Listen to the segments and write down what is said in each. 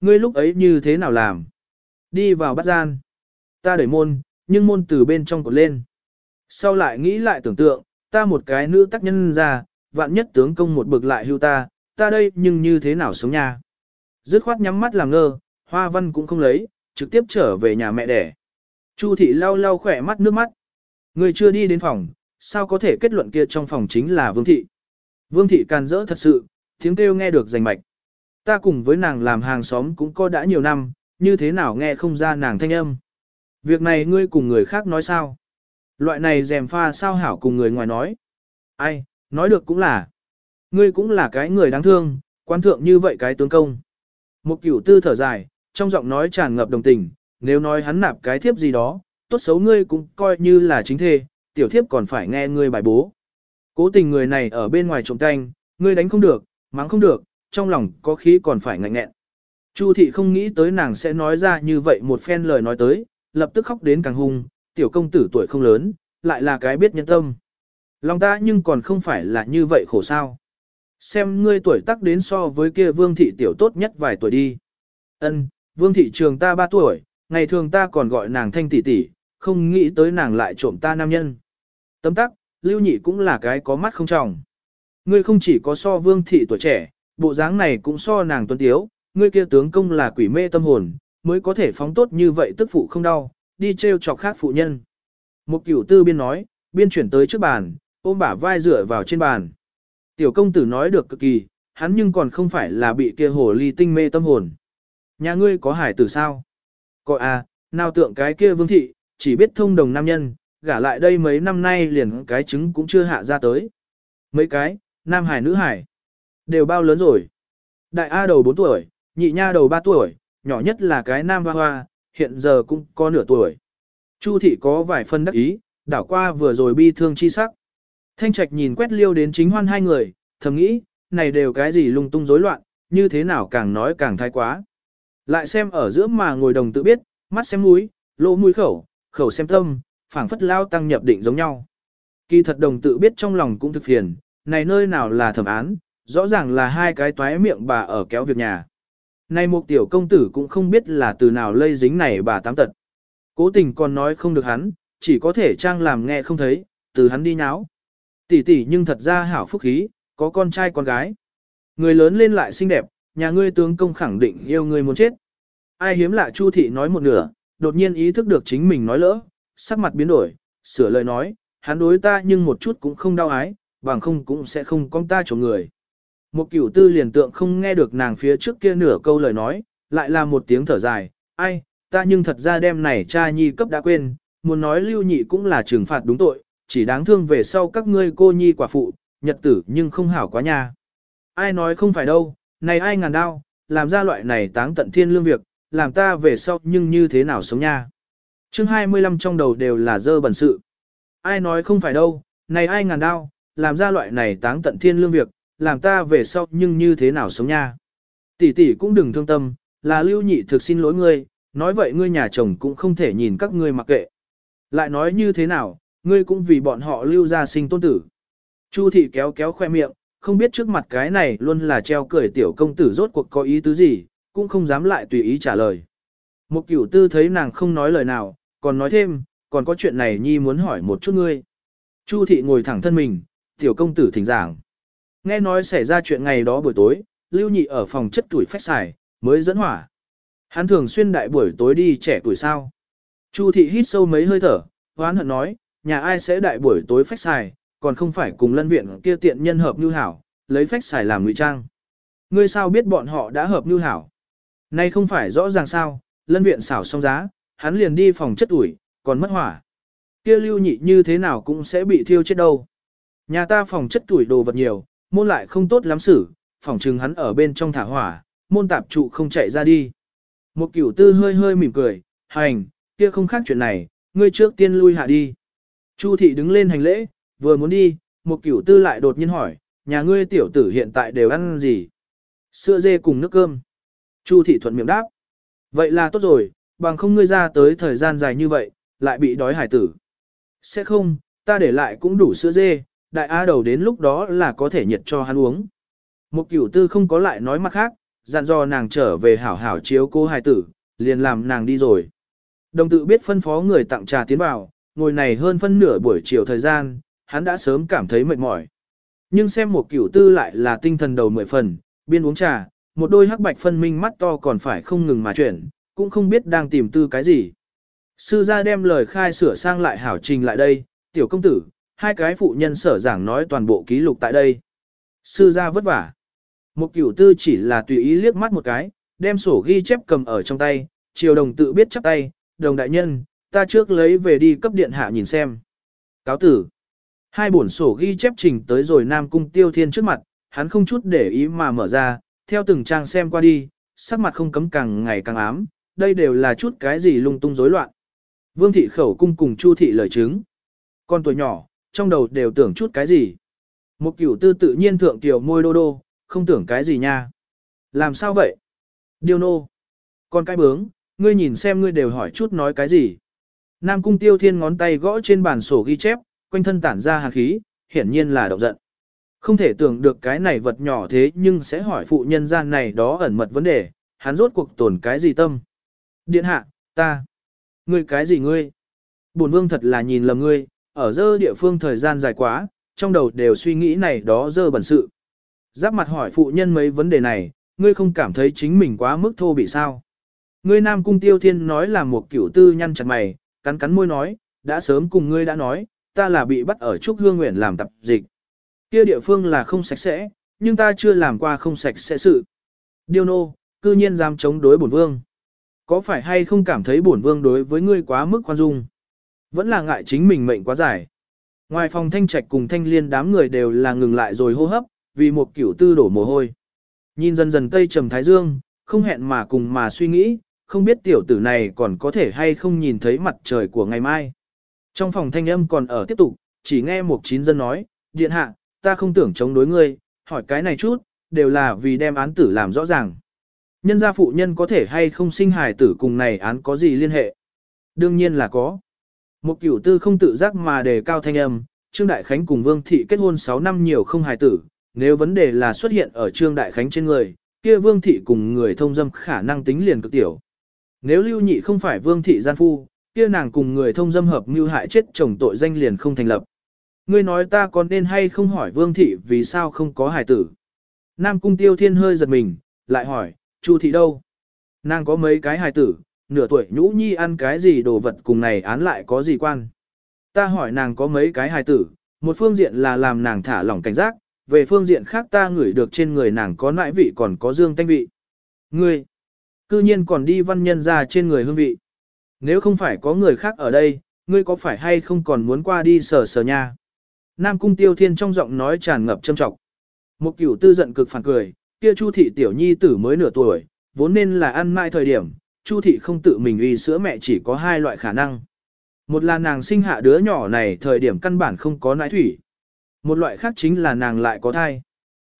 ngươi lúc ấy như thế nào làm? Đi vào bắt gian. Ta đẩy môn, nhưng môn từ bên trong cột lên. Sau lại nghĩ lại tưởng tượng, ta một cái nữ tác nhân ra, vạn nhất tướng công một bực lại hưu ta, ta đây nhưng như thế nào sống nha. Dứt khoát nhắm mắt làm ngơ, hoa văn cũng không lấy, trực tiếp trở về nhà mẹ đẻ. Chu thị lau lau khỏe mắt nước mắt. Người chưa đi đến phòng, sao có thể kết luận kia trong phòng chính là Vương thị. Vương thị càn rỡ thật sự, tiếng kêu nghe được rành mạch. Ta cùng với nàng làm hàng xóm cũng có đã nhiều năm, như thế nào nghe không ra nàng thanh âm. Việc này ngươi cùng người khác nói sao? Loại này dèm pha sao hảo cùng người ngoài nói. Ai, nói được cũng là. Ngươi cũng là cái người đáng thương, quan thượng như vậy cái tướng công. Một cửu tư thở dài, trong giọng nói tràn ngập đồng tình, nếu nói hắn nạp cái thiếp gì đó, tốt xấu ngươi cũng coi như là chính thê, tiểu thiếp còn phải nghe ngươi bài bố. Cố tình người này ở bên ngoài trộm canh, ngươi đánh không được, mắng không được, trong lòng có khí còn phải ngạnh nghẹn. Chu thị không nghĩ tới nàng sẽ nói ra như vậy một phen lời nói tới, lập tức khóc đến càng hung, tiểu công tử tuổi không lớn, lại là cái biết nhân tâm. Lòng ta nhưng còn không phải là như vậy khổ sao. Xem ngươi tuổi tác đến so với kia vương thị tiểu tốt nhất vài tuổi đi. Ân, vương thị trường ta ba tuổi, ngày thường ta còn gọi nàng thanh tỷ tỷ, không nghĩ tới nàng lại trộm ta nam nhân. Tấm tắc, lưu nhị cũng là cái có mắt không trọng. Ngươi không chỉ có so vương thị tuổi trẻ, bộ dáng này cũng so nàng tuấn tiếu, ngươi kia tướng công là quỷ mê tâm hồn, mới có thể phóng tốt như vậy tức phụ không đau, đi treo chọc khác phụ nhân. Một cửu tư biên nói, biên chuyển tới trước bàn, ôm bả vai dựa vào trên bàn. Tiểu công tử nói được cực kỳ, hắn nhưng còn không phải là bị kia hồ ly tinh mê tâm hồn. Nhà ngươi có hải tử sao? Có à, nào tượng cái kia vương thị, chỉ biết thông đồng nam nhân, gả lại đây mấy năm nay liền cái trứng cũng chưa hạ ra tới. Mấy cái, nam hải nữ hải, đều bao lớn rồi. Đại A đầu 4 tuổi, nhị nha đầu 3 tuổi, nhỏ nhất là cái nam hoa hoa, hiện giờ cũng có nửa tuổi. Chu thị có vài phân đắc ý, đảo qua vừa rồi bi thương chi sắc. Thanh trạch nhìn quét liêu đến chính hoan hai người, thầm nghĩ, này đều cái gì lung tung rối loạn, như thế nào càng nói càng thái quá. Lại xem ở giữa mà ngồi đồng tự biết, mắt xem mũi, lỗ mũi khẩu, khẩu xem tâm, phảng phất lao tăng nhập định giống nhau. Kỳ thật đồng tự biết trong lòng cũng thực phiền, này nơi nào là thẩm án, rõ ràng là hai cái toái miệng bà ở kéo việc nhà. Này một tiểu công tử cũng không biết là từ nào lây dính này bà tám tật. Cố tình còn nói không được hắn, chỉ có thể trang làm nghe không thấy, từ hắn đi nháo. Tỷ tỷ nhưng thật ra hảo phúc khí, có con trai con gái. Người lớn lên lại xinh đẹp, nhà ngươi tướng công khẳng định yêu ngươi muốn chết. Ai hiếm lạ Chu thị nói một nửa, đột nhiên ý thức được chính mình nói lỡ, sắc mặt biến đổi, sửa lời nói, hắn đối ta nhưng một chút cũng không đau ái, bằng không cũng sẽ không con ta chỗ người. Một cửu tư liền tượng không nghe được nàng phía trước kia nửa câu lời nói, lại là một tiếng thở dài, ai, ta nhưng thật ra đem này cha nhi cấp đã quên, muốn nói lưu nhị cũng là trừng phạt đúng tội, chỉ đáng thương về sau các ngươi cô nhi quả phụ, nhật tử nhưng không hảo quá nha. Ai nói không phải đâu, này ai ngàn đau, làm ra loại này táng tận thiên lương việc, làm ta về sau nhưng như thế nào sống nha. chương 25 trong đầu đều là dơ bẩn sự. Ai nói không phải đâu, này ai ngàn đau, làm ra loại này táng tận thiên lương việc, làm ta về sau nhưng như thế nào sống nha. Tỷ tỷ cũng đừng thương tâm, là lưu nhị thực xin lỗi ngươi, nói vậy ngươi nhà chồng cũng không thể nhìn các ngươi mặc kệ. Lại nói như thế nào, ngươi cũng vì bọn họ lưu ra sinh tôn tử. Chu thị kéo kéo khoe miệng, không biết trước mặt cái này luôn là treo cười tiểu công tử rốt cuộc có ý tứ gì, cũng không dám lại tùy ý trả lời. Một cửu tư thấy nàng không nói lời nào, còn nói thêm, còn có chuyện này nhi muốn hỏi một chút ngươi. Chu thị ngồi thẳng thân mình, tiểu công tử thỉnh giảng. Nghe nói xảy ra chuyện ngày đó buổi tối, lưu nhị ở phòng chất tuổi phách xài, mới dẫn hỏa. Hắn thường xuyên đại buổi tối đi trẻ tuổi sao. Chu thị hít sâu mấy hơi thở, hoán hận nói, nhà ai sẽ đại buổi tối phách xài, còn không phải cùng lân viện kia tiện nhân hợp như hảo, lấy phách xài làm ngụy trang. Ngươi sao biết bọn họ đã hợp như hảo? Nay không phải rõ ràng sao, lân viện xảo xong giá, hắn liền đi phòng chất ủi, còn mất hỏa. Kia lưu nhị như thế nào cũng sẽ bị thiêu chết đâu. Nhà ta phòng chất tuổi đồ vật nhiều, môn lại không tốt lắm xử, phỏng chừng hắn ở bên trong thả hỏa, môn tạp trụ không chạy ra đi. Một cửu tư hơi hơi mỉm cười, hành, kia không khác chuyện này, ngươi trước tiên lui hạ đi. Chu thị đứng lên hành lễ, vừa muốn đi, một cửu tư lại đột nhiên hỏi, nhà ngươi tiểu tử hiện tại đều ăn gì? Sữa dê cùng nước cơm. Chu thị thuận miệng đáp. Vậy là tốt rồi, bằng không ngươi ra tới thời gian dài như vậy, lại bị đói hải tử. Sẽ không, ta để lại cũng đủ sữa dê, đại A đầu đến lúc đó là có thể nhiệt cho hắn uống. Một cửu tư không có lại nói mặt khác, dặn dò nàng trở về hảo hảo chiếu cô hài tử, liền làm nàng đi rồi. Đồng tự biết phân phó người tặng trà tiến vào, ngồi này hơn phân nửa buổi chiều thời gian, hắn đã sớm cảm thấy mệt mỏi. Nhưng xem một cửu tư lại là tinh thần đầu mười phần, biên uống trà, một đôi hắc bạch phân minh mắt to còn phải không ngừng mà chuyển, cũng không biết đang tìm tư cái gì. Sư gia đem lời khai sửa sang lại hảo trình lại đây, tiểu công tử, hai cái phụ nhân sở giảng nói toàn bộ ký lục tại đây. Sư gia vất vả. Một cửu tư chỉ là tùy ý liếc mắt một cái, đem sổ ghi chép cầm ở trong tay, triều đồng tự biết chắp tay, đồng đại nhân, ta trước lấy về đi cấp điện hạ nhìn xem. Cáo tử. Hai bổn sổ ghi chép trình tới rồi Nam Cung Tiêu Thiên trước mặt, hắn không chút để ý mà mở ra, theo từng trang xem qua đi, sắc mặt không cấm càng ngày càng ám, đây đều là chút cái gì lung tung rối loạn. Vương thị khẩu cung cùng Chu thị lời chứng. Con tuổi nhỏ, trong đầu đều tưởng chút cái gì. Một cửu tư tự nhiên thượng tiểu môi đô đô, không tưởng cái gì nha. Làm sao vậy? Điêu nô. Con cái bướng, ngươi nhìn xem ngươi đều hỏi chút nói cái gì. Nam cung tiêu thiên ngón tay gõ trên bàn sổ ghi chép, quanh thân tản ra hàn khí, hiển nhiên là động giận. Không thể tưởng được cái này vật nhỏ thế nhưng sẽ hỏi phụ nhân gian này đó ẩn mật vấn đề, hắn rốt cuộc tổn cái gì tâm. Điện hạ, ta. Ngươi cái gì ngươi? Bổn vương thật là nhìn lầm ngươi, ở dơ địa phương thời gian dài quá, trong đầu đều suy nghĩ này đó dơ bẩn sự. Giáp mặt hỏi phụ nhân mấy vấn đề này, ngươi không cảm thấy chính mình quá mức thô bị sao? Ngươi Nam Cung Tiêu Thiên nói là một kiểu tư nhăn chặt mày, cắn cắn môi nói, đã sớm cùng ngươi đã nói, ta là bị bắt ở Trúc Hương Nguyện làm tập dịch. Kia địa phương là không sạch sẽ, nhưng ta chưa làm qua không sạch sẽ sự. Điêu nô, cư nhiên dám chống đối bổn vương. Có phải hay không cảm thấy bổn vương đối với ngươi quá mức khoan dung? Vẫn là ngại chính mình mệnh quá dài. Ngoài phòng thanh trạch cùng thanh liên đám người đều là ngừng lại rồi hô hấp, vì một kiểu tư đổ mồ hôi. Nhìn dần dần tây trầm thái dương, không hẹn mà cùng mà suy nghĩ, không biết tiểu tử này còn có thể hay không nhìn thấy mặt trời của ngày mai. Trong phòng thanh âm còn ở tiếp tục, chỉ nghe một chín dân nói, điện hạ, ta không tưởng chống đối ngươi, hỏi cái này chút, đều là vì đem án tử làm rõ ràng. Nhân gia phụ nhân có thể hay không sinh hài tử cùng này án có gì liên hệ? Đương nhiên là có. Một cửu tư không tự giác mà đề cao thanh âm, Trương Đại Khánh cùng Vương Thị kết hôn 6 năm nhiều không hài tử, nếu vấn đề là xuất hiện ở Trương Đại Khánh trên người, kia Vương Thị cùng người thông dâm khả năng tính liền cực tiểu. Nếu Lưu Nhị không phải Vương Thị gian phu, kia nàng cùng người thông dâm hợp mưu hại chết chồng tội danh liền không thành lập. Ngươi nói ta còn nên hay không hỏi Vương Thị vì sao không có hài tử. Nam Cung Tiêu Thiên hơi giật mình, lại hỏi, Chu Thị đâu? Nàng có mấy cái hài tử, nửa tuổi nhũ nhi ăn cái gì đồ vật cùng này án lại có gì quan? Ta hỏi nàng có mấy cái hài tử, một phương diện là làm nàng thả lỏng cảnh giác, về phương diện khác ta ngửi được trên người nàng có nãi vị còn có dương tanh vị. Ngươi, cư nhiên còn đi văn nhân ra trên người hương vị. Nếu không phải có người khác ở đây, ngươi có phải hay không còn muốn qua đi sờ sờ nha? Nam cung tiêu thiên trong giọng nói tràn ngập châm trọng. Một cửu tư giận cực phản cười, kia chu thị tiểu nhi tử mới nửa tuổi, vốn nên là ăn mai thời điểm, chu thị không tự mình uy sữa mẹ chỉ có hai loại khả năng. Một là nàng sinh hạ đứa nhỏ này thời điểm căn bản không có nãi thủy. Một loại khác chính là nàng lại có thai.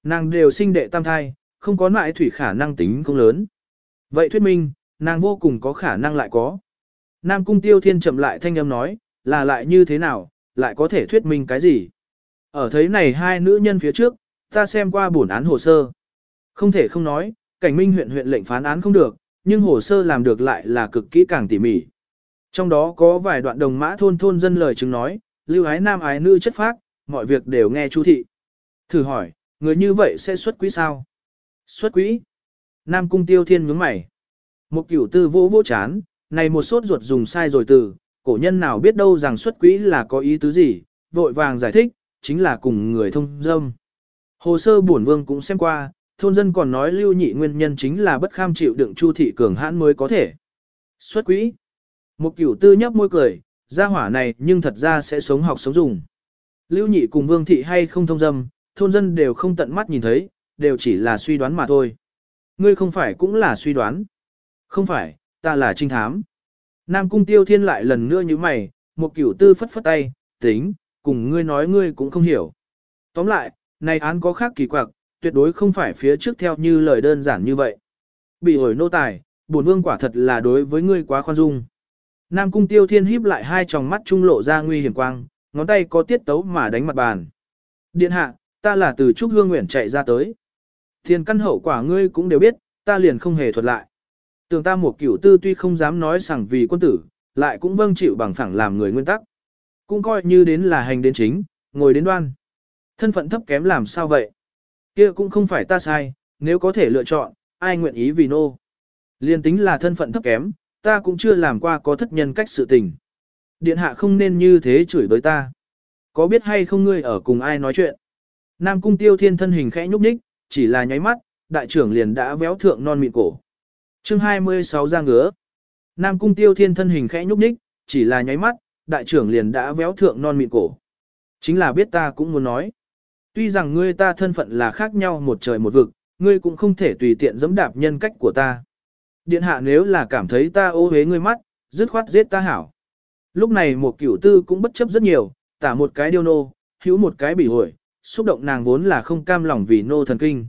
Nàng đều sinh đệ tam thai, không có nãi thủy khả năng tính không lớn. Vậy thuyết minh, nàng vô cùng có khả năng lại có. Nam cung tiêu thiên chậm lại thanh âm nói, là lại như thế nào, lại có thể thuyết minh cái gì. Ở thấy này hai nữ nhân phía trước, ta xem qua bổn án hồ sơ. Không thể không nói, cảnh minh huyện huyện lệnh phán án không được, nhưng hồ sơ làm được lại là cực kỹ càng tỉ mỉ. Trong đó có vài đoạn đồng mã thôn thôn dân lời chứng nói, lưu ái nam ái nữ chất phác, mọi việc đều nghe chu thị. Thử hỏi, người như vậy sẽ xuất quỹ sao? Xuất quỹ? Nam cung tiêu thiên nhướng mày. Một cửu tư vô vô chán, này một sốt ruột dùng sai rồi từ, cổ nhân nào biết đâu rằng xuất quỹ là có ý tứ gì, vội vàng giải thích, chính là cùng người thông dâm. Hồ sơ bổn vương cũng xem qua, thôn dân còn nói lưu nhị nguyên nhân chính là bất kham chịu đựng chu thị cường hãn mới có thể. Xuất quỹ. Một cửu tư nhấp môi cười, gia hỏa này nhưng thật ra sẽ sống học sống dùng. Lưu nhị cùng vương thị hay không thông dâm, thôn dân đều không tận mắt nhìn thấy, đều chỉ là suy đoán mà thôi. Ngươi không phải cũng là suy đoán. Không phải, ta là trinh thám. Nam cung tiêu thiên lại lần nữa như mày, một cửu tư phất phất tay, tính, cùng ngươi nói ngươi cũng không hiểu. Tóm lại, này án có khác kỳ quặc, tuyệt đối không phải phía trước theo như lời đơn giản như vậy. Bị ổi nô tài, bổn vương quả thật là đối với ngươi quá khoan dung. Nam cung tiêu thiên híp lại hai tròng mắt trung lộ ra nguy hiểm quang, ngón tay có tiết tấu mà đánh mặt bàn. Điện hạ, ta là từ Trúc Hương Nguyện chạy ra tới. Thiên căn hậu quả ngươi cũng đều biết, ta liền không hề thuật lại. Tường ta một cửu tư tuy không dám nói rằng vì quân tử, lại cũng vâng chịu bằng phẳng làm người nguyên tắc. Cũng coi như đến là hành đến chính, ngồi đến đoan. Thân phận thấp kém làm sao vậy? Kia cũng không phải ta sai, nếu có thể lựa chọn, ai nguyện ý vì nô. Liên tính là thân phận thấp kém, ta cũng chưa làm qua có thất nhân cách sự tình. Điện hạ không nên như thế chửi đối ta. Có biết hay không ngươi ở cùng ai nói chuyện? Nam cung tiêu thiên thân hình khẽ nhúc nhích, chỉ là nháy mắt, đại trưởng liền đã véo thượng non mịn cổ. chương 26 ra ngứa. Nam cung tiêu thiên thân hình khẽ nhúc nhích, chỉ là nháy mắt, đại trưởng liền đã véo thượng non mịn cổ. Chính là biết ta cũng muốn nói. Tuy rằng ngươi ta thân phận là khác nhau một trời một vực, ngươi cũng không thể tùy tiện dẫm đạp nhân cách của ta. Điện hạ nếu là cảm thấy ta ô hế ngươi mắt, dứt khoát giết ta hảo. Lúc này một cửu tư cũng bất chấp rất nhiều, tả một cái điêu nô, hữu một cái bị hồi, xúc động nàng vốn là không cam lòng vì nô thần kinh.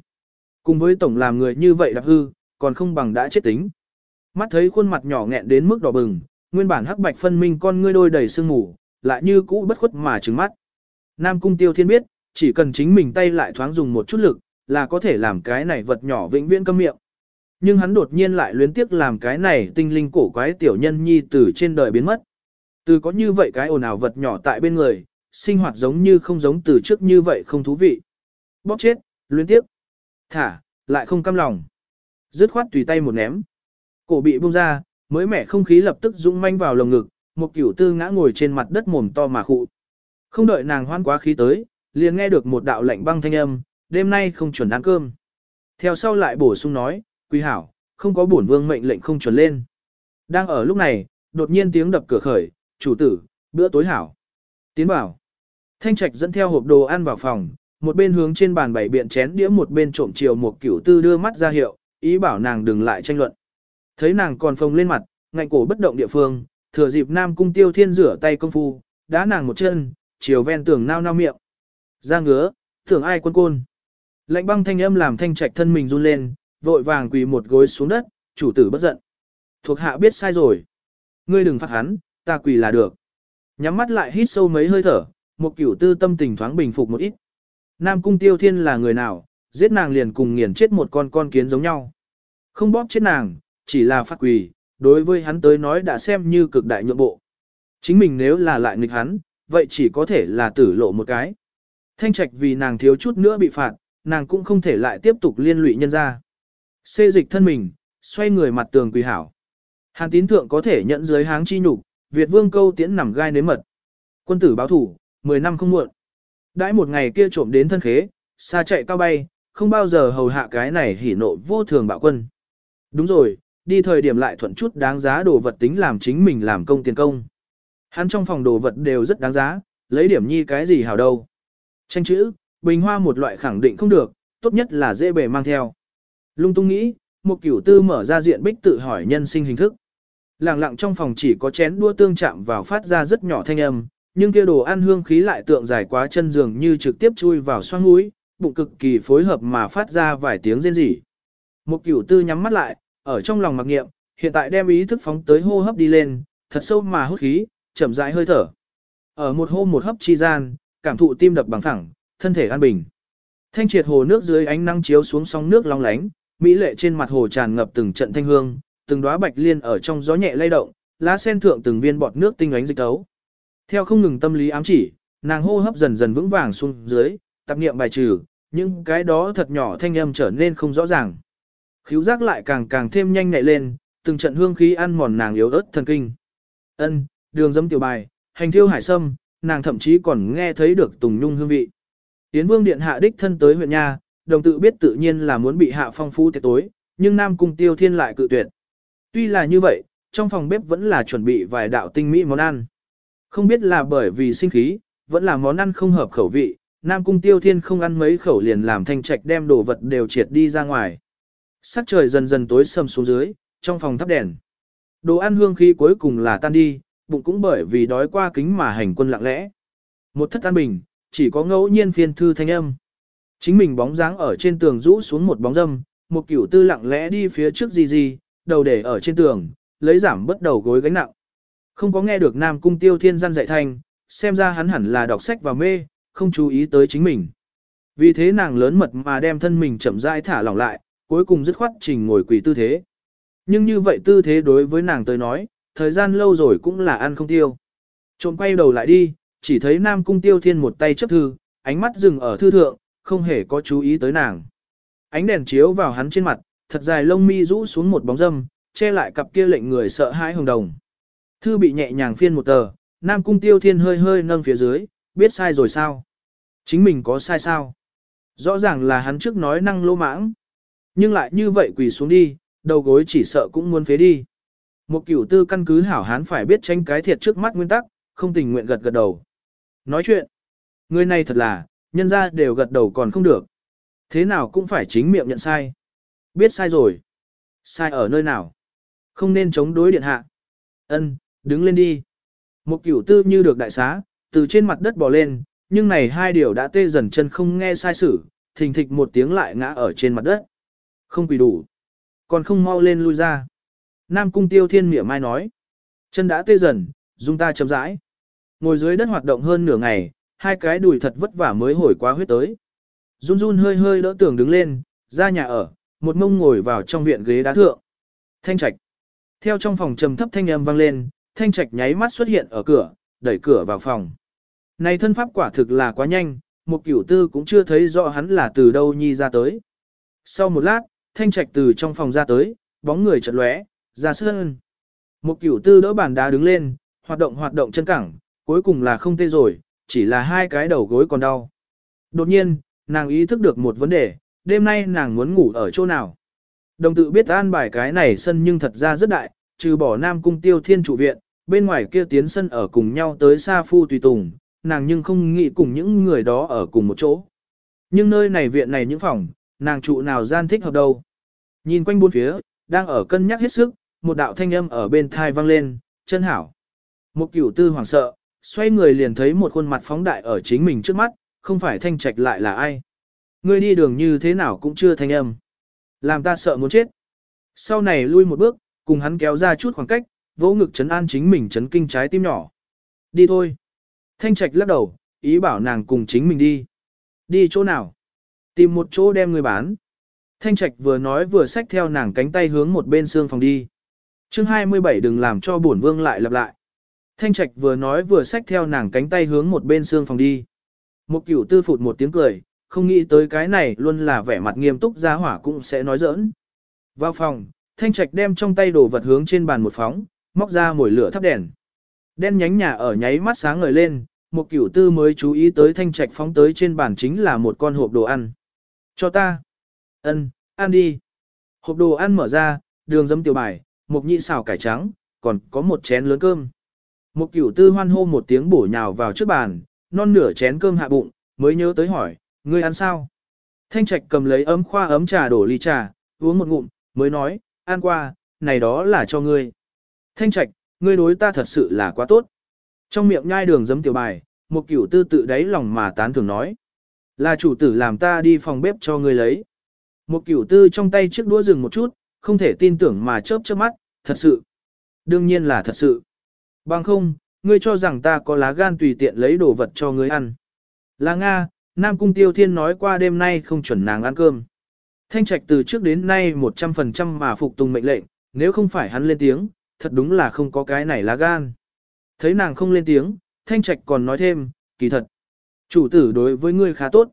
Cùng với tổng làm người như vậy đạp hư, còn không bằng đã chết tính. Mắt thấy khuôn mặt nhỏ nghẹn đến mức đỏ bừng, nguyên bản hắc bạch phân minh con ngươi đôi đầy sương mù, lại như cũ bất khuất mà trừng mắt. Nam cung tiêu thiên biết, chỉ cần chính mình tay lại thoáng dùng một chút lực, là có thể làm cái này vật nhỏ vĩnh viễn câm miệng. Nhưng hắn đột nhiên lại luyến tiếc làm cái này tinh linh cổ quái tiểu nhân nhi từ trên đời biến mất. Từ có như vậy cái ồn ào vật nhỏ tại bên người, sinh hoạt giống như không giống từ trước như vậy không thú vị. Bóp chết, luyến tiếc, thả, lại không căm lòng. Dứt khoát tùy tay một ném. Cổ bị buông ra, mới mẻ không khí lập tức rung manh vào lồng ngực, một cửu tư ngã ngồi trên mặt đất mồm to mà khụ. Không đợi nàng hoan quá khí tới, liền nghe được một đạo lệnh băng thanh âm, đêm nay không chuẩn ăn cơm. Theo sau lại bổ sung nói, quý hảo, không có bổn vương mệnh lệnh không chuẩn lên. Đang ở lúc này, đột nhiên tiếng đập cửa khởi, chủ tử, bữa tối hảo. Tiến bảo. Thanh trạch dẫn theo hộp đồ ăn vào phòng, một bên hướng trên bàn bảy biện chén đĩa một bên trộm chiều một cửu tư đưa mắt ra hiệu, ý bảo nàng đừng lại tranh luận. Thấy nàng còn phồng lên mặt, ngạnh cổ bất động địa phương, thừa dịp nam cung tiêu thiên rửa tay công phu, đá nàng một chân, chiều ven tường nao nao miệng. Ra ngứa, tưởng ai quân côn. Lạnh băng thanh âm làm thanh trạch thân mình run lên, vội vàng quỳ một gối xuống đất, chủ tử bất giận. Thuộc hạ biết sai rồi. Ngươi đừng phạt hắn, ta quỳ là được. Nhắm mắt lại hít sâu mấy hơi thở, một cửu tư tâm tình thoáng bình phục một ít. Nam cung tiêu thiên là người nào, giết nàng liền cùng nghiền chết một con con kiến giống nhau. Không bóp chết nàng, chỉ là phát quỳ, đối với hắn tới nói đã xem như cực đại nhượng bộ. Chính mình nếu là lại nghịch hắn, vậy chỉ có thể là tử lộ một cái. Thanh trạch vì nàng thiếu chút nữa bị phạt, nàng cũng không thể lại tiếp tục liên lụy nhân ra. Xê dịch thân mình, xoay người mặt tường quỳ hảo. Hàn tín thượng có thể nhận dưới háng chi nhục, Việt vương câu tiễn nằm gai nếm mật. Quân tử báo thủ, 10 năm không muộn. Đãi một ngày kia trộm đến thân khế, xa chạy cao bay, không bao giờ hầu hạ cái này hỉ nộ vô thường bạo quân. Đúng rồi, đi thời điểm lại thuận chút đáng giá đồ vật tính làm chính mình làm công tiền công. Hắn trong phòng đồ vật đều rất đáng giá, lấy điểm nhi cái gì hảo đâu. Tranh chữ, bình hoa một loại khẳng định không được, tốt nhất là dễ bề mang theo. Lung tung nghĩ, một cửu tư mở ra diện bích tự hỏi nhân sinh hình thức. Lặng lặng trong phòng chỉ có chén đua tương chạm vào phát ra rất nhỏ thanh âm, nhưng kia đồ ăn hương khí lại tượng dài quá chân giường như trực tiếp chui vào xoang mũi, bụng cực kỳ phối hợp mà phát ra vài tiếng rên rỉ. Một cửu tư nhắm mắt lại, ở trong lòng mặc nghiệm, hiện tại đem ý thức phóng tới hô hấp đi lên, thật sâu mà hút khí, chậm rãi hơi thở. Ở một hô một hấp chi gian, cảm thụ tim đập bằng phẳng, thân thể an bình. Thanh triệt hồ nước dưới ánh nắng chiếu xuống sóng nước long lánh, mỹ lệ trên mặt hồ tràn ngập từng trận thanh hương, từng đóa bạch liên ở trong gió nhẹ lay động, lá sen thượng từng viên bọt nước tinh ánh dịch tấu. Theo không ngừng tâm lý ám chỉ, nàng hô hấp dần dần vững vàng xuống dưới, tập niệm bài trừ, những cái đó thật nhỏ thanh âm trở nên không rõ ràng. Khíu giác lại càng càng thêm nhanh nhẹ lên, từng trận hương khí ăn mòn nàng yếu ớt thần kinh. Ân, đường dâm tiểu bài, hành thiêu hải sâm, nàng thậm chí còn nghe thấy được tùng nhung hương vị. Yến vương điện hạ đích thân tới huyện nha, đồng tự biết tự nhiên là muốn bị hạ phong phú tiệc tối, nhưng nam cung tiêu thiên lại cự tuyệt. Tuy là như vậy, trong phòng bếp vẫn là chuẩn bị vài đạo tinh mỹ món ăn. Không biết là bởi vì sinh khí, vẫn là món ăn không hợp khẩu vị, nam cung tiêu thiên không ăn mấy khẩu liền làm thanh trạch đem đồ vật đều triệt đi ra ngoài. Sắc trời dần dần tối sầm xuống dưới, trong phòng thắp đèn. Đồ ăn hương khí cuối cùng là tan đi, bụng cũng bởi vì đói qua kính mà hành quân lặng lẽ. Một thất an bình, chỉ có ngẫu nhiên phiên thư thanh âm. Chính mình bóng dáng ở trên tường rũ xuống một bóng dâm, một kiểu tư lặng lẽ đi phía trước gì gì, đầu để ở trên tường, lấy giảm bất đầu gối gánh nặng. Không có nghe được Nam Cung Tiêu Thiên gian dạy thanh, xem ra hắn hẳn là đọc sách và mê, không chú ý tới chính mình. Vì thế nàng lớn mật mà đem thân mình chậm rãi thả lỏng lại, cuối cùng dứt khoát trình ngồi quỳ tư thế. Nhưng như vậy tư thế đối với nàng tới nói, thời gian lâu rồi cũng là ăn không tiêu. Trộm quay đầu lại đi, chỉ thấy Nam Cung Tiêu Thiên một tay chấp thư, ánh mắt dừng ở thư thượng, không hề có chú ý tới nàng. Ánh đèn chiếu vào hắn trên mặt, thật dài lông mi rũ xuống một bóng dâm, che lại cặp kia lệnh người sợ hãi hồng đồng. Thư bị nhẹ nhàng phiên một tờ, Nam Cung Tiêu Thiên hơi hơi nâng phía dưới, biết sai rồi sao? Chính mình có sai sao? Rõ ràng là hắn trước nói năng lô mãng. Nhưng lại như vậy quỳ xuống đi, đầu gối chỉ sợ cũng muốn phế đi. Một cửu tư căn cứ hảo hán phải biết tránh cái thiệt trước mắt nguyên tắc, không tình nguyện gật gật đầu. Nói chuyện, người này thật là, nhân ra đều gật đầu còn không được. Thế nào cũng phải chính miệng nhận sai. Biết sai rồi. Sai ở nơi nào? Không nên chống đối điện hạ. Ân, đứng lên đi. Một cửu tư như được đại xá, từ trên mặt đất bò lên, nhưng này hai điều đã tê dần chân không nghe sai sử, thình thịch một tiếng lại ngã ở trên mặt đất. Không quỳ đủ. Còn không mau lên lui ra. Nam cung tiêu thiên mỉa mai nói. Chân đã tê dần, dung ta chậm rãi. Ngồi dưới đất hoạt động hơn nửa ngày, hai cái đùi thật vất vả mới hồi quá huyết tới. Run run hơi hơi đỡ tưởng đứng lên, ra nhà ở, một mông ngồi vào trong viện ghế đá thượng. Thanh trạch. Theo trong phòng trầm thấp thanh âm vang lên, thanh trạch nháy mắt xuất hiện ở cửa, đẩy cửa vào phòng. Này thân pháp quả thực là quá nhanh, một cửu tư cũng chưa thấy rõ hắn là từ đâu nhi ra tới. Sau một lát, thanh trạch từ trong phòng ra tới, bóng người chợt lóe, ra sân. Một cửu tư đỡ bàn đá đứng lên, hoạt động hoạt động chân cẳng, cuối cùng là không tê rồi, chỉ là hai cái đầu gối còn đau. Đột nhiên, nàng ý thức được một vấn đề, đêm nay nàng muốn ngủ ở chỗ nào. Đồng tự biết an bài cái này sân nhưng thật ra rất đại, trừ bỏ Nam Cung Tiêu Thiên trụ viện, bên ngoài kia tiến sân ở cùng nhau tới Sa Phu Tùy Tùng, nàng nhưng không nghĩ cùng những người đó ở cùng một chỗ. Nhưng nơi này viện này những phòng, nàng trụ nào gian thích hợp đâu. Nhìn quanh bốn phía, đang ở cân nhắc hết sức, một đạo thanh âm ở bên thai vang lên, chân hảo. Một cửu tư hoảng sợ, xoay người liền thấy một khuôn mặt phóng đại ở chính mình trước mắt, không phải thanh trạch lại là ai. Ngươi đi đường như thế nào cũng chưa thanh âm. Làm ta sợ muốn chết. Sau này lui một bước, cùng hắn kéo ra chút khoảng cách, vỗ ngực chấn an chính mình chấn kinh trái tim nhỏ. Đi thôi. Thanh trạch lắc đầu, ý bảo nàng cùng chính mình đi. Đi chỗ nào? Tìm một chỗ đem người bán. Thanh trạch vừa nói vừa xách theo nàng cánh tay hướng một bên xương phòng đi chương 27 đừng làm cho bổn vương lại lặp lại. Thanh trạch vừa nói vừa xách theo nàng cánh tay hướng một bên xương phòng đi. Một cửu tư phụt một tiếng cười, không nghĩ tới cái này luôn là vẻ mặt nghiêm túc ra hỏa cũng sẽ nói giỡn. Vào phòng, Thanh Trạch đem trong tay đồ vật hướng trên bàn một phóng, móc ra mồi lửa thắp đèn. Đen nhánh nhà ở nháy mắt sáng ngời lên, một cửu tư mới chú ý tới Thanh Trạch phóng tới trên bàn chính là một con hộp đồ ăn. Cho ta. Ân, ăn đi. Hộp đồ ăn mở ra, đường dấm tiểu bài, một nhị xào cải trắng, còn có một chén lớn cơm. Một cửu tư hoan hô một tiếng bổ nhào vào trước bàn, non nửa chén cơm hạ bụng, mới nhớ tới hỏi, ngươi ăn sao? Thanh Trạch cầm lấy ấm khoa ấm trà đổ ly trà, uống một ngụm, mới nói, ăn qua, này đó là cho ngươi. Thanh Trạch, ngươi đối ta thật sự là quá tốt. Trong miệng nhai đường giấm tiểu bài, một cửu tư tự đáy lòng mà tán thường nói. Là chủ tử làm ta đi phòng bếp cho ngươi lấy. Một cửu tư trong tay chiếc đũa dừng một chút, không thể tin tưởng mà chớp chớp mắt, thật sự. Đương nhiên là thật sự. Bằng không, ngươi cho rằng ta có lá gan tùy tiện lấy đồ vật cho ngươi ăn. Là Nga, Nam Cung Tiêu Thiên nói qua đêm nay không chuẩn nàng ăn cơm. Thanh Trạch từ trước đến nay 100% mà phục tùng mệnh lệnh, nếu không phải hắn lên tiếng, thật đúng là không có cái này lá gan. Thấy nàng không lên tiếng, Thanh Trạch còn nói thêm, kỳ thật. Chủ tử đối với ngươi khá tốt.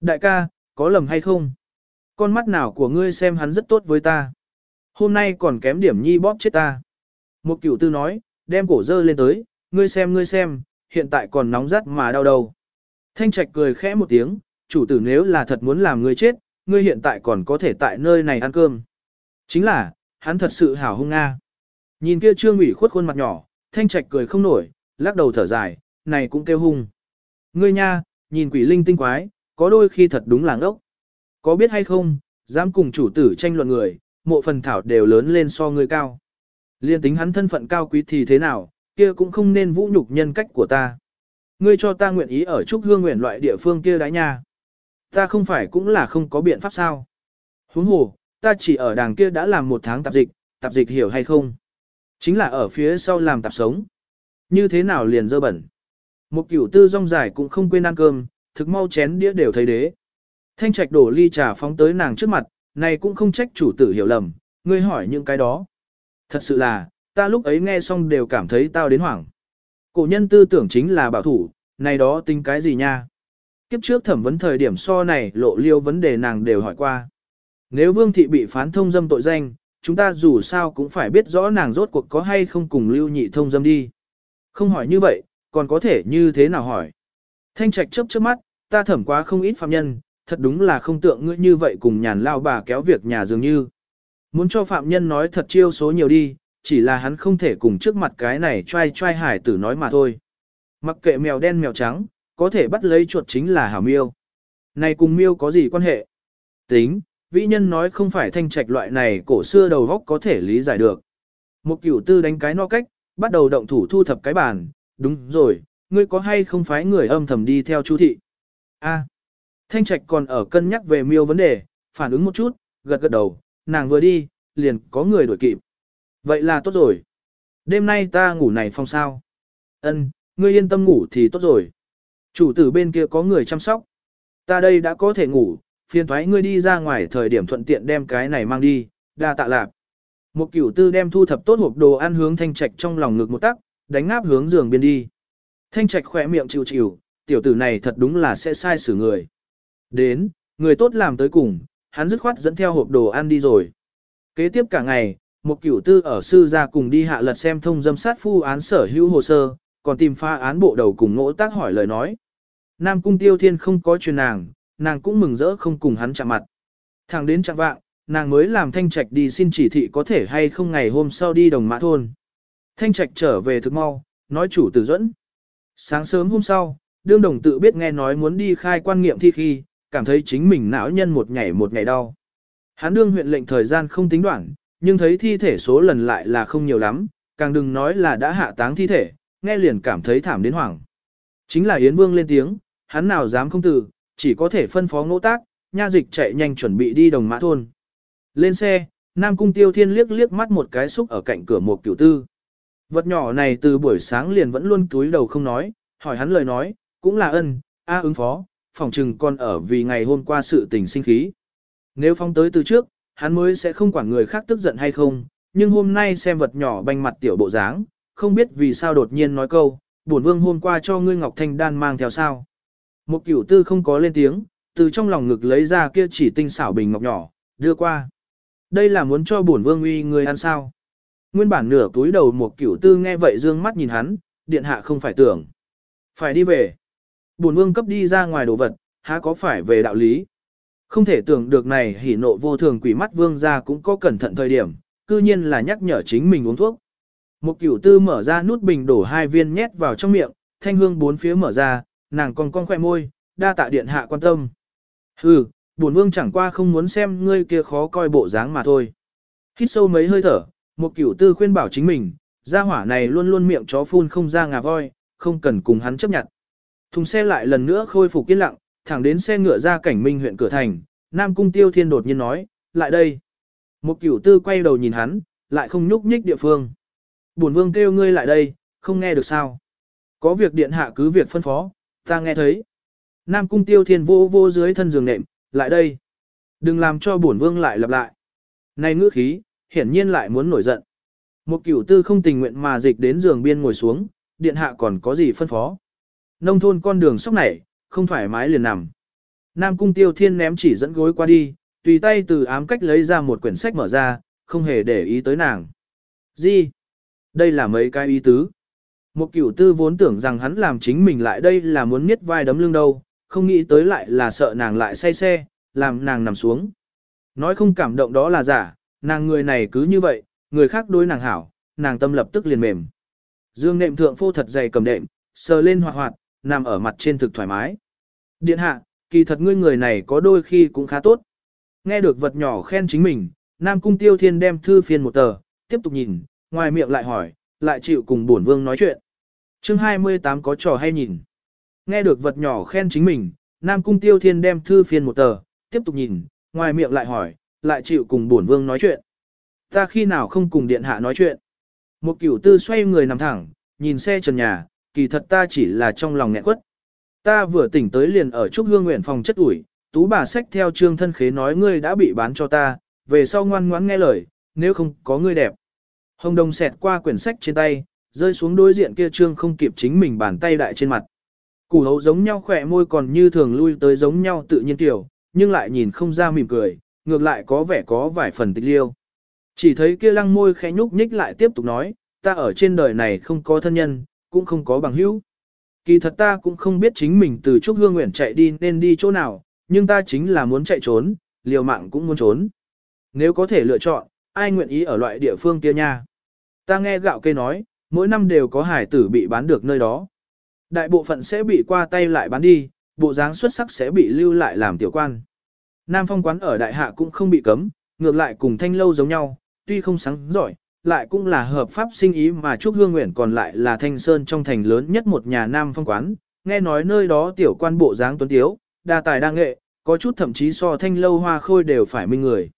Đại ca, có lầm hay không? Con mắt nào của ngươi xem hắn rất tốt với ta. Hôm nay còn kém điểm nhi bóp chết ta. Một cửu tư nói, đem cổ dơ lên tới, ngươi xem ngươi xem, hiện tại còn nóng rát mà đau đầu. Thanh Trạch cười khẽ một tiếng, chủ tử nếu là thật muốn làm ngươi chết, ngươi hiện tại còn có thể tại nơi này ăn cơm. Chính là, hắn thật sự hảo hung nga. Nhìn kia trương ủy khuất khuôn mặt nhỏ, Thanh Trạch cười không nổi, lắc đầu thở dài, này cũng kêu hung. Ngươi nha, nhìn quỷ linh tinh quái, có đôi khi thật đúng là ngốc. Có biết hay không, dám cùng chủ tử tranh luận người, mộ phần thảo đều lớn lên so ngươi cao. Liên tính hắn thân phận cao quý thì thế nào, kia cũng không nên vũ nhục nhân cách của ta. Ngươi cho ta nguyện ý ở Trúc Hương nguyện loại địa phương kia đái nha. Ta không phải cũng là không có biện pháp sao. Huống hồ, ta chỉ ở đàng kia đã làm một tháng tạp dịch, tạp dịch hiểu hay không? Chính là ở phía sau làm tạp sống. Như thế nào liền dơ bẩn. Một cửu tư rong dài cũng không quên ăn cơm, thực mau chén đĩa đều thấy đế. Thanh trạch đổ ly trà phóng tới nàng trước mặt, này cũng không trách chủ tử hiểu lầm, ngươi hỏi những cái đó. Thật sự là, ta lúc ấy nghe xong đều cảm thấy tao đến hoảng. Cổ nhân tư tưởng chính là bảo thủ, này đó tính cái gì nha? Kiếp trước thẩm vấn thời điểm so này lộ liêu vấn đề nàng đều hỏi qua. Nếu vương thị bị phán thông dâm tội danh, chúng ta dù sao cũng phải biết rõ nàng rốt cuộc có hay không cùng lưu nhị thông dâm đi. Không hỏi như vậy, còn có thể như thế nào hỏi? Thanh trạch chớp chớp mắt, ta thẩm quá không ít phạm nhân, thật đúng là không tượng ngươi như vậy cùng nhàn lao bà kéo việc nhà dường như. Muốn cho phạm nhân nói thật chiêu số nhiều đi, chỉ là hắn không thể cùng trước mặt cái này trai trai hải tử nói mà thôi. Mặc kệ mèo đen mèo trắng, có thể bắt lấy chuột chính là hảo miêu. Này cùng miêu có gì quan hệ? Tính, vĩ nhân nói không phải thanh trạch loại này cổ xưa đầu góc có thể lý giải được. Một cửu tư đánh cái no cách, bắt đầu động thủ thu thập cái bàn, đúng rồi, ngươi có hay không phải người âm thầm đi theo chú thị? A. Thanh trạch còn ở cân nhắc về miêu vấn đề, phản ứng một chút, gật gật đầu, nàng vừa đi, liền có người đuổi kịp. Vậy là tốt rồi. Đêm nay ta ngủ này phong sao. Ân, ngươi yên tâm ngủ thì tốt rồi. Chủ tử bên kia có người chăm sóc. Ta đây đã có thể ngủ, phiền thoái ngươi đi ra ngoài thời điểm thuận tiện đem cái này mang đi, đa tạ lạp. Một cửu tư đem thu thập tốt hộp đồ ăn hướng thanh trạch trong lòng ngực một tắc, đánh ngáp hướng giường biên đi. Thanh trạch khỏe miệng chịu chịu, tiểu tử này thật đúng là sẽ sai xử người. Đến, người tốt làm tới cùng, hắn dứt khoát dẫn theo hộp đồ ăn đi rồi. Kế tiếp cả ngày, một cửu tư ở sư ra cùng đi hạ lật xem thông dâm sát phu án sở hữu hồ sơ, còn tìm pha án bộ đầu cùng ngỗ tác hỏi lời nói. Nam cung tiêu thiên không có truyền nàng, nàng cũng mừng rỡ không cùng hắn chạm mặt. Thẳng đến chạm vạng, nàng mới làm thanh trạch đi xin chỉ thị có thể hay không ngày hôm sau đi đồng mã thôn. Thanh trạch trở về thực mau, nói chủ tử dẫn. Sáng sớm hôm sau, đương đồng tự biết nghe nói muốn đi khai quan nghiệm thi khi, cảm thấy chính mình não nhân một ngày một ngày đau. Hắn đương huyện lệnh thời gian không tính đoạn, nhưng thấy thi thể số lần lại là không nhiều lắm, càng đừng nói là đã hạ táng thi thể, nghe liền cảm thấy thảm đến hoảng. Chính là Yến Vương lên tiếng, hắn nào dám không từ, chỉ có thể phân phó ngỗ tác, nha dịch chạy nhanh chuẩn bị đi đồng mã thôn. Lên xe, Nam Cung Tiêu Thiên liếc liếc mắt một cái xúc ở cạnh cửa một cửu tư. Vật nhỏ này từ buổi sáng liền vẫn luôn túi đầu không nói, hỏi hắn lời nói, cũng là ân, a ứng phó, phòng trừng còn ở vì ngày hôm qua sự tình sinh khí. Nếu phong tới từ trước, hắn mới sẽ không quản người khác tức giận hay không, nhưng hôm nay xem vật nhỏ banh mặt tiểu bộ dáng, không biết vì sao đột nhiên nói câu, bổn vương hôm qua cho ngươi Ngọc Thanh Đan mang theo sao. Một cửu tư không có lên tiếng, từ trong lòng ngực lấy ra kia chỉ tinh xảo bình ngọc nhỏ, đưa qua. Đây là muốn cho bổn vương uy người ăn sao. Nguyên bản nửa túi đầu một cửu tư nghe vậy dương mắt nhìn hắn, điện hạ không phải tưởng. Phải đi về buồn vương cấp đi ra ngoài đồ vật, há có phải về đạo lý. Không thể tưởng được này hỉ nộ vô thường quỷ mắt vương ra cũng có cẩn thận thời điểm, cư nhiên là nhắc nhở chính mình uống thuốc. Một cửu tư mở ra nút bình đổ hai viên nhét vào trong miệng, thanh hương bốn phía mở ra, nàng còn con khoe môi, đa tạ điện hạ quan tâm. Hừ, buồn vương chẳng qua không muốn xem ngươi kia khó coi bộ dáng mà thôi. Hít sâu mấy hơi thở, một cửu tư khuyên bảo chính mình, gia hỏa này luôn luôn miệng chó phun không ra ngà voi, không cần cùng hắn chấp nhận. Thùng xe lại lần nữa khôi phục yên lặng, thẳng đến xe ngựa ra cảnh minh huyện cửa thành, Nam Cung Tiêu Thiên đột nhiên nói, lại đây. Một cửu tư quay đầu nhìn hắn, lại không nhúc nhích địa phương. Bổn vương kêu ngươi lại đây, không nghe được sao. Có việc điện hạ cứ việc phân phó, ta nghe thấy. Nam Cung Tiêu Thiên vô vô dưới thân giường nệm, lại đây. Đừng làm cho bổn vương lại lặp lại. Này ngữ khí, hiển nhiên lại muốn nổi giận. Một cửu tư không tình nguyện mà dịch đến giường biên ngồi xuống, điện hạ còn có gì phân phó. Nông thôn con đường sóc nảy, không thoải mái liền nằm. Nam cung tiêu thiên ném chỉ dẫn gối qua đi, tùy tay từ ám cách lấy ra một quyển sách mở ra, không hề để ý tới nàng. Gì? Đây là mấy cái ý tứ. Một cửu tư vốn tưởng rằng hắn làm chính mình lại đây là muốn miết vai đấm lưng đâu, không nghĩ tới lại là sợ nàng lại say xe, làm nàng nằm xuống. Nói không cảm động đó là giả, nàng người này cứ như vậy, người khác đối nàng hảo, nàng tâm lập tức liền mềm. Dương nệm thượng phô thật dày cầm đệm, sờ lên hoạt hoạt, nằm ở mặt trên thực thoải mái. Điện hạ, kỳ thật ngươi người này có đôi khi cũng khá tốt. Nghe được vật nhỏ khen chính mình, Nam Cung Tiêu Thiên đem thư phiên một tờ, tiếp tục nhìn, ngoài miệng lại hỏi, lại chịu cùng bổn vương nói chuyện. Chương 28 có trò hay nhìn. Nghe được vật nhỏ khen chính mình, Nam Cung Tiêu Thiên đem thư phiên một tờ, tiếp tục nhìn, ngoài miệng lại hỏi, lại chịu cùng bổn vương nói chuyện. Ta khi nào không cùng điện hạ nói chuyện. Một cửu tư xoay người nằm thẳng, nhìn xe trần nhà, kỳ thật ta chỉ là trong lòng nghẹn quất. Ta vừa tỉnh tới liền ở Trúc Hương nguyện phòng chất ủi, tú bà sách theo trương thân khế nói ngươi đã bị bán cho ta, về sau ngoan ngoãn nghe lời, nếu không có ngươi đẹp. Hồng đồng xẹt qua quyển sách trên tay, rơi xuống đối diện kia trương không kịp chính mình bàn tay đại trên mặt. Củ hấu giống nhau khỏe môi còn như thường lui tới giống nhau tự nhiên tiểu, nhưng lại nhìn không ra mỉm cười, ngược lại có vẻ có vài phần tịch liêu. Chỉ thấy kia lăng môi khẽ nhúc nhích lại tiếp tục nói, ta ở trên đời này không có thân nhân, cũng không có bằng hữu. Kỳ thật ta cũng không biết chính mình từ Trúc Hương Nguyện chạy đi nên đi chỗ nào, nhưng ta chính là muốn chạy trốn, liều mạng cũng muốn trốn. Nếu có thể lựa chọn, ai nguyện ý ở loại địa phương kia nha. Ta nghe gạo cây nói, mỗi năm đều có hải tử bị bán được nơi đó. Đại bộ phận sẽ bị qua tay lại bán đi, bộ dáng xuất sắc sẽ bị lưu lại làm tiểu quan. Nam phong quán ở đại hạ cũng không bị cấm, ngược lại cùng thanh lâu giống nhau, tuy không sáng giỏi, lại cũng là hợp pháp sinh ý mà Trúc Hương Nguyện còn lại là thanh sơn trong thành lớn nhất một nhà Nam phong quán, nghe nói nơi đó tiểu quan bộ dáng tuấn tiếu, đa tài đa nghệ, có chút thậm chí so thanh lâu hoa khôi đều phải minh người.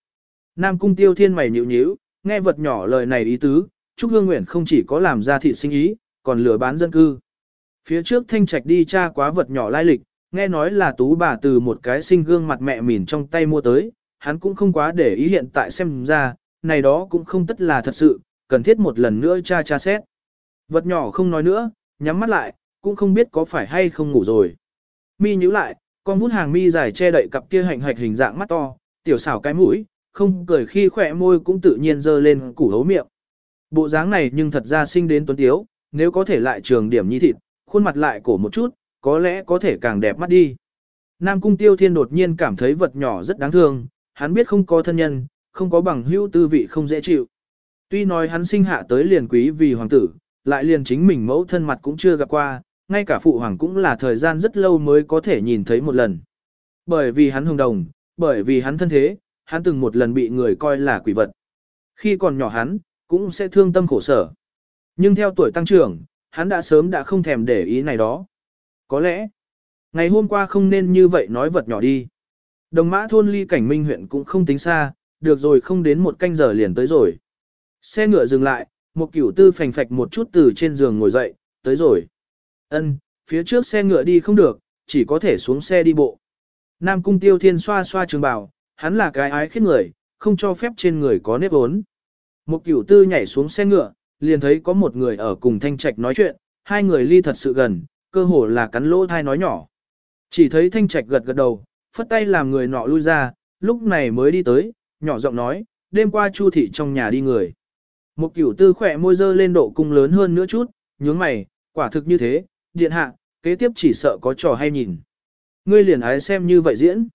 Nam cung tiêu thiên mày nhịu nhíu, nghe vật nhỏ lời này ý tứ, Trúc Hương Nguyện không chỉ có làm ra thị sinh ý, còn lừa bán dân cư. Phía trước thanh trạch đi tra quá vật nhỏ lai lịch, nghe nói là tú bà từ một cái sinh gương mặt mẹ mỉn trong tay mua tới, hắn cũng không quá để ý hiện tại xem ra, này đó cũng không tất là thật sự, cần thiết một lần nữa tra tra xét. Vật nhỏ không nói nữa, nhắm mắt lại, cũng không biết có phải hay không ngủ rồi. Mi nhíu lại, con vút hàng mi dài che đậy cặp kia hạnh hạch hình dạng mắt to, tiểu xảo cái mũi, không cười khi khỏe môi cũng tự nhiên dơ lên củ hấu miệng. Bộ dáng này nhưng thật ra sinh đến tuấn tiếu, nếu có thể lại trường điểm nhi thịt, khuôn mặt lại cổ một chút, có lẽ có thể càng đẹp mắt đi. Nam cung tiêu thiên đột nhiên cảm thấy vật nhỏ rất đáng thương, hắn biết không có thân nhân, không có bằng hữu tư vị không dễ chịu. Tuy nói hắn sinh hạ tới liền quý vì hoàng tử, lại liền chính mình mẫu thân mặt cũng chưa gặp qua, ngay cả phụ hoàng cũng là thời gian rất lâu mới có thể nhìn thấy một lần. Bởi vì hắn hồng đồng, bởi vì hắn thân thế, hắn từng một lần bị người coi là quỷ vật. Khi còn nhỏ hắn, cũng sẽ thương tâm khổ sở. Nhưng theo tuổi tăng trưởng, hắn đã sớm đã không thèm để ý này đó. Có lẽ, ngày hôm qua không nên như vậy nói vật nhỏ đi. Đồng mã thôn ly cảnh minh huyện cũng không tính xa, được rồi không đến một canh giờ liền tới rồi. Xe ngựa dừng lại, một cửu tư phành phạch một chút từ trên giường ngồi dậy, tới rồi. Ân, phía trước xe ngựa đi không được, chỉ có thể xuống xe đi bộ. Nam cung tiêu thiên xoa xoa trường bào, hắn là cái ái khiết người, không cho phép trên người có nếp ốn. Một cửu tư nhảy xuống xe ngựa, liền thấy có một người ở cùng thanh trạch nói chuyện, hai người ly thật sự gần, cơ hồ là cắn lỗ thai nói nhỏ. Chỉ thấy thanh trạch gật gật đầu, phất tay làm người nọ lui ra, lúc này mới đi tới, nhỏ giọng nói, đêm qua chu thị trong nhà đi người. Một cửu tư khỏe môi dơ lên độ cung lớn hơn nữa chút, nhướng mày, quả thực như thế, điện hạ, kế tiếp chỉ sợ có trò hay nhìn. Ngươi liền ái xem như vậy diễn.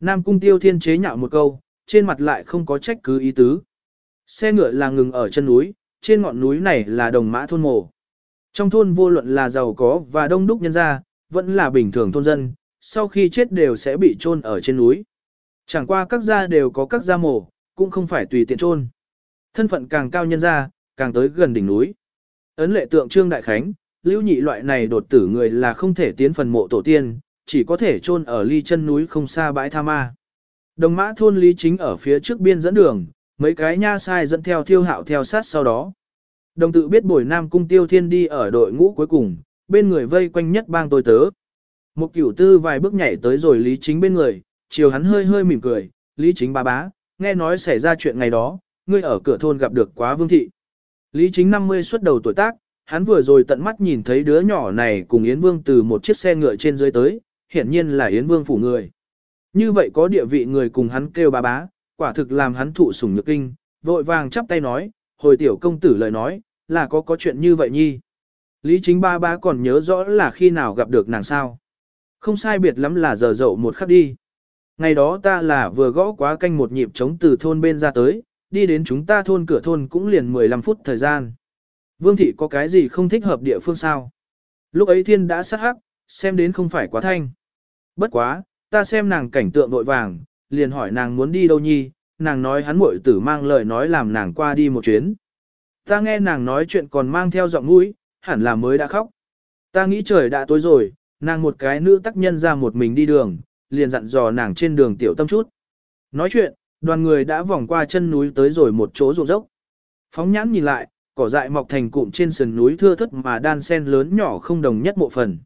Nam cung tiêu thiên chế nhạo một câu, trên mặt lại không có trách cứ ý tứ. Xe ngựa là ngừng ở chân núi, trên ngọn núi này là đồng mã thôn mồ. Trong thôn vô luận là giàu có và đông đúc nhân gia, vẫn là bình thường thôn dân, sau khi chết đều sẽ bị chôn ở trên núi. Chẳng qua các gia đều có các gia mổ, cũng không phải tùy tiện chôn. Thân phận càng cao nhân gia, càng tới gần đỉnh núi. Ấn lệ tượng Trương Đại Khánh, lưu nhị loại này đột tử người là không thể tiến phần mộ tổ tiên, chỉ có thể chôn ở ly chân núi không xa bãi tha ma. Đồng mã thôn lý chính ở phía trước biên dẫn đường, mấy cái nha sai dẫn theo thiêu hạo theo sát sau đó. Đồng tự biết bồi nam cung tiêu thiên đi ở đội ngũ cuối cùng, bên người vây quanh nhất bang tôi tớ. Một cửu tư vài bước nhảy tới rồi lý chính bên người, chiều hắn hơi hơi mỉm cười, lý chính ba bá, nghe nói xảy ra chuyện ngày đó, ngươi ở cửa thôn gặp được quá vương thị. Lý chính 50 xuất đầu tuổi tác, hắn vừa rồi tận mắt nhìn thấy đứa nhỏ này cùng Yến Vương từ một chiếc xe ngựa trên dưới tới, hiển nhiên là Yến Vương phủ người. Như vậy có địa vị người cùng hắn kêu ba bá, quả thực làm hắn thụ sủng nhược kinh, vội vàng chắp tay nói, hồi tiểu công tử lời nói, là có có chuyện như vậy nhi. Lý chính ba bá còn nhớ rõ là khi nào gặp được nàng sao. Không sai biệt lắm là giờ dậu một khắc đi. Ngày đó ta là vừa gõ quá canh một nhịp trống từ thôn bên ra tới, đi đến chúng ta thôn cửa thôn cũng liền 15 phút thời gian. Vương thị có cái gì không thích hợp địa phương sao? Lúc ấy thiên đã sát hắc, xem đến không phải quá thanh. Bất quá, ta xem nàng cảnh tượng vội vàng, liền hỏi nàng muốn đi đâu nhi, nàng nói hắn muội tử mang lời nói làm nàng qua đi một chuyến. Ta nghe nàng nói chuyện còn mang theo giọng mũi, hẳn là mới đã khóc. Ta nghĩ trời đã tối rồi, nàng một cái nữ tác nhân ra một mình đi đường, liền dặn dò nàng trên đường tiểu tâm chút. Nói chuyện, đoàn người đã vòng qua chân núi tới rồi một chỗ ruộng dốc. Phóng nhãn nhìn lại, cỏ dại mọc thành cụm trên sườn núi thưa thất mà đan sen lớn nhỏ không đồng nhất mộ phần.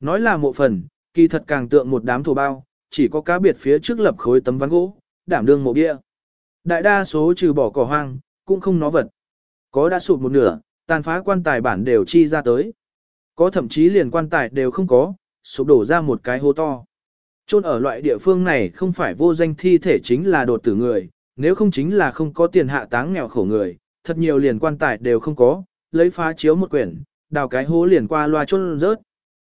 Nói là mộ phần, kỳ thật càng tượng một đám thổ bao, chỉ có cá biệt phía trước lập khối tấm ván gỗ, đảm đương mộ bia. Đại đa số trừ bỏ cỏ hoang, cũng không nó vật. Có đã sụp một nửa, tàn phá quan tài bản đều chi ra tới. Có thậm chí liền quan tài đều không có, sụp đổ ra một cái hố to. Chôn ở loại địa phương này không phải vô danh thi thể chính là đột tử người, nếu không chính là không có tiền hạ táng nghèo khổ người, thật nhiều liền quan tài đều không có, lấy phá chiếu một quyển, đào cái hố liền qua loa chôn rớt.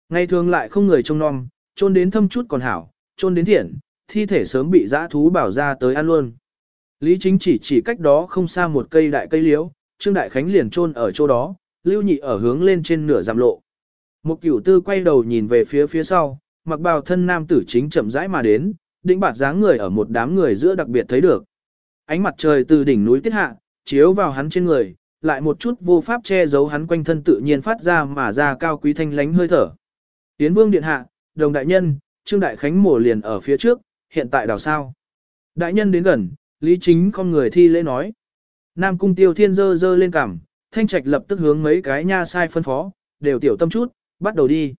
Ngày thường lại không người trông nom, chôn đến thâm chút còn hảo, chôn đến thiện, thi thể sớm bị dã thú bảo ra tới ăn luôn. Lý chính chỉ chỉ cách đó không xa một cây đại cây liễu, Trương Đại Khánh liền chôn ở chỗ đó, Lưu Nhị ở hướng lên trên nửa giảm lộ. Một cửu tư quay đầu nhìn về phía phía sau, mặc bào thân nam tử chính chậm rãi mà đến, đỉnh bạt dáng người ở một đám người giữa đặc biệt thấy được. Ánh mặt trời từ đỉnh núi tiết hạ, chiếu vào hắn trên người, lại một chút vô pháp che giấu hắn quanh thân tự nhiên phát ra mà ra cao quý thanh lánh hơi thở. Tiến vương điện hạ, đồng đại nhân, Trương Đại Khánh mổ liền ở phía trước, hiện tại đào sao. Đại nhân đến gần, Lý Chính con người thi lễ nói. Nam cung tiêu thiên dơ dơ lên cằm, thanh trạch lập tức hướng mấy cái nha sai phân phó, đều tiểu tâm chút, bắt đầu đi.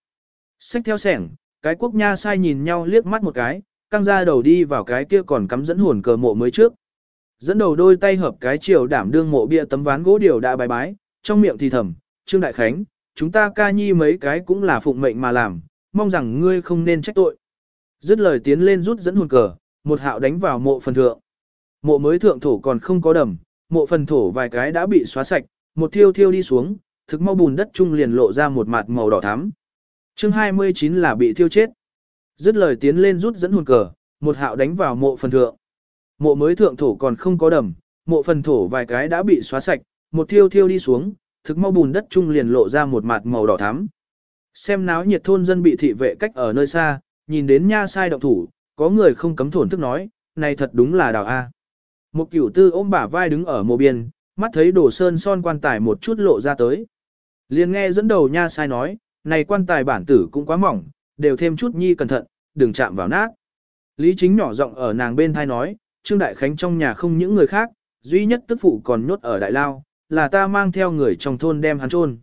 Xách theo sẻng, cái quốc nha sai nhìn nhau liếc mắt một cái, căng ra đầu đi vào cái kia còn cắm dẫn hồn cờ mộ mới trước. Dẫn đầu đôi tay hợp cái chiều đảm đương mộ bia tấm ván gỗ điều đã bài bái, trong miệng thì thầm, Trương Đại Khánh, chúng ta ca nhi mấy cái cũng là phụng mệnh mà làm, mong rằng ngươi không nên trách tội. Dứt lời tiến lên rút dẫn hồn cờ, một hạo đánh vào mộ phần thượng. Mộ mới thượng thổ còn không có đầm, mộ phần thổ vài cái đã bị xóa sạch, một thiêu thiêu đi xuống, thực mau bùn đất trung liền lộ ra một mặt màu đỏ thắm. Chương 29 là bị thiêu chết. Dứt lời tiến lên rút dẫn hồn cờ, một hạo đánh vào mộ phần thượng. Mộ mới thượng thổ còn không có đầm, mộ phần thổ vài cái đã bị xóa sạch, một thiêu thiêu đi xuống, thực mau bùn đất trung liền lộ ra một mặt màu đỏ thắm. Xem náo nhiệt thôn dân bị thị vệ cách ở nơi xa, nhìn đến nha sai động thủ, có người không cấm thổn thức nói, này thật đúng là đào A. Một cửu tư ôm bả vai đứng ở mộ biên, mắt thấy đổ sơn son quan tài một chút lộ ra tới. liền nghe dẫn đầu nha sai nói, này quan tài bản tử cũng quá mỏng, đều thêm chút nhi cẩn thận, đừng chạm vào nát. Lý chính nhỏ giọng ở nàng bên thai nói, Trương Đại Khánh trong nhà không những người khác, duy nhất tức phụ còn nhốt ở Đại Lao, là ta mang theo người trong thôn đem hắn chôn.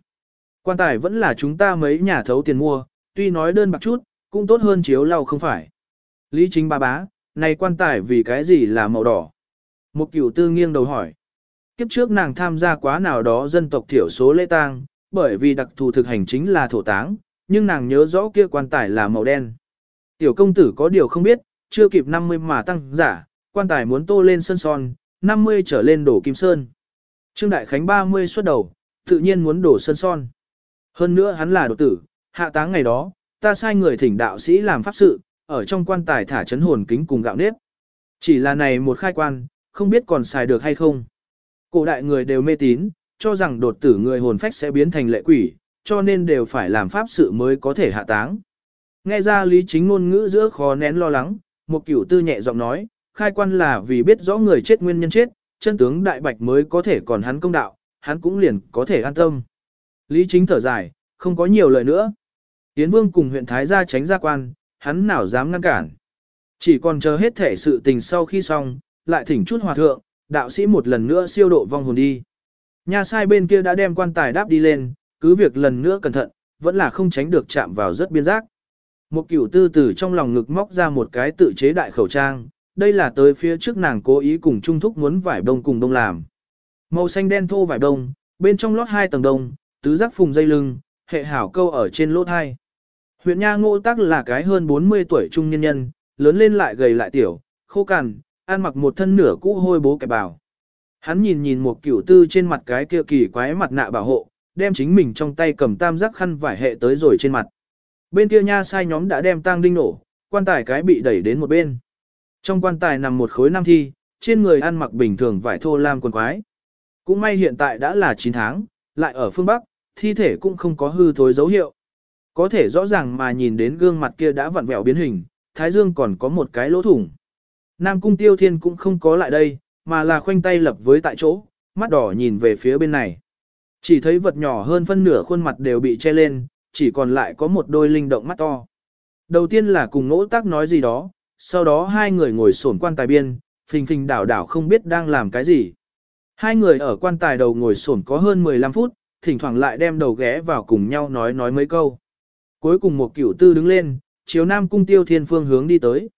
Quan tài vẫn là chúng ta mấy nhà thấu tiền mua, tuy nói đơn bạc chút, cũng tốt hơn chiếu lau không phải. Lý chính ba bá, này quan tài vì cái gì là màu đỏ? Một cửu tư nghiêng đầu hỏi. Kiếp trước nàng tham gia quá nào đó dân tộc thiểu số lễ tang, bởi vì đặc thù thực hành chính là thổ táng, nhưng nàng nhớ rõ kia quan tài là màu đen. Tiểu công tử có điều không biết, chưa kịp 50 mà tăng giả, quan tài muốn tô lên sơn son, 50 trở lên đổ kim sơn. Trương Đại Khánh 30 xuất đầu, tự nhiên muốn đổ sơn son. Hơn nữa hắn là đột tử, hạ táng ngày đó, ta sai người thỉnh đạo sĩ làm pháp sự, ở trong quan tài thả chấn hồn kính cùng gạo nếp. Chỉ là này một khai quan, không biết còn xài được hay không. Cổ đại người đều mê tín, cho rằng đột tử người hồn phách sẽ biến thành lệ quỷ, cho nên đều phải làm pháp sự mới có thể hạ táng. Nghe ra lý chính ngôn ngữ giữa khó nén lo lắng, một cửu tư nhẹ giọng nói, khai quan là vì biết rõ người chết nguyên nhân chết, chân tướng đại bạch mới có thể còn hắn công đạo, hắn cũng liền có thể an tâm. Lý chính thở dài, không có nhiều lời nữa. Yến Vương cùng huyện Thái gia tránh ra quan, hắn nào dám ngăn cản. Chỉ còn chờ hết thể sự tình sau khi xong, lại thỉnh chút hòa thượng, đạo sĩ một lần nữa siêu độ vong hồn đi. Nhà sai bên kia đã đem quan tài đáp đi lên, cứ việc lần nữa cẩn thận, vẫn là không tránh được chạm vào rất biên giác. Một cửu tư tử trong lòng ngực móc ra một cái tự chế đại khẩu trang, đây là tới phía trước nàng cố ý cùng Trung Thúc muốn vải đông cùng đông làm. Màu xanh đen thô vải đông, bên trong lót hai tầng đông, tứ giác phùng dây lưng, hệ hảo câu ở trên lỗ thai. Huyện Nha Ngô Tắc là cái hơn 40 tuổi trung nhân nhân, lớn lên lại gầy lại tiểu, khô cằn, ăn mặc một thân nửa cũ hôi bố kẹp bào. Hắn nhìn nhìn một cửu tư trên mặt cái kia kỳ quái mặt nạ bảo hộ, đem chính mình trong tay cầm tam giác khăn vải hệ tới rồi trên mặt. Bên kia nha sai nhóm đã đem tang đinh nổ, quan tài cái bị đẩy đến một bên. Trong quan tài nằm một khối nam thi, trên người ăn mặc bình thường vải thô lam quần quái. Cũng may hiện tại đã là 9 tháng, lại ở phương Bắc, thi thể cũng không có hư thối dấu hiệu. Có thể rõ ràng mà nhìn đến gương mặt kia đã vặn vẹo biến hình, thái dương còn có một cái lỗ thủng. Nam cung tiêu thiên cũng không có lại đây, mà là khoanh tay lập với tại chỗ, mắt đỏ nhìn về phía bên này. Chỉ thấy vật nhỏ hơn phân nửa khuôn mặt đều bị che lên, chỉ còn lại có một đôi linh động mắt to. Đầu tiên là cùng ngỗ tác nói gì đó, sau đó hai người ngồi sổn quan tài biên, phình phình đảo đảo không biết đang làm cái gì. Hai người ở quan tài đầu ngồi sổn có hơn 15 phút, thỉnh thoảng lại đem đầu ghé vào cùng nhau nói nói mấy câu. Cuối cùng một cửu tư đứng lên, chiếu nam cung tiêu thiên phương hướng đi tới.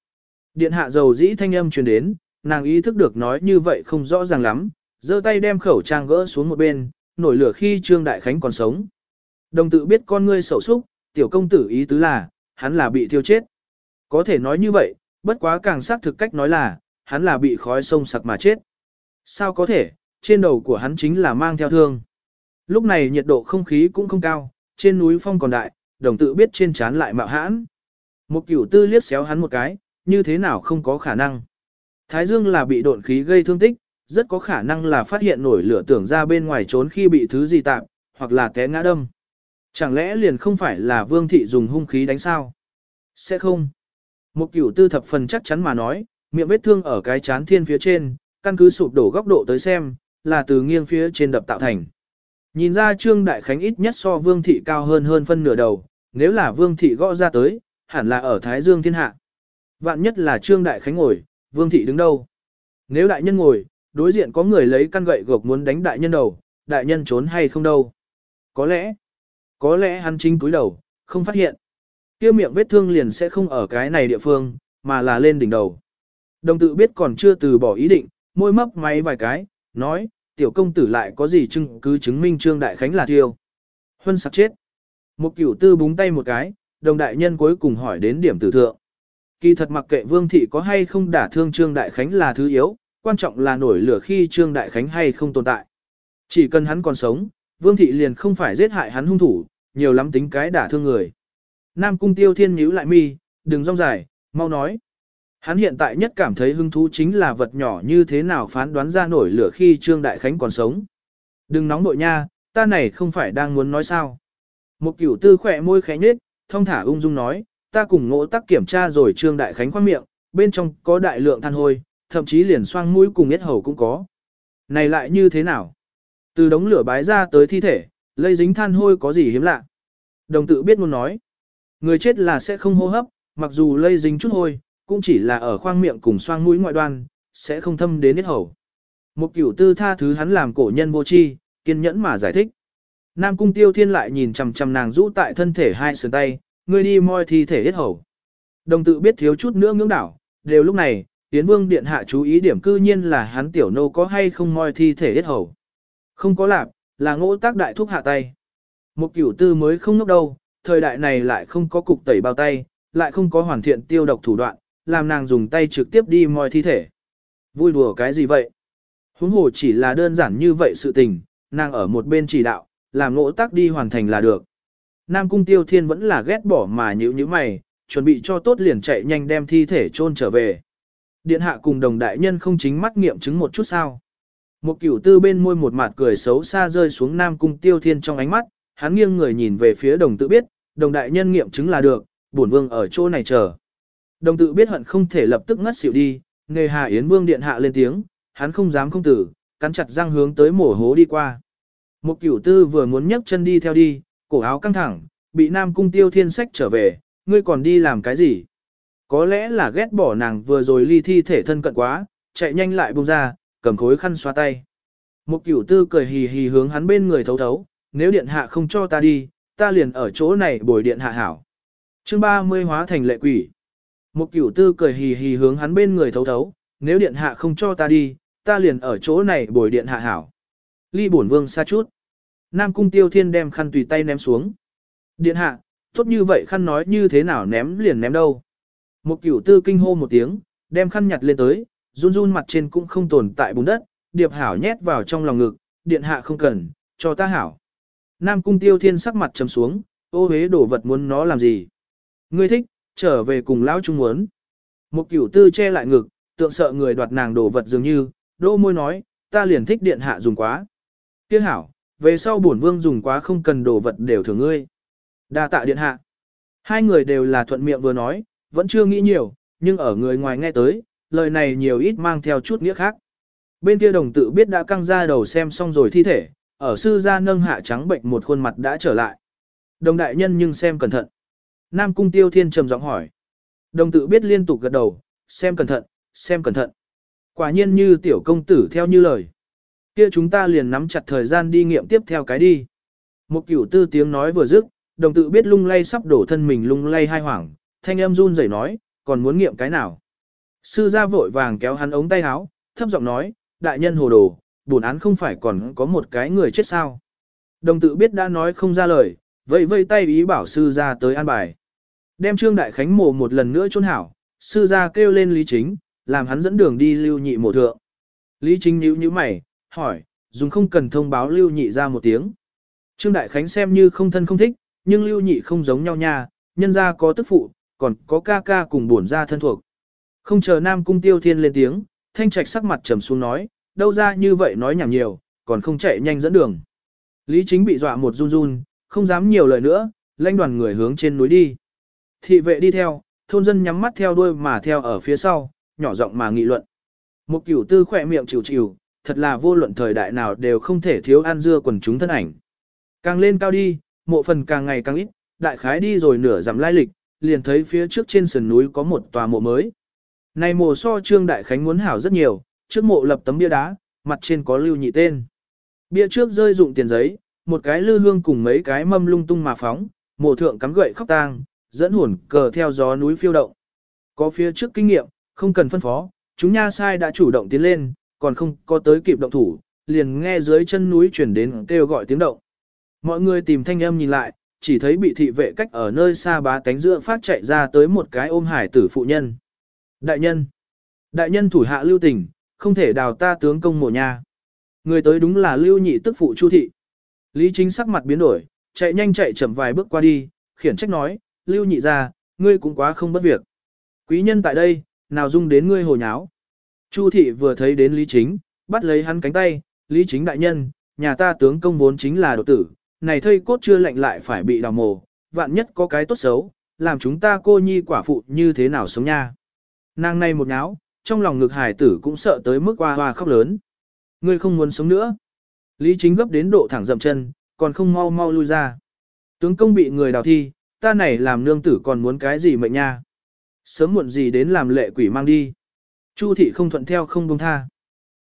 Điện hạ dầu dĩ thanh âm truyền đến, nàng ý thức được nói như vậy không rõ ràng lắm, giơ tay đem khẩu trang gỡ xuống một bên, nổi lửa khi Trương Đại Khánh còn sống. Đồng tự biết con ngươi sầu xúc, tiểu công tử ý tứ là, hắn là bị thiêu chết. Có thể nói như vậy, bất quá càng xác thực cách nói là, hắn là bị khói sông sặc mà chết. Sao có thể, trên đầu của hắn chính là mang theo thương. Lúc này nhiệt độ không khí cũng không cao, trên núi phong còn đại, đồng tự biết trên trán lại mạo hãn. Một cửu tư liếc xéo hắn một cái, như thế nào không có khả năng. Thái dương là bị độn khí gây thương tích, rất có khả năng là phát hiện nổi lửa tưởng ra bên ngoài trốn khi bị thứ gì tạm, hoặc là té ngã đâm. Chẳng lẽ liền không phải là vương thị dùng hung khí đánh sao? Sẽ không. Một cửu tư thập phần chắc chắn mà nói, miệng vết thương ở cái chán thiên phía trên, căn cứ sụp đổ góc độ tới xem, là từ nghiêng phía trên đập tạo thành. Nhìn ra Trương Đại Khánh ít nhất so Vương Thị cao hơn hơn phân nửa đầu, nếu là Vương Thị gõ ra tới, hẳn là ở Thái Dương thiên hạ. Vạn nhất là Trương Đại Khánh ngồi, Vương Thị đứng đâu? Nếu đại nhân ngồi, đối diện có người lấy căn gậy gộc muốn đánh đại nhân đầu, đại nhân trốn hay không đâu? Có lẽ, có lẽ hắn chính cúi đầu, không phát hiện. Kia miệng vết thương liền sẽ không ở cái này địa phương, mà là lên đỉnh đầu. Đồng tự biết còn chưa từ bỏ ý định, môi mấp máy vài cái, nói, tiểu công tử lại có gì chứng cứ chứng minh Trương Đại Khánh là thiêu. Huân sặc chết. Một cửu tư búng tay một cái, đồng đại nhân cuối cùng hỏi đến điểm tử thượng. Kỳ thật mặc kệ vương thị có hay không đả thương Trương Đại Khánh là thứ yếu, quan trọng là nổi lửa khi Trương Đại Khánh hay không tồn tại. Chỉ cần hắn còn sống, vương thị liền không phải giết hại hắn hung thủ, nhiều lắm tính cái đả thương người. Nam cung tiêu thiên nhíu lại mi, đừng rong dài, mau nói. Hắn hiện tại nhất cảm thấy hứng thú chính là vật nhỏ như thế nào phán đoán ra nổi lửa khi Trương Đại Khánh còn sống. Đừng nóng nội nha, ta này không phải đang muốn nói sao. Một cửu tư khỏe môi khẽ nhếch, thông thả ung dung nói, ta cùng ngỗ tắc kiểm tra rồi Trương Đại Khánh khoang miệng, bên trong có đại lượng than hôi, thậm chí liền xoang mũi cùng yết hầu cũng có. Này lại như thế nào? Từ đống lửa bái ra tới thi thể, lây dính than hôi có gì hiếm lạ? Đồng tự biết muốn nói. Người chết là sẽ không hô hấp, mặc dù lây dính chút hôi, cũng chỉ là ở khoang miệng cùng xoang mũi ngoại đoan, sẽ không thâm đến yết hầu. Một cửu tư tha thứ hắn làm cổ nhân vô tri, kiên nhẫn mà giải thích. Nam cung tiêu thiên lại nhìn chằm chằm nàng rũ tại thân thể hai sườn tay, ngươi đi moi thi thể hết hầu. Đồng tự biết thiếu chút nữa ngưỡng đảo, đều lúc này, tiến vương điện hạ chú ý điểm cư nhiên là hắn tiểu nô có hay không moi thi thể hết hầu. Không có lạp, là ngỗ tác đại thúc hạ tay. Một cửu tư mới không ngốc đâu, thời đại này lại không có cục tẩy bao tay, lại không có hoàn thiện tiêu độc thủ đoạn, làm nàng dùng tay trực tiếp đi moi thi thể. Vui đùa cái gì vậy? Huống hồ chỉ là đơn giản như vậy sự tình, nàng ở một bên chỉ đạo, làm ngỗ tác đi hoàn thành là được. Nam cung tiêu thiên vẫn là ghét bỏ mà nhữ như mày, chuẩn bị cho tốt liền chạy nhanh đem thi thể chôn trở về. Điện hạ cùng đồng đại nhân không chính mắt nghiệm chứng một chút sao. Một cửu tư bên môi một mặt cười xấu xa rơi xuống Nam cung tiêu thiên trong ánh mắt, hắn nghiêng người nhìn về phía đồng tự biết, đồng đại nhân nghiệm chứng là được, bổn vương ở chỗ này chờ. Đồng tự biết hận không thể lập tức ngất xỉu đi, nghề Hà Yến Vương điện hạ lên tiếng, hắn không dám không tử, cắn chặt răng hướng tới mổ hố đi qua. Một cửu tư vừa muốn nhấc chân đi theo đi, cổ áo căng thẳng, bị Nam Cung Tiêu Thiên sách trở về, ngươi còn đi làm cái gì? Có lẽ là ghét bỏ nàng vừa rồi ly thi thể thân cận quá, chạy nhanh lại buông ra, cầm khối khăn xoa tay. Một cửu tư cười hì hì hướng hắn bên người thấu thấu, nếu điện hạ không cho ta đi, ta liền ở chỗ này bồi điện hạ hảo. chương 30 hóa thành lệ quỷ. Một cửu tư cười hì hì hướng hắn bên người thấu thấu, nếu điện hạ không cho ta đi, ta liền ở chỗ này bồi điện hạ hảo. Ly bổn vương xa chút. Nam cung tiêu thiên đem khăn tùy tay ném xuống. Điện hạ, tốt như vậy khăn nói như thế nào ném liền ném đâu. Một cửu tư kinh hô một tiếng, đem khăn nhặt lên tới, run run mặt trên cũng không tồn tại bùn đất, điệp hảo nhét vào trong lòng ngực, điện hạ không cần, cho ta hảo. Nam cung tiêu thiên sắc mặt trầm xuống, ô hế đổ vật muốn nó làm gì. Ngươi thích, trở về cùng lão trung muốn. Một cửu tư che lại ngực, tượng sợ người đoạt nàng đổ vật dường như, đô môi nói, ta liền thích điện hạ dùng quá. Tiếc hảo, về sau bổn vương dùng quá không cần đồ vật đều thưởng ngươi. đa tạ điện hạ. Hai người đều là thuận miệng vừa nói, vẫn chưa nghĩ nhiều, nhưng ở người ngoài nghe tới, lời này nhiều ít mang theo chút nghĩa khác. Bên kia đồng tự biết đã căng ra đầu xem xong rồi thi thể, ở sư gia nâng hạ trắng bệnh một khuôn mặt đã trở lại. Đồng đại nhân nhưng xem cẩn thận. Nam cung tiêu thiên trầm giọng hỏi. Đồng tự biết liên tục gật đầu, xem cẩn thận, xem cẩn thận. Quả nhiên như tiểu công tử theo như lời. Kia chúng ta liền nắm chặt thời gian đi nghiệm tiếp theo cái đi. Một cửu tư tiếng nói vừa dứt, đồng tự biết lung lay sắp đổ thân mình lung lay hai hoảng, thanh âm run rẩy nói, còn muốn nghiệm cái nào. Sư gia vội vàng kéo hắn ống tay áo, thấp giọng nói, đại nhân hồ đồ, bổn án không phải còn có một cái người chết sao. Đồng tự biết đã nói không ra lời, vậy vây tay ý bảo sư gia tới an bài. Đem Trương Đại Khánh mổ một lần nữa chôn hảo, sư gia kêu lên Lý Chính, làm hắn dẫn đường đi lưu nhị mộ thượng. Lý Chính nhíu nhíu mày, hỏi, dùng không cần thông báo lưu nhị ra một tiếng. Trương Đại Khánh xem như không thân không thích, nhưng lưu nhị không giống nhau nha, nhân ra có tức phụ, còn có ca ca cùng buồn ra thân thuộc. Không chờ Nam Cung Tiêu Thiên lên tiếng, Thanh Trạch sắc mặt trầm xuống nói, đâu ra như vậy nói nhảm nhiều, còn không chạy nhanh dẫn đường. Lý Chính bị dọa một run run, không dám nhiều lời nữa, lãnh đoàn người hướng trên núi đi. Thị vệ đi theo, thôn dân nhắm mắt theo đuôi mà theo ở phía sau, nhỏ giọng mà nghị luận. Một cửu tư khỏe miệng chịu chịu, thật là vô luận thời đại nào đều không thể thiếu ăn dưa quần chúng thân ảnh. Càng lên cao đi, mộ phần càng ngày càng ít, đại khái đi rồi nửa dặm lai lịch, liền thấy phía trước trên sườn núi có một tòa mộ mới. Này mộ so trương đại khánh muốn hảo rất nhiều, trước mộ lập tấm bia đá, mặt trên có lưu nhị tên. Bia trước rơi dụng tiền giấy, một cái lư hương cùng mấy cái mâm lung tung mà phóng, mộ thượng cắm gậy khóc tang, dẫn hồn cờ theo gió núi phiêu động. Có phía trước kinh nghiệm, không cần phân phó, chúng nha sai đã chủ động tiến lên, còn không có tới kịp động thủ, liền nghe dưới chân núi chuyển đến kêu gọi tiếng động. Mọi người tìm thanh âm nhìn lại, chỉ thấy bị thị vệ cách ở nơi xa bá cánh giữa phát chạy ra tới một cái ôm hải tử phụ nhân. Đại nhân! Đại nhân thủ hạ lưu tình, không thể đào ta tướng công mộ nhà Người tới đúng là lưu nhị tức phụ chu thị. Lý chính sắc mặt biến đổi, chạy nhanh chạy chậm vài bước qua đi, khiển trách nói, lưu nhị ra, ngươi cũng quá không bất việc. Quý nhân tại đây, nào dung đến ngươi hồ nháo. Chu thị vừa thấy đến Lý Chính, bắt lấy hắn cánh tay, Lý Chính đại nhân, nhà ta tướng công vốn chính là đồ tử, này thây cốt chưa lạnh lại phải bị đào mồ, vạn nhất có cái tốt xấu, làm chúng ta cô nhi quả phụ như thế nào sống nha. Nàng này một nháo, trong lòng ngực hải tử cũng sợ tới mức hoa hoa khóc lớn. Ngươi không muốn sống nữa. Lý Chính gấp đến độ thẳng dậm chân, còn không mau mau lui ra. Tướng công bị người đào thi, ta này làm nương tử còn muốn cái gì mệnh nha. Sớm muộn gì đến làm lệ quỷ mang đi. Chu thị không thuận theo không buông tha.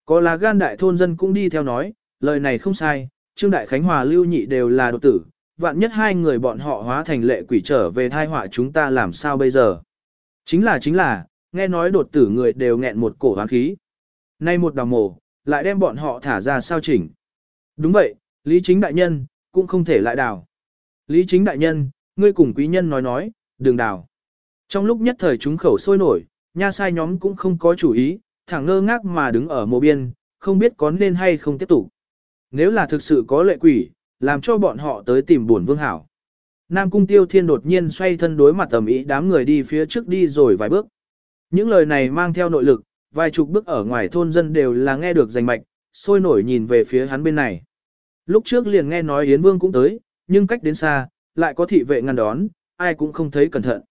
Có là gan đại thôn dân cũng đi theo nói, lời này không sai, Trương Đại Khánh Hòa Lưu Nhị đều là đột tử, vạn nhất hai người bọn họ hóa thành lệ quỷ trở về thai họa chúng ta làm sao bây giờ. Chính là chính là, nghe nói đột tử người đều nghẹn một cổ hoán khí. Nay một đào mổ, lại đem bọn họ thả ra sao chỉnh. Đúng vậy, Lý Chính Đại Nhân, cũng không thể lại đào. Lý Chính Đại Nhân, ngươi cùng quý nhân nói nói, đừng đào. Trong lúc nhất thời chúng khẩu sôi nổi, nha sai nhóm cũng không có chủ ý, thẳng ngơ ngác mà đứng ở mộ biên, không biết có nên hay không tiếp tục. Nếu là thực sự có lệ quỷ, làm cho bọn họ tới tìm buồn vương hảo. Nam cung tiêu thiên đột nhiên xoay thân đối mặt tầm ý đám người đi phía trước đi rồi vài bước. Những lời này mang theo nội lực, vài chục bước ở ngoài thôn dân đều là nghe được danh mạch, sôi nổi nhìn về phía hắn bên này. Lúc trước liền nghe nói Yến Vương cũng tới, nhưng cách đến xa, lại có thị vệ ngăn đón, ai cũng không thấy cẩn thận.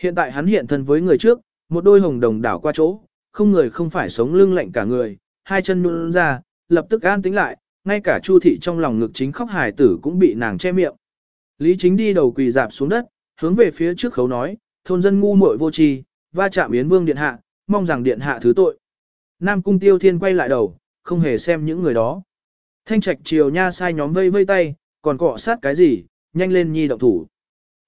Hiện tại hắn hiện thân với người trước, một đôi hồng đồng đảo qua chỗ, không người không phải sống lưng lạnh cả người, hai chân nhún ra, lập tức an tính lại, ngay cả Chu thị trong lòng ngực chính khóc hài tử cũng bị nàng che miệng. Lý Chính đi đầu quỳ dạp xuống đất, hướng về phía trước khấu nói, thôn dân ngu muội vô tri, va chạm Yến Vương điện hạ, mong rằng điện hạ thứ tội. Nam Cung Tiêu Thiên quay lại đầu, không hề xem những người đó. Thanh Trạch chiều nha sai nhóm vây vây tay, còn cọ sát cái gì, nhanh lên nhi động thủ.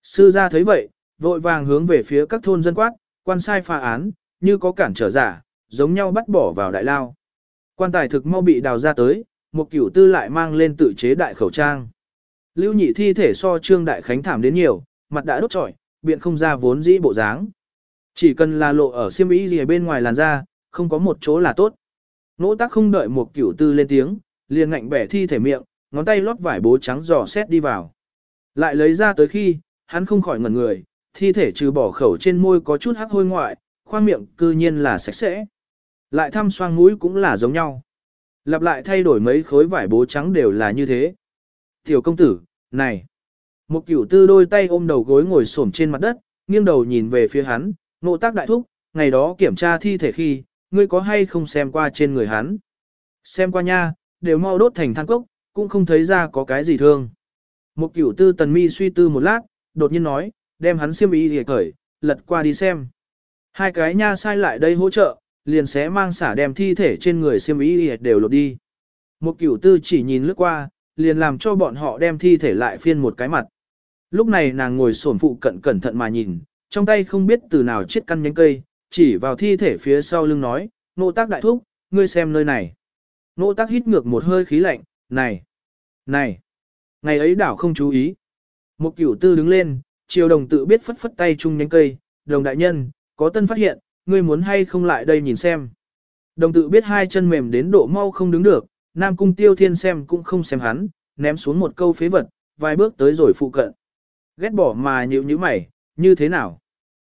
Sư gia thấy vậy, vội vàng hướng về phía các thôn dân quát, quan sai phá án, như có cản trở giả, giống nhau bắt bỏ vào đại lao. Quan tài thực mau bị đào ra tới, một cửu tư lại mang lên tự chế đại khẩu trang. Lưu nhị thi thể so trương đại khánh thảm đến nhiều, mặt đã đốt trọi, biện không ra vốn dĩ bộ dáng. Chỉ cần là lộ ở xiêm y gì bên ngoài làn da, không có một chỗ là tốt. Nỗ tác không đợi một cửu tư lên tiếng, liền ngạnh bẻ thi thể miệng, ngón tay lót vải bố trắng giò xét đi vào. Lại lấy ra tới khi, hắn không khỏi ngẩn người, thi thể trừ bỏ khẩu trên môi có chút hắc hôi ngoại, khoang miệng cư nhiên là sạch sẽ. Lại thăm xoang mũi cũng là giống nhau. Lặp lại thay đổi mấy khối vải bố trắng đều là như thế. Tiểu công tử, này. Một cửu tư đôi tay ôm đầu gối ngồi xổm trên mặt đất, nghiêng đầu nhìn về phía hắn, nộ tác đại thúc, ngày đó kiểm tra thi thể khi, ngươi có hay không xem qua trên người hắn. Xem qua nha, đều mau đốt thành than cốc, cũng không thấy ra có cái gì thương. Một cửu tư tần mi suy tư một lát, đột nhiên nói, đem hắn xiêm y hề cởi, lật qua đi xem. Hai cái nha sai lại đây hỗ trợ, liền sẽ mang xả đem thi thể trên người xiêm y đều lột đi. Một cửu tư chỉ nhìn lướt qua, liền làm cho bọn họ đem thi thể lại phiên một cái mặt. Lúc này nàng ngồi sổn phụ cận cẩn thận mà nhìn, trong tay không biết từ nào chết căn nhánh cây, chỉ vào thi thể phía sau lưng nói, nộ tác đại thúc, ngươi xem nơi này. Nộ tác hít ngược một hơi khí lạnh, này, này, ngày ấy đảo không chú ý. Một cửu tư đứng lên, triều đồng tự biết phất phất tay chung nhánh cây, đồng đại nhân, có tân phát hiện, ngươi muốn hay không lại đây nhìn xem. Đồng tự biết hai chân mềm đến độ mau không đứng được, Nam Cung Tiêu Thiên xem cũng không xem hắn, ném xuống một câu phế vật, vài bước tới rồi phụ cận. Ghét bỏ mà nhịu như mày, như thế nào?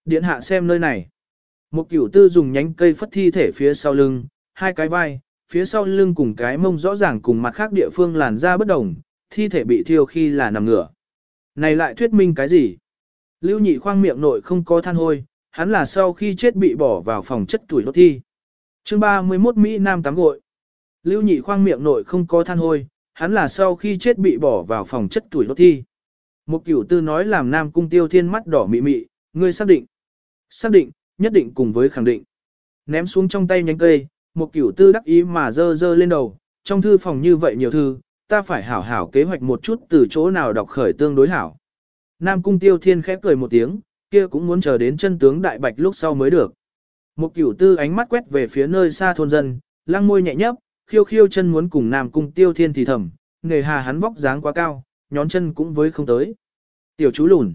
Điện hạ xem nơi này. Một cửu tư dùng nhánh cây phất thi thể phía sau lưng, hai cái vai, phía sau lưng cùng cái mông rõ ràng cùng mặt khác địa phương làn da bất đồng, thi thể bị thiêu khi là nằm ngửa. Này lại thuyết minh cái gì? Lưu nhị khoang miệng nội không có than hôi, hắn là sau khi chết bị bỏ vào phòng chất tuổi đốt thi. chương 31 Mỹ Nam tắm gội. Lưu nhị khoang miệng nội không có than hôi, hắn là sau khi chết bị bỏ vào phòng chất tuổi đốt thi. Một cửu tư nói làm Nam Cung Tiêu Thiên mắt đỏ mị mị, ngươi xác định. Xác định, nhất định cùng với khẳng định. Ném xuống trong tay nhánh cây, một cửu tư đắc ý mà dơ dơ lên đầu, trong thư phòng như vậy nhiều thư, ta phải hảo hảo kế hoạch một chút từ chỗ nào đọc khởi tương đối hảo. Nam Cung Tiêu Thiên khẽ cười một tiếng, kia cũng muốn chờ đến chân tướng đại bạch lúc sau mới được. Một cửu tư ánh mắt quét về phía nơi xa thôn dân, lăng môi nhẹ nhấp, khiêu khiêu chân muốn cùng Nam Cung Tiêu Thiên thì thầm, nề hà hắn vóc dáng quá cao, nhón chân cũng với không tới. Tiểu chú lùn.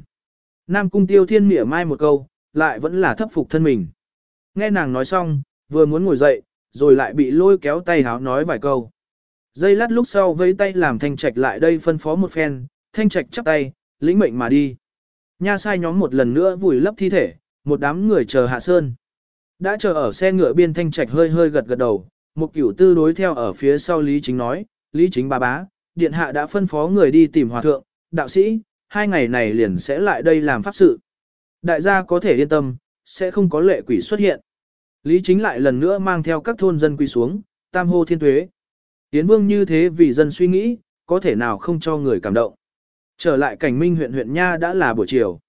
Nam Cung Tiêu Thiên mỉa mai một câu, lại vẫn là thấp phục thân mình. Nghe nàng nói xong, vừa muốn ngồi dậy, rồi lại bị lôi kéo tay háo nói vài câu. Dây lát lúc sau vẫy tay làm thanh trạch lại đây phân phó một phen, thanh trạch chắp tay, lĩnh mệnh mà đi. Nha sai nhóm một lần nữa vùi lấp thi thể, một đám người chờ hạ sơn. Đã chờ ở xe ngựa biên thanh trạch hơi hơi gật gật đầu, một cửu tư đối theo ở phía sau Lý Chính nói, Lý Chính bà bá, điện hạ đã phân phó người đi tìm hòa thượng, đạo sĩ, hai ngày này liền sẽ lại đây làm pháp sự. Đại gia có thể yên tâm, sẽ không có lệ quỷ xuất hiện. Lý Chính lại lần nữa mang theo các thôn dân quỳ xuống, tam hô thiên tuế. Tiến vương như thế vì dân suy nghĩ, có thể nào không cho người cảm động. Trở lại cảnh minh huyện huyện Nha đã là buổi chiều.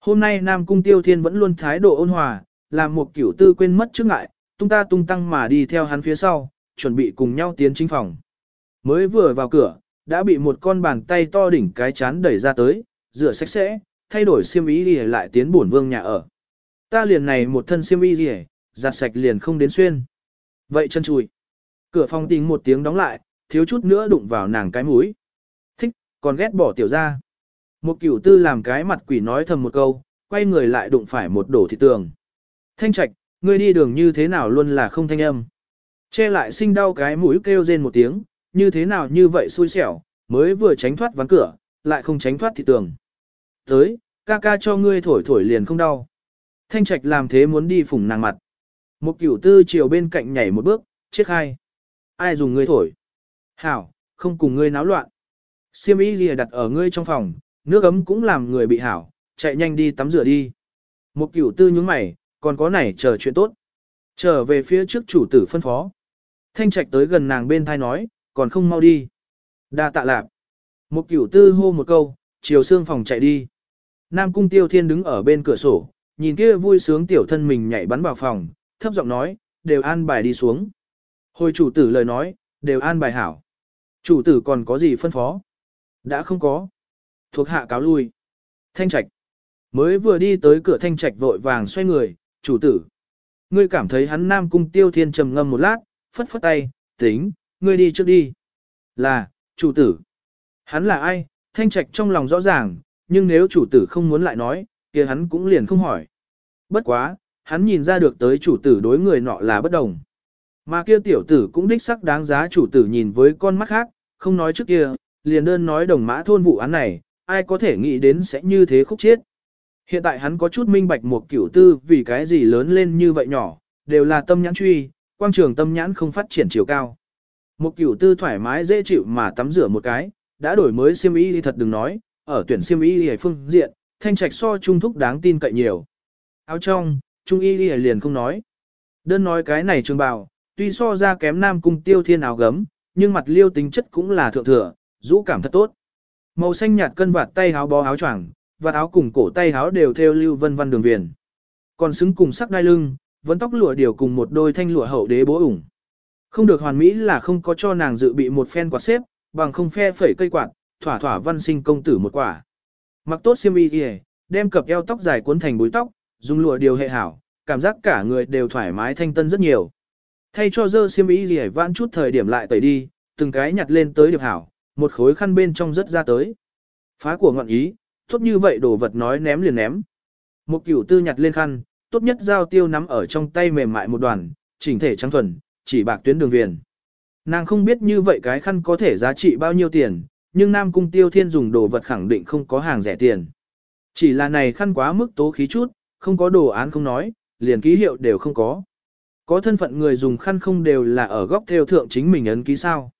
Hôm nay Nam Cung Tiêu Thiên vẫn luôn thái độ ôn hòa, làm một kiểu tư quên mất trước ngại, tung ta tung tăng mà đi theo hắn phía sau, chuẩn bị cùng nhau tiến chính phòng. Mới vừa vào cửa, đã bị một con bàn tay to đỉnh cái chán đẩy ra tới, rửa sạch sẽ, thay đổi xiêm y gì lại tiến bổn vương nhà ở. Ta liền này một thân xiêm y gì, giặt sạch liền không đến xuyên. Vậy chân chùi. Cửa phòng tình một tiếng đóng lại, thiếu chút nữa đụng vào nàng cái mũi. Còn ghét bỏ tiểu ra. Một cửu tư làm cái mặt quỷ nói thầm một câu, quay người lại đụng phải một đổ thị tường. Thanh trạch, ngươi đi đường như thế nào luôn là không thanh âm. Che lại sinh đau cái mũi kêu rên một tiếng, như thế nào như vậy xui xẻo, mới vừa tránh thoát ván cửa, lại không tránh thoát thị tường. Tới, ca ca cho ngươi thổi thổi liền không đau. Thanh trạch làm thế muốn đi phủng nàng mặt. Một cửu tư chiều bên cạnh nhảy một bước, chết hai. Ai dùng ngươi thổi? Hảo, không cùng ngươi náo loạn. Siêm y gì đặt ở ngươi trong phòng, nước ấm cũng làm người bị hảo, chạy nhanh đi tắm rửa đi. Một cửu tư nhướng mày, còn có này chờ chuyện tốt. Trở về phía trước chủ tử phân phó. Thanh trạch tới gần nàng bên thai nói, còn không mau đi. Đa tạ lạp. Một cửu tư hô một câu, chiều xương phòng chạy đi. Nam cung tiêu thiên đứng ở bên cửa sổ, nhìn kia vui sướng tiểu thân mình nhảy bắn vào phòng, thấp giọng nói, đều an bài đi xuống. Hồi chủ tử lời nói, đều an bài hảo. Chủ tử còn có gì phân phó? Đã không có. Thuộc hạ cáo lui. Thanh trạch. Mới vừa đi tới cửa thanh trạch vội vàng xoay người, chủ tử. Ngươi cảm thấy hắn nam cung tiêu thiên trầm ngâm một lát, phất phất tay, tính, ngươi đi trước đi. Là, chủ tử. Hắn là ai, thanh trạch trong lòng rõ ràng, nhưng nếu chủ tử không muốn lại nói, kia hắn cũng liền không hỏi. Bất quá, hắn nhìn ra được tới chủ tử đối người nọ là bất đồng. Mà kia tiểu tử cũng đích sắc đáng giá chủ tử nhìn với con mắt khác, không nói trước kia, liền đơn nói đồng mã thôn vụ án này, ai có thể nghĩ đến sẽ như thế khúc chết. Hiện tại hắn có chút minh bạch một kiểu tư vì cái gì lớn lên như vậy nhỏ, đều là tâm nhãn truy, quang trường tâm nhãn không phát triển chiều cao. Một kiểu tư thoải mái dễ chịu mà tắm rửa một cái, đã đổi mới siêm y thì thật đừng nói, ở tuyển siêm y thì phương diện, thanh trạch so trung thúc đáng tin cậy nhiều. Áo trong, trung y thì liền không nói. Đơn nói cái này trường bào, tuy so ra kém nam cung tiêu thiên áo gấm, nhưng mặt liêu tính chất cũng là thượng thừa, rũ cảm thật tốt. Màu xanh nhạt cân vạt tay áo bó áo choàng, và áo cùng cổ tay áo đều theo lưu vân văn đường viền. Còn xứng cùng sắc đai lưng, vẫn tóc lụa điều cùng một đôi thanh lụa hậu đế bố ủng. Không được hoàn mỹ là không có cho nàng dự bị một phen quạt xếp, bằng không phe phẩy cây quạt, thỏa thỏa văn sinh công tử một quả. Mặc tốt xiêm y kìa, đem cặp eo tóc dài cuốn thành búi tóc, dùng lụa điều hệ hảo, cảm giác cả người đều thoải mái thanh tân rất nhiều. Thay cho dơ xiêm y gì vãn chút thời điểm lại tẩy đi, từng cái nhặt lên tới điệp hảo, một khối khăn bên trong rất ra tới. Phá của ngọn ý, tốt như vậy đồ vật nói ném liền ném. Một cửu tư nhặt lên khăn, tốt nhất giao tiêu nắm ở trong tay mềm mại một đoàn, chỉnh thể trắng thuần, chỉ bạc tuyến đường viền. Nàng không biết như vậy cái khăn có thể giá trị bao nhiêu tiền, nhưng Nam Cung Tiêu Thiên dùng đồ vật khẳng định không có hàng rẻ tiền. Chỉ là này khăn quá mức tố khí chút, không có đồ án không nói, liền ký hiệu đều không có. Có thân phận người dùng khăn không đều là ở góc theo thượng chính mình ấn ký sao.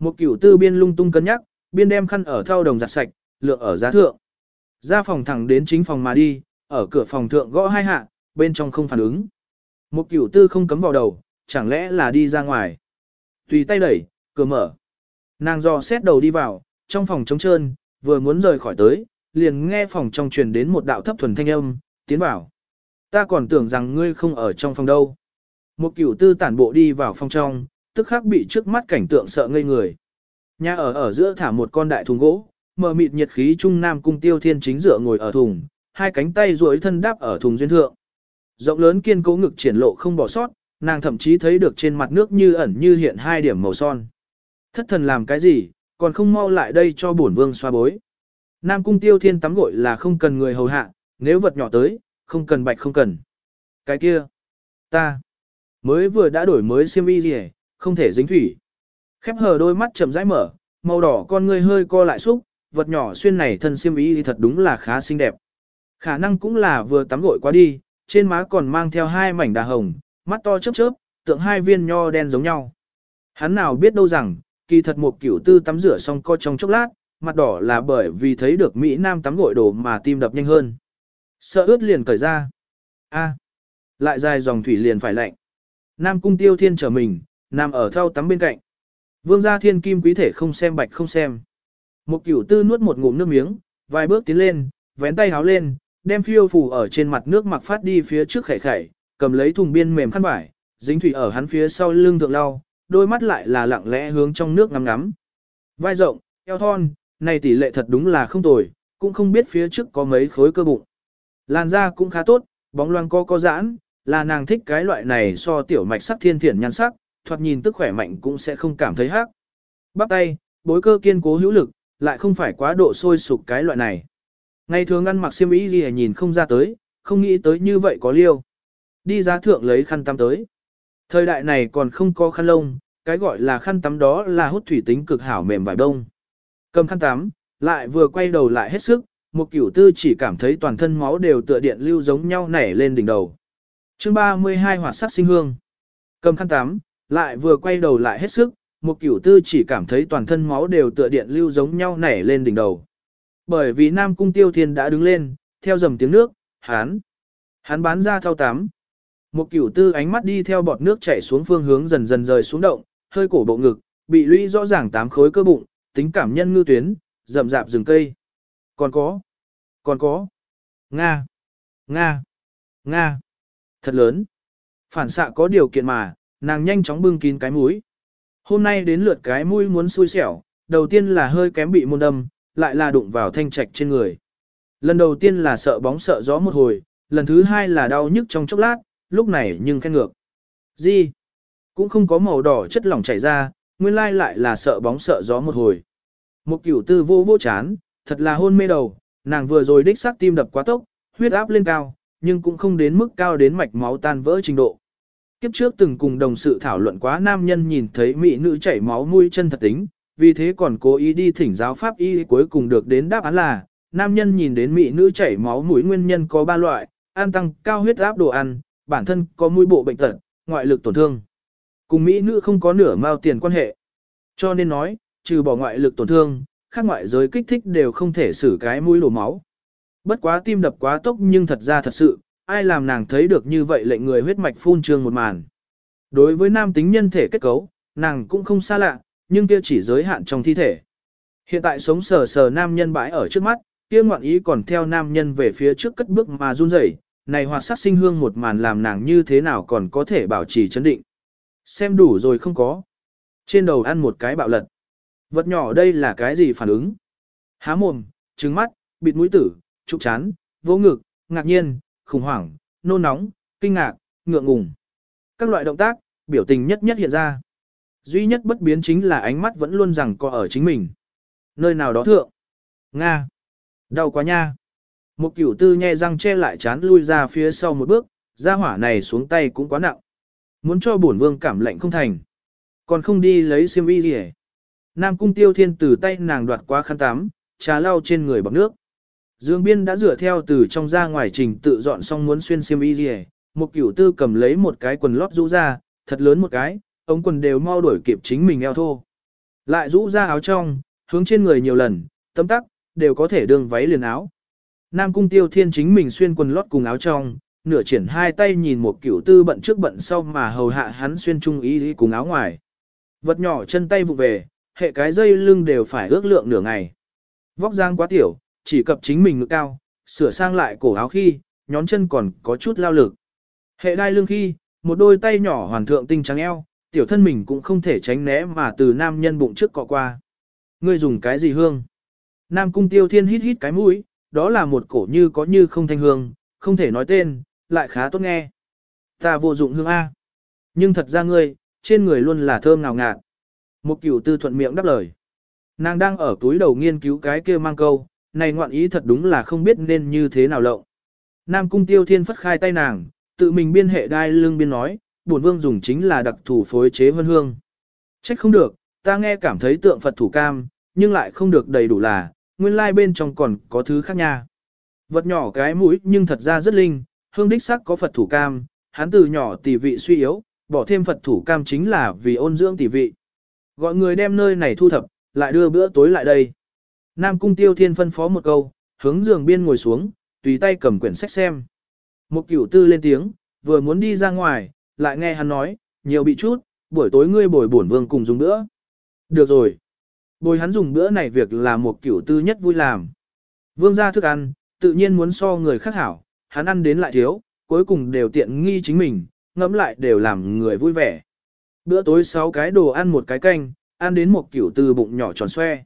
Một cửu tư biên lung tung cân nhắc, biên đem khăn ở thau đồng giặt sạch, lượng ở giá thượng. Ra phòng thẳng đến chính phòng mà đi, ở cửa phòng thượng gõ hai hạ, bên trong không phản ứng. Một cửu tư không cấm vào đầu, chẳng lẽ là đi ra ngoài. Tùy tay đẩy, cửa mở. Nàng dò xét đầu đi vào, trong phòng trống trơn, vừa muốn rời khỏi tới, liền nghe phòng trong truyền đến một đạo thấp thuần thanh âm, tiến vào. Ta còn tưởng rằng ngươi không ở trong phòng đâu. Một cửu tư tản bộ đi vào phòng trong, tức khắc bị trước mắt cảnh tượng sợ ngây người. Nhà ở ở giữa thả một con đại thùng gỗ, mờ mịt nhiệt khí trung nam cung tiêu thiên chính dựa ngồi ở thùng, hai cánh tay duỗi thân đáp ở thùng duyên thượng. Rộng lớn kiên cố ngực triển lộ không bỏ sót, nàng thậm chí thấy được trên mặt nước như ẩn như hiện hai điểm màu son. Thất thần làm cái gì, còn không mau lại đây cho bổn vương xoa bối. Nam cung tiêu thiên tắm gội là không cần người hầu hạ, nếu vật nhỏ tới, không cần bạch không cần. Cái kia, ta, mới vừa đã đổi mới xiêm y gì không thể dính thủy. Khép hờ đôi mắt chậm rãi mở, màu đỏ con ngươi hơi co lại xúc, vật nhỏ xuyên này thân xiêm y thì thật đúng là khá xinh đẹp. Khả năng cũng là vừa tắm gội quá đi, trên má còn mang theo hai mảnh đà hồng, mắt to chớp chớp, tượng hai viên nho đen giống nhau. Hắn nào biết đâu rằng, kỳ thật một kiểu tư tắm rửa xong co trong chốc lát, mặt đỏ là bởi vì thấy được Mỹ Nam tắm gội đồ mà tim đập nhanh hơn. Sợ ướt liền cởi ra. a lại dài dòng thủy liền phải lạnh. Nam cung tiêu thiên trở mình, nằm ở thau tắm bên cạnh. Vương gia thiên kim quý thể không xem bạch không xem. Một cửu tư nuốt một ngụm nước miếng, vài bước tiến lên, vén tay háo lên, đem phiêu phủ ở trên mặt nước mặc phát đi phía trước khẩy khẩy, cầm lấy thùng biên mềm khăn vải, dính thủy ở hắn phía sau lưng thượng lau, đôi mắt lại là lặng lẽ hướng trong nước ngắm ngắm. Vai rộng, eo thon, này tỷ lệ thật đúng là không tồi, cũng không biết phía trước có mấy khối cơ bụng. Làn da cũng khá tốt, bóng loang co có giãn, là nàng thích cái loại này so tiểu mạch sắc thiên thiển nhan sắc, thoạt nhìn tức khỏe mạnh cũng sẽ không cảm thấy hắc. Bắp tay, bối cơ kiên cố hữu lực, lại không phải quá độ sôi sục cái loại này. Ngày thường ăn mặc xiêm y gì nhìn không ra tới, không nghĩ tới như vậy có liêu. Đi giá thượng lấy khăn tắm tới. Thời đại này còn không có khăn lông, cái gọi là khăn tắm đó là hút thủy tính cực hảo mềm vải đông. Cầm khăn tắm, lại vừa quay đầu lại hết sức, một cửu tư chỉ cảm thấy toàn thân máu đều tựa điện lưu giống nhau nảy lên đỉnh đầu. chương 32 hoạt sắc sinh hương. Cầm khăn tắm, lại vừa quay đầu lại hết sức, một cửu tư chỉ cảm thấy toàn thân máu đều tựa điện lưu giống nhau nảy lên đỉnh đầu. Bởi vì Nam Cung Tiêu Thiên đã đứng lên, theo dầm tiếng nước, hán. Hắn bán ra thao tám Một cửu tư ánh mắt đi theo bọt nước chảy xuống phương hướng dần dần rời xuống động, hơi cổ bộ ngực, bị lũy rõ ràng tám khối cơ bụng, tính cảm nhân ngư tuyến, rậm rạp rừng cây. Còn có, còn có, Nga, Nga, Nga, thật lớn. Phản xạ có điều kiện mà, nàng nhanh chóng bưng kín cái mũi. Hôm nay đến lượt cái mũi muốn xui xẻo, đầu tiên là hơi kém bị môn đâm, lại là đụng vào thanh trạch trên người. Lần đầu tiên là sợ bóng sợ gió một hồi, lần thứ hai là đau nhức trong chốc lát, lúc này nhưng khen ngược. Gì? Cũng không có màu đỏ chất lỏng chảy ra, nguyên lai lại là sợ bóng sợ gió một hồi. Một cửu tư vô vô chán, thật là hôn mê đầu, nàng vừa rồi đích xác tim đập quá tốc, huyết áp lên cao, nhưng cũng không đến mức cao đến mạch máu tan vỡ trình độ. Kiếp trước từng cùng đồng sự thảo luận quá nam nhân nhìn thấy mỹ nữ chảy máu mũi chân thật tính, vì thế còn cố ý đi thỉnh giáo pháp y cuối cùng được đến đáp án là, nam nhân nhìn đến mỹ nữ chảy máu mũi nguyên nhân có ba loại, ăn tăng cao huyết áp đồ ăn, bản thân có mũi bộ bệnh tật, ngoại lực tổn thương. Cùng mỹ nữ không có nửa mao tiền quan hệ. Cho nên nói, trừ bỏ ngoại lực tổn thương, khác ngoại giới kích thích đều không thể xử cái mũi đổ máu. Bất quá tim đập quá tốc nhưng thật ra thật sự, ai làm nàng thấy được như vậy lệnh người huyết mạch phun trương một màn. Đối với nam tính nhân thể kết cấu, nàng cũng không xa lạ, nhưng kia chỉ giới hạn trong thi thể. Hiện tại sống sờ sờ nam nhân bãi ở trước mắt, kia ngoạn ý còn theo nam nhân về phía trước cất bước mà run rẩy, này hoạt sắc sinh hương một màn làm nàng như thế nào còn có thể bảo trì chấn định. Xem đủ rồi không có. Trên đầu ăn một cái bạo lật. Vật nhỏ đây là cái gì phản ứng? Há mồm, trứng mắt, bịt mũi tử, trục chán, vô ngực, ngạc nhiên, khủng hoảng, nôn nóng, kinh ngạc, ngượng ngùng. Các loại động tác, biểu tình nhất nhất hiện ra. Duy nhất bất biến chính là ánh mắt vẫn luôn rằng có ở chính mình. Nơi nào đó thượng. Nga. Đau quá nha. Một cửu tư nhe răng che lại chán lui ra phía sau một bước, ra hỏa này xuống tay cũng quá nặng. Muốn cho bổn vương cảm lạnh không thành. Còn không đi lấy xiêm y gì hết. Nam cung tiêu thiên từ tay nàng đoạt qua khăn tắm, trà lau trên người bằng nước. Dương biên đã rửa theo từ trong ra ngoài trình tự dọn xong muốn xuyên xiêm y gì Một cửu tư cầm lấy một cái quần lót rũ ra, thật lớn một cái, ống quần đều mau đuổi kịp chính mình eo thô. Lại rũ ra áo trong, hướng trên người nhiều lần, tấm tắc, đều có thể đường váy liền áo. Nam cung tiêu thiên chính mình xuyên quần lót cùng áo trong, nửa triển hai tay nhìn một cửu tư bận trước bận sau mà hầu hạ hắn xuyên trung y cùng áo ngoài. Vật nhỏ chân tay vụ về, hệ cái dây lưng đều phải ước lượng nửa ngày. Vóc dáng quá tiểu, chỉ cập chính mình ngực cao, sửa sang lại cổ áo khi, nhón chân còn có chút lao lực. Hệ đai lưng khi, một đôi tay nhỏ hoàn thượng tinh trắng eo, tiểu thân mình cũng không thể tránh né mà từ nam nhân bụng trước cọ qua. Ngươi dùng cái gì hương? Nam cung tiêu thiên hít hít cái mũi, đó là một cổ như có như không thanh hương, không thể nói tên, lại khá tốt nghe. Ta vô dụng hương A. Nhưng thật ra ngươi, trên người luôn là thơm ngào ngạt. Một cửu tư thuận miệng đáp lời. Nàng đang ở túi đầu nghiên cứu cái kia mang câu, này ngoạn ý thật đúng là không biết nên như thế nào lộng. Nam cung tiêu thiên phất khai tay nàng, tự mình biên hệ đai lưng biên nói, bổn vương dùng chính là đặc thủ phối chế vân hương. Trách không được, ta nghe cảm thấy tượng Phật thủ cam, nhưng lại không được đầy đủ là, nguyên lai bên trong còn có thứ khác nha. Vật nhỏ cái mũi nhưng thật ra rất linh, hương đích sắc có Phật thủ cam, hắn từ nhỏ tỷ vị suy yếu, bỏ thêm Phật thủ cam chính là vì ôn dưỡng tỷ vị. Gọi người đem nơi này thu thập, lại đưa bữa tối lại đây. Nam Cung Tiêu Thiên phân phó một câu, hướng giường biên ngồi xuống, tùy tay cầm quyển sách xem. Một cửu tư lên tiếng, vừa muốn đi ra ngoài, lại nghe hắn nói, nhiều bị chút, buổi tối ngươi bồi bổn vương cùng dùng bữa. Được rồi. Bồi hắn dùng bữa này việc là một cửu tư nhất vui làm. Vương ra thức ăn, tự nhiên muốn so người khác hảo, hắn ăn đến lại thiếu, cuối cùng đều tiện nghi chính mình, ngẫm lại đều làm người vui vẻ. Bữa tối sáu cái đồ ăn một cái canh, ăn đến một kiểu tư bụng nhỏ tròn xoe.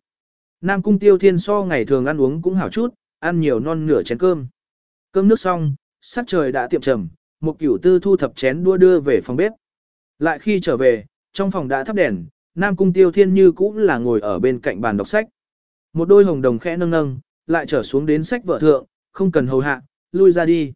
Nam cung tiêu thiên so ngày thường ăn uống cũng hảo chút, ăn nhiều non nửa chén cơm. Cơm nước xong, sắc trời đã tiệm trầm, một cửu tư thu thập chén đua đưa về phòng bếp. Lại khi trở về, trong phòng đã thắp đèn, Nam cung tiêu thiên như cũng là ngồi ở bên cạnh bàn đọc sách. Một đôi hồng đồng khẽ nâng nâng, lại trở xuống đến sách vợ thượng, không cần hầu hạ, lui ra đi.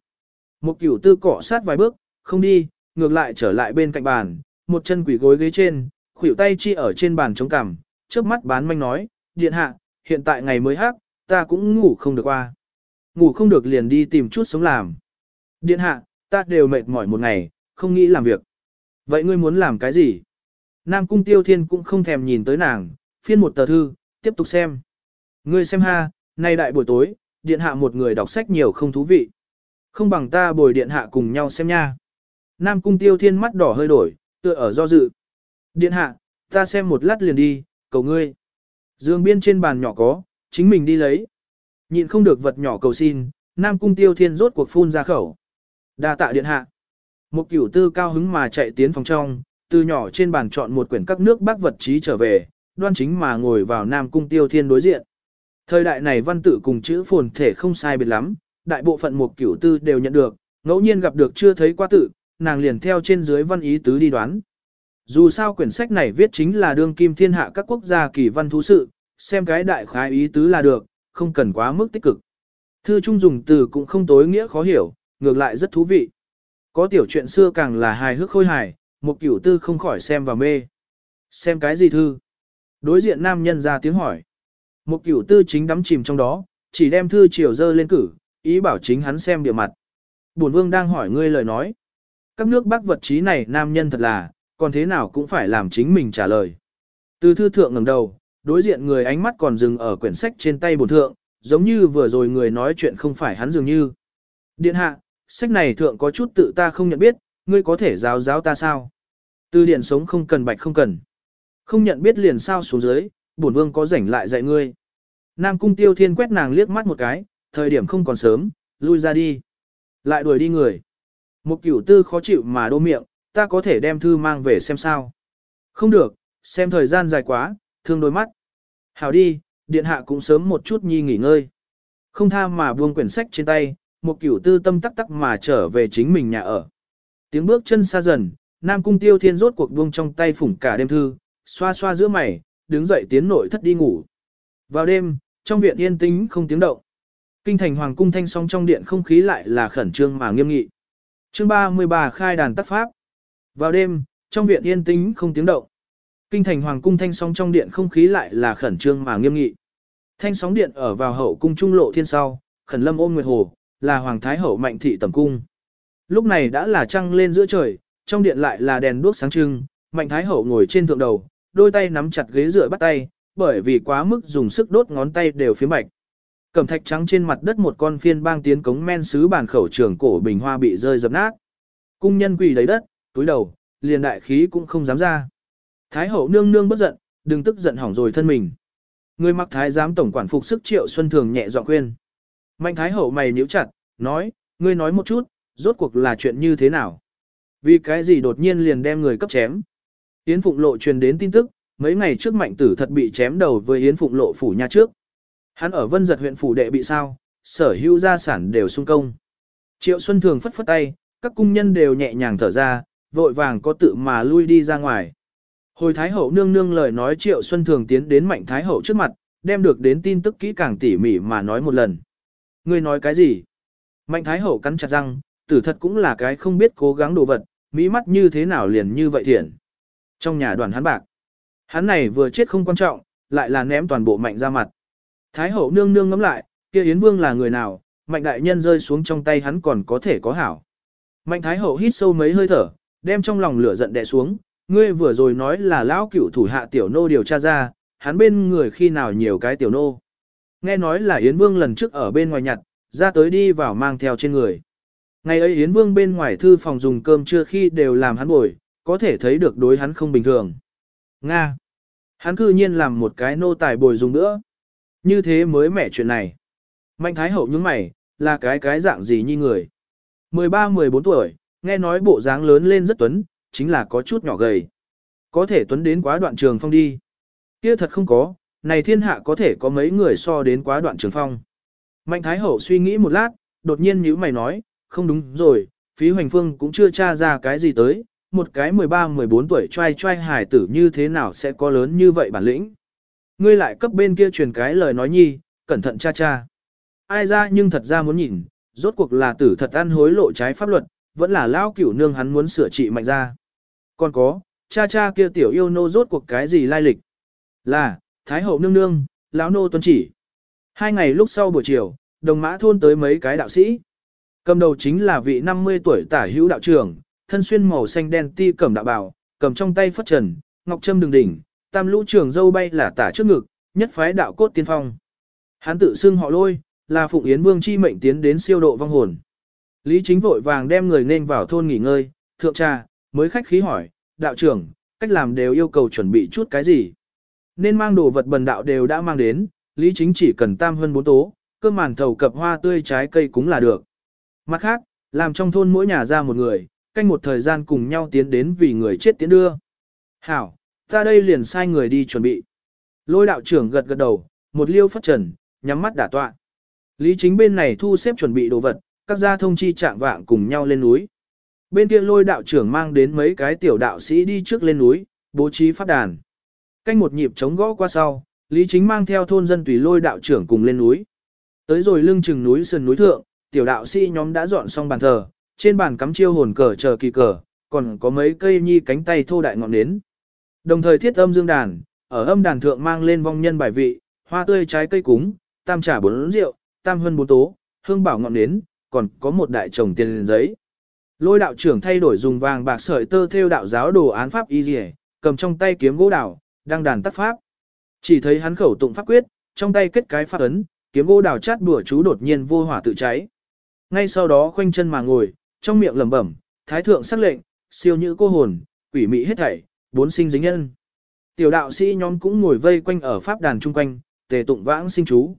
Một cửu tư cỏ sát vài bước, không đi, ngược lại trở lại bên cạnh bàn, một chân quỷ gối ghế trên, khuỷu tay chi ở trên bàn chống cằm, trước mắt bán manh nói, điện hạ, hiện tại ngày mới hắc, ta cũng ngủ không được qua. Ngủ không được liền đi tìm chút sống làm. Điện hạ, ta đều mệt mỏi một ngày, không nghĩ làm việc. Vậy ngươi muốn làm cái gì? Nam cung tiêu thiên cũng không thèm nhìn tới nàng, phiên một tờ thư, tiếp tục xem. Ngươi xem ha, nay đại buổi tối, điện hạ một người đọc sách nhiều không thú vị. Không bằng ta bồi điện hạ cùng nhau xem nha. Nam cung tiêu thiên mắt đỏ hơi đổi, tựa ở do dự. Điện hạ, ta xem một lát liền đi, cầu ngươi. Dương biên trên bàn nhỏ có, chính mình đi lấy. Nhịn không được vật nhỏ cầu xin, Nam cung tiêu thiên rốt cuộc phun ra khẩu. đa tạ điện hạ. Một cửu tư cao hứng mà chạy tiến phòng trong, từ nhỏ trên bàn chọn một quyển các nước bác vật trí trở về, đoan chính mà ngồi vào Nam cung tiêu thiên đối diện. Thời đại này văn tự cùng chữ phồn thể không sai biệt lắm, đại bộ phận một cửu tư đều nhận được, ngẫu nhiên gặp được chưa thấy qua tự, nàng liền theo trên dưới văn ý tứ đi đoán. Dù sao quyển sách này viết chính là đương kim thiên hạ các quốc gia kỳ văn thú sự, xem cái đại khái ý tứ là được, không cần quá mức tích cực. Thư trung dùng từ cũng không tối nghĩa khó hiểu, ngược lại rất thú vị. Có tiểu chuyện xưa càng là hài hước khôi hài, một cửu tư không khỏi xem và mê. Xem cái gì thư? Đối diện nam nhân ra tiếng hỏi. Một cửu tư chính đắm chìm trong đó, chỉ đem thư chiều dơ lên cử, ý bảo chính hắn xem địa mặt. Bổn vương đang hỏi ngươi lời nói. Các nước bắc vật trí này nam nhân thật là, còn thế nào cũng phải làm chính mình trả lời. Từ thư thượng ngẩng đầu, đối diện người ánh mắt còn dừng ở quyển sách trên tay bổn thượng, giống như vừa rồi người nói chuyện không phải hắn dường như. Điện hạ, sách này thượng có chút tự ta không nhận biết, ngươi có thể giáo giáo ta sao? Từ điển sống không cần bạch không cần. Không nhận biết liền sao xuống dưới, bổn vương có rảnh lại dạy ngươi. Nam cung tiêu thiên quét nàng liếc mắt một cái, thời điểm không còn sớm, lui ra đi. Lại đuổi đi người. Một cửu tư khó chịu mà đô miệng, ta có thể đem thư mang về xem sao. Không được, xem thời gian dài quá, thương đôi mắt. Hảo đi, điện hạ cũng sớm một chút nhi nghỉ ngơi. Không tha mà buông quyển sách trên tay, một kiểu tư tâm tắc tắc mà trở về chính mình nhà ở. Tiếng bước chân xa dần, Nam Cung Tiêu Thiên rốt cuộc buông trong tay phủng cả đêm thư, xoa xoa giữa mày, đứng dậy tiến nội thất đi ngủ. Vào đêm, trong viện yên tĩnh không tiếng động. Kinh thành hoàng cung thanh song trong điện không khí lại là khẩn trương mà nghiêm nghị. Chương 33 khai đàn tác pháp. Vào đêm, trong viện yên tĩnh không tiếng động. Kinh thành hoàng cung thanh sóng trong điện không khí lại là khẩn trương mà nghiêm nghị. Thanh sóng điện ở vào hậu cung trung lộ thiên sau, khẩn lâm ôm nguyệt hồ, là hoàng thái hậu mạnh thị tẩm cung. Lúc này đã là trăng lên giữa trời, trong điện lại là đèn đuốc sáng trưng, mạnh thái hậu ngồi trên thượng đầu, đôi tay nắm chặt ghế dựa bắt tay, bởi vì quá mức dùng sức đốt ngón tay đều phía mạch. Cẩm thạch trắng trên mặt đất một con phiên bang tiến cống men sứ bàn khẩu trường cổ bình hoa bị rơi dập nát. Cung nhân quỳ lấy đất, túi đầu, liền đại khí cũng không dám ra. Thái hậu nương nương bất giận, đừng tức giận hỏng rồi thân mình. Người mặc thái giám tổng quản phục sức triệu xuân thường nhẹ giọng khuyên. Mạnh thái hậu mày nhíu chặt, nói, ngươi nói một chút, rốt cuộc là chuyện như thế nào? Vì cái gì đột nhiên liền đem người cấp chém? Yến Phụng Lộ truyền đến tin tức, mấy ngày trước mạnh tử thật bị chém đầu với Yến Phụng Lộ phủ nhà trước. Hắn ở Vân Giật huyện phủ đệ bị sao, sở hữu gia sản đều sung công. Triệu Xuân Thường phất phất tay, các cung nhân đều nhẹ nhàng thở ra, vội vàng có tự mà lui đi ra ngoài. Hồi Thái Hậu nương nương lời nói Triệu Xuân Thường tiến đến Mạnh Thái Hậu trước mặt, đem được đến tin tức kỹ càng tỉ mỉ mà nói một lần. Ngươi nói cái gì? Mạnh Thái Hậu cắn chặt răng, tử thật cũng là cái không biết cố gắng đồ vật, mỹ mắt như thế nào liền như vậy thiện. Trong nhà đoàn hắn bạc, hắn này vừa chết không quan trọng, lại là ném toàn bộ mạnh ra mặt. Thái hậu nương nương ngắm lại, kia Yến Vương là người nào, mạnh đại nhân rơi xuống trong tay hắn còn có thể có hảo. Mạnh Thái hậu hít sâu mấy hơi thở, đem trong lòng lửa giận đè xuống, ngươi vừa rồi nói là lão cửu thủ hạ tiểu nô điều tra ra, hắn bên người khi nào nhiều cái tiểu nô. Nghe nói là Yến Vương lần trước ở bên ngoài nhặt, ra tới đi vào mang theo trên người. Ngày ấy Yến Vương bên ngoài thư phòng dùng cơm trưa khi đều làm hắn bồi, có thể thấy được đối hắn không bình thường. Nga. Hắn cư nhiên làm một cái nô tài bồi dùng nữa. Như thế mới mẻ chuyện này. Mạnh Thái Hậu những mày, là cái cái dạng gì như người. 13-14 tuổi, nghe nói bộ dáng lớn lên rất tuấn, chính là có chút nhỏ gầy. Có thể tuấn đến quá đoạn trường phong đi. Kia thật không có, này thiên hạ có thể có mấy người so đến quá đoạn trường phong. Mạnh Thái Hậu suy nghĩ một lát, đột nhiên nhíu mày nói, không đúng rồi, phí hoành phương cũng chưa tra ra cái gì tới, một cái 13-14 tuổi trai trai hải tử như thế nào sẽ có lớn như vậy bản lĩnh. Ngươi lại cấp bên kia truyền cái lời nói nhi, cẩn thận cha cha. Ai ra nhưng thật ra muốn nhìn, rốt cuộc là tử thật ăn hối lộ trái pháp luật, vẫn là lao cửu nương hắn muốn sửa trị mạnh ra. Còn có, cha cha kia tiểu yêu nô rốt cuộc cái gì lai lịch. Là, Thái hậu nương nương, lão nô tuân chỉ. Hai ngày lúc sau buổi chiều, đồng mã thôn tới mấy cái đạo sĩ. Cầm đầu chính là vị 50 tuổi tả hữu đạo trưởng, thân xuyên màu xanh đen ti cầm đạo bào, cầm trong tay phất trần, ngọc trâm đường đỉnh, tam lũ trường dâu bay là tả trước ngực, nhất phái đạo cốt tiên phong. Hắn tự xưng họ lôi, là Phụng Yến Vương chi mệnh tiến đến siêu độ vong hồn. Lý chính vội vàng đem người nên vào thôn nghỉ ngơi, thượng trà, mới khách khí hỏi, đạo trưởng, cách làm đều yêu cầu chuẩn bị chút cái gì. Nên mang đồ vật bần đạo đều đã mang đến, Lý chính chỉ cần tam hơn bốn tố, cơm màn thầu cập hoa tươi trái cây cũng là được. Mặt khác, làm trong thôn mỗi nhà ra một người, canh một thời gian cùng nhau tiến đến vì người chết tiến đưa. Hảo, ta đây liền sai người đi chuẩn bị. Lôi đạo trưởng gật gật đầu, một liêu phất trần, nhắm mắt đả tọa. Lý chính bên này thu xếp chuẩn bị đồ vật, các gia thông chi trạng vạng cùng nhau lên núi. Bên kia lôi đạo trưởng mang đến mấy cái tiểu đạo sĩ đi trước lên núi, bố trí phát đàn. Canh một nhịp chống gõ qua sau, Lý chính mang theo thôn dân tùy lôi đạo trưởng cùng lên núi. Tới rồi lưng chừng núi sườn núi thượng, tiểu đạo sĩ nhóm đã dọn xong bàn thờ, trên bàn cắm chiêu hồn cờ chờ kỳ cờ, còn có mấy cây nhi cánh tay thô đại ngọn nến. Đồng thời thiết âm dương đàn, ở âm đàn thượng mang lên vong nhân bài vị, hoa tươi trái cây cúng, tam trà bốn rượu, tam hân bốn tố, hương bảo ngọn nến, còn có một đại chồng tiền giấy. Lôi đạo trưởng thay đổi dùng vàng bạc sợi tơ theo đạo giáo đồ án pháp y rìa, cầm trong tay kiếm gỗ đào, đang đàn tác pháp. Chỉ thấy hắn khẩu tụng pháp quyết, trong tay kết cái pháp ấn, kiếm gỗ đào chát đùa chú đột nhiên vô hỏa tự cháy. Ngay sau đó khoanh chân mà ngồi, trong miệng lẩm bẩm, thái thượng sắc lệnh, siêu nhữ cô hồn, quỷ mị hết thảy, bốn sinh dính nhân. Tiểu đạo sĩ nhóm cũng ngồi vây quanh ở pháp đàn chung quanh, tề tụng vãng sinh chú.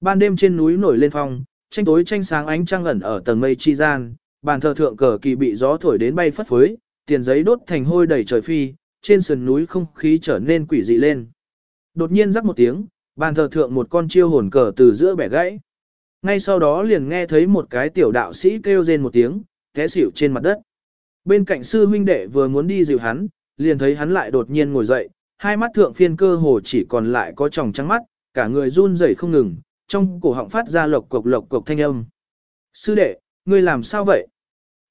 Ban đêm trên núi nổi lên phong, tranh tối tranh sáng ánh trăng ẩn ở tầng mây chi gian, bàn thờ thượng cờ kỳ bị gió thổi đến bay phất phới, tiền giấy đốt thành hôi đầy trời phi, trên sườn núi không khí trở nên quỷ dị lên. Đột nhiên rắc một tiếng, bàn thờ thượng một con chiêu hồn cờ từ giữa bẻ gãy. Ngay sau đó liền nghe thấy một cái tiểu đạo sĩ kêu rên một tiếng, té xỉu trên mặt đất. Bên cạnh sư huynh đệ vừa muốn đi dìu hắn, liền thấy hắn lại đột nhiên ngồi dậy, hai mắt thượng phiên cơ hồ chỉ còn lại có tròng trắng mắt, cả người run rẩy không ngừng, trong cổ họng phát ra lộc cộc lộc cộc thanh âm. Sư đệ, ngươi làm sao vậy?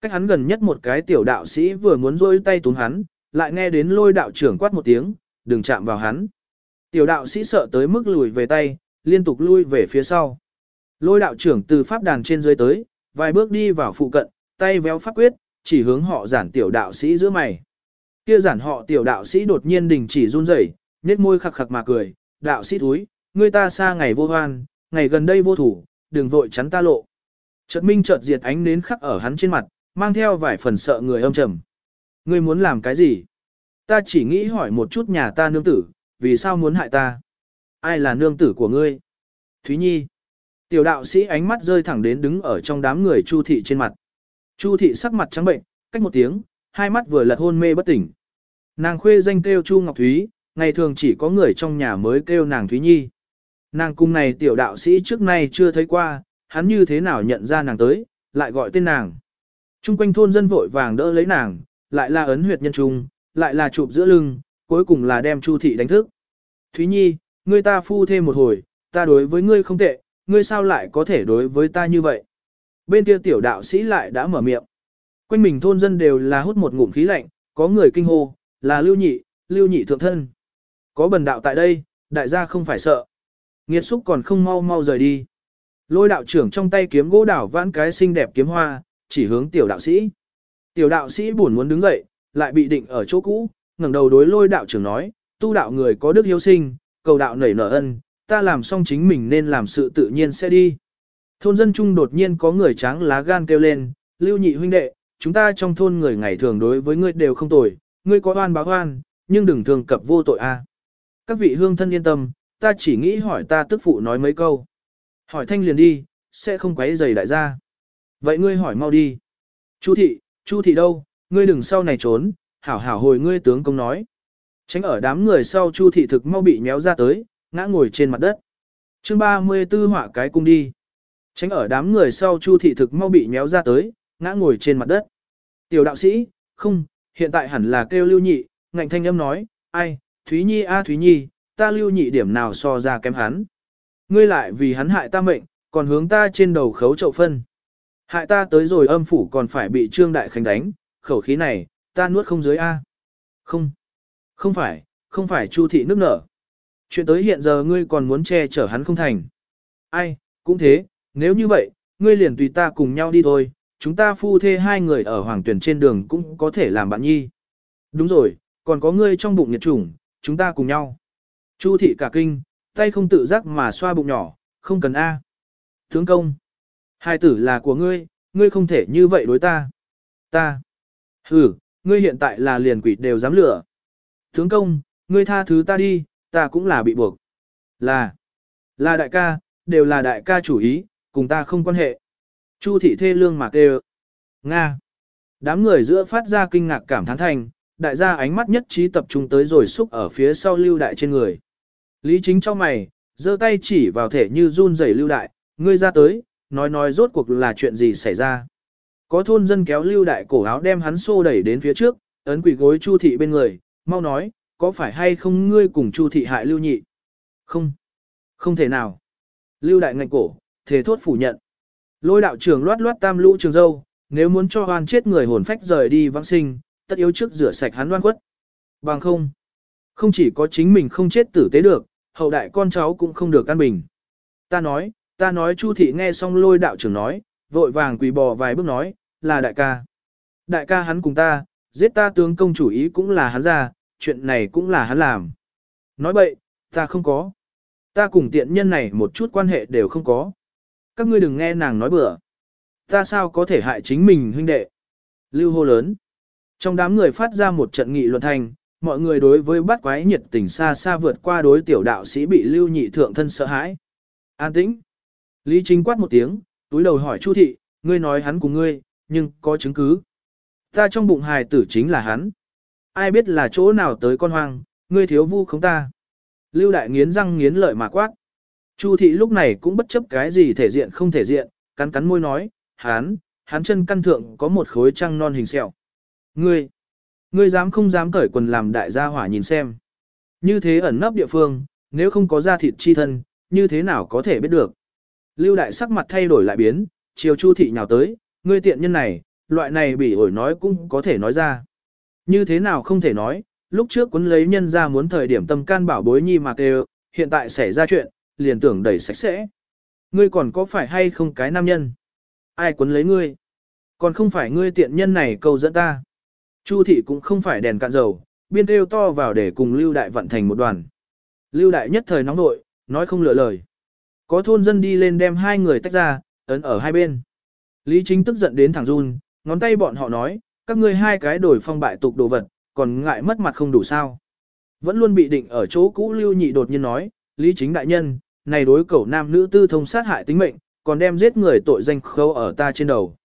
Cách hắn gần nhất một cái tiểu đạo sĩ vừa muốn rôi tay túm hắn, lại nghe đến lôi đạo trưởng quát một tiếng, đừng chạm vào hắn. Tiểu đạo sĩ sợ tới mức lùi về tay, liên tục lui về phía sau. Lôi đạo trưởng từ pháp đàn trên dưới tới, vài bước đi vào phụ cận, tay véo pháp quyết, chỉ hướng họ giản tiểu đạo sĩ giữa mày. Kia giản họ tiểu đạo sĩ đột nhiên đình chỉ run rẩy, nét môi khặc khặc mà cười, đạo sĩ thúi, ngươi ta xa ngày vô hoan, ngày gần đây vô thủ, đừng vội chắn ta lộ. Chợt minh chợt diệt ánh nến khắc ở hắn trên mặt, mang theo vài phần sợ người âm trầm. Ngươi muốn làm cái gì? Ta chỉ nghĩ hỏi một chút nhà ta nương tử, vì sao muốn hại ta? Ai là nương tử của ngươi? Thúy Nhi. Tiểu đạo sĩ ánh mắt rơi thẳng đến đứng ở trong đám người Chu thị trên mặt. Chu thị sắc mặt trắng bệnh, cách một tiếng, hai mắt vừa lật hôn mê bất tỉnh. Nàng khuê danh kêu Chu Ngọc Thúy, ngày thường chỉ có người trong nhà mới kêu nàng Thúy Nhi. Nàng cung này tiểu đạo sĩ trước nay chưa thấy qua, hắn như thế nào nhận ra nàng tới, lại gọi tên nàng. Trung quanh thôn dân vội vàng đỡ lấy nàng, lại là ấn huyệt nhân trung, lại là chụp giữa lưng, cuối cùng là đem Chu thị đánh thức. Thúy Nhi, ngươi ta phu thêm một hồi, ta đối với ngươi không tệ, ngươi sao lại có thể đối với ta như vậy? Bên kia tiểu đạo sĩ lại đã mở miệng. Quanh mình thôn dân đều là hút một ngụm khí lạnh, có người kinh hô, là lưu nhị, lưu nhị thượng thân. Có bần đạo tại đây, đại gia không phải sợ. Nghiệt xúc còn không mau mau rời đi. Lôi đạo trưởng trong tay kiếm gỗ đảo vãn cái xinh đẹp kiếm hoa, chỉ hướng tiểu đạo sĩ. Tiểu đạo sĩ buồn muốn đứng dậy, lại bị định ở chỗ cũ, ngẩng đầu đối lôi đạo trưởng nói, tu đạo người có đức hiếu sinh, cầu đạo nảy nở ân, ta làm xong chính mình nên làm sự tự nhiên sẽ đi. Thôn dân chung đột nhiên có người tráng lá gan kêu lên, lưu nhị huynh đệ, chúng ta trong thôn người ngày thường đối với ngươi đều không tồi, ngươi có oan báo oan, nhưng đừng thường cập vô tội a. Các vị hương thân yên tâm, ta chỉ nghĩ hỏi ta tức phụ nói mấy câu. Hỏi thanh liền đi, sẽ không quấy rầy đại gia. Vậy ngươi hỏi mau đi. Chu thị, chu thị đâu, ngươi đừng sau này trốn, hảo hảo hồi ngươi tướng công nói. Tránh ở đám người sau chu thị thực mau bị méo ra tới, ngã ngồi trên mặt đất. chương 34 họa cái cung đi. Tránh ở đám người sau chu thị thực mau bị nhéo ra tới, ngã ngồi trên mặt đất. Tiểu đạo sĩ, không, hiện tại hẳn là kêu lưu nhị, ngạnh thanh âm nói, ai, Thúy Nhi a Thúy Nhi, ta lưu nhị điểm nào so ra kém hắn. Ngươi lại vì hắn hại ta mệnh, còn hướng ta trên đầu khấu chậu phân. Hại ta tới rồi âm phủ còn phải bị Trương Đại Khánh đánh, khẩu khí này, ta nuốt không dưới A. Không, không phải, không phải Chu thị nước nở. Chuyện tới hiện giờ ngươi còn muốn che chở hắn không thành. Ai, cũng thế, nếu như vậy, ngươi liền tùy ta cùng nhau đi thôi, chúng ta phu thê hai người ở hoàng tuyển trên đường cũng có thể làm bạn nhi. Đúng rồi, còn có ngươi trong bụng nhiệt chủng, chúng ta cùng nhau. Chu thị cả kinh, tay không tự giác mà xoa bụng nhỏ, không cần A. Tướng công, hai tử là của ngươi, ngươi không thể như vậy đối ta. Ta. hử, ngươi hiện tại là liền quỷ đều dám lửa. Tướng công, ngươi tha thứ ta đi, ta cũng là bị buộc. Là, là đại ca, đều là đại ca chủ ý, cùng ta không quan hệ. Chu thị thê lương mà kêu. Nga. Đám người giữa phát ra kinh ngạc cảm thán thành, đại gia ánh mắt nhất trí tập trung tới rồi xúc ở phía sau lưu đại trên người. Lý chính cho mày, giơ tay chỉ vào thể như run rẩy lưu đại, ngươi ra tới, nói nói rốt cuộc là chuyện gì xảy ra. Có thôn dân kéo lưu đại cổ áo đem hắn xô đẩy đến phía trước, ấn quỷ gối chu thị bên người, mau nói, có phải hay không ngươi cùng chu thị hại lưu nhị? Không, không thể nào. Lưu đại ngạnh cổ, thề thốt phủ nhận. Lôi đạo trưởng loát loát tam lũ trường dâu, nếu muốn cho hoan chết người hồn phách rời đi vãng sinh, tất yếu trước rửa sạch hắn Loan quất. Bằng không, không chỉ có chính mình không chết tử tế được, hậu đại con cháu cũng không được an bình. Ta nói, ta nói Chu thị nghe xong lôi đạo trưởng nói, vội vàng quỳ bò vài bước nói, là đại ca. Đại ca hắn cùng ta, giết ta tướng công chủ ý cũng là hắn ra, chuyện này cũng là hắn làm. Nói bậy, ta không có. Ta cùng tiện nhân này một chút quan hệ đều không có. Các ngươi đừng nghe nàng nói bừa. Ta sao có thể hại chính mình huynh đệ. Lưu hô lớn. Trong đám người phát ra một trận nghị luận thành, mọi người đối với bắt quái nhiệt tình xa xa vượt qua đối tiểu đạo sĩ bị lưu nhị thượng thân sợ hãi. An tĩnh. Lý Chính quát một tiếng, túi đầu hỏi Chu thị, ngươi nói hắn cùng ngươi, nhưng có chứng cứ. Ta trong bụng hài tử chính là hắn. Ai biết là chỗ nào tới con hoang, ngươi thiếu vu không ta. Lưu đại nghiến răng nghiến lợi mà quát. Chu thị lúc này cũng bất chấp cái gì thể diện không thể diện, cắn cắn môi nói, hắn, hắn chân căn thượng có một khối trăng non hình sẹo. Ngươi, ngươi dám không dám cởi quần làm đại gia hỏa nhìn xem. Như thế ẩn nấp địa phương, nếu không có da thịt chi thân, như thế nào có thể biết được. Lưu đại sắc mặt thay đổi lại biến, chiều chu thị nhào tới, ngươi tiện nhân này, loại này bị ổi nói cũng có thể nói ra. Như thế nào không thể nói, lúc trước quấn lấy nhân ra muốn thời điểm tâm can bảo bối nhi mà kêu, hiện tại xảy ra chuyện, liền tưởng đẩy sạch sẽ. Ngươi còn có phải hay không cái nam nhân? Ai quấn lấy ngươi? Còn không phải ngươi tiện nhân này cầu dẫn ta. Chu thị cũng không phải đèn cạn dầu, biên kêu to vào để cùng Lưu Đại vận thành một đoàn. Lưu Đại nhất thời nóng nội, nói không lựa lời. Có thôn dân đi lên đem hai người tách ra, ấn ở hai bên. Lý Chính tức giận đến thẳng run, ngón tay bọn họ nói, các ngươi hai cái đổi phong bại tục đồ vật, còn ngại mất mặt không đủ sao. Vẫn luôn bị định ở chỗ cũ Lưu Nhị đột nhiên nói, Lý Chính đại nhân, này đối cẩu nam nữ tư thông sát hại tính mệnh, còn đem giết người tội danh khâu ở ta trên đầu.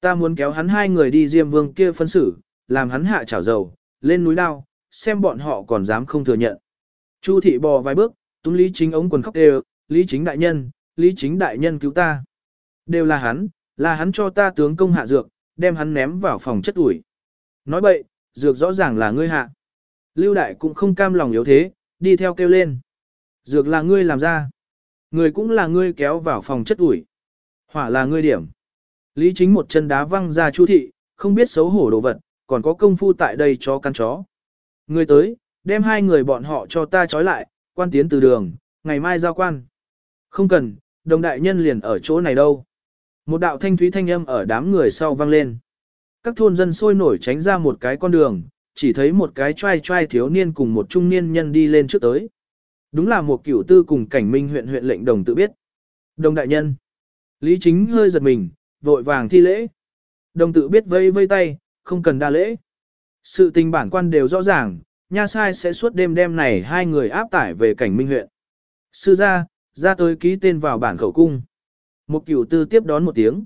Ta muốn kéo hắn hai người đi Diêm Vương kia phân xử, làm hắn hạ chảo dầu, lên núi đao, xem bọn họ còn dám không thừa nhận. Chu thị bò vài bước, tung Lý Chính ống quần khóc đều, Lý Chính đại nhân, Lý Chính đại nhân cứu ta. Đều là hắn, là hắn cho ta tướng công hạ dược, đem hắn ném vào phòng chất ủi. Nói bậy, dược rõ ràng là ngươi hạ. Lưu đại cũng không cam lòng yếu thế, đi theo kêu lên. Dược là ngươi làm ra. Người cũng là ngươi kéo vào phòng chất ủi. Hỏa là ngươi điểm. Lý chính một chân đá văng ra chu thị, không biết xấu hổ đồ vật, còn có công phu tại đây cho căn chó. Người tới, đem hai người bọn họ cho ta trói lại, quan tiến từ đường, ngày mai giao quan. Không cần, đồng đại nhân liền ở chỗ này đâu. Một đạo thanh thúy thanh âm ở đám người sau vang lên. Các thôn dân sôi nổi tránh ra một cái con đường, chỉ thấy một cái trai trai thiếu niên cùng một trung niên nhân đi lên trước tới. Đúng là một cửu tư cùng cảnh minh huyện huyện lệnh đồng tự biết. Đồng đại nhân. Lý chính hơi giật mình, vội vàng thi lễ. Đồng tự biết vây vây tay, không cần đa lễ. Sự tình bản quan đều rõ ràng, nha sai sẽ suốt đêm đêm này hai người áp tải về cảnh minh huyện. Sư gia, ra tới ký tên vào bản khẩu cung. Một cửu tư tiếp đón một tiếng.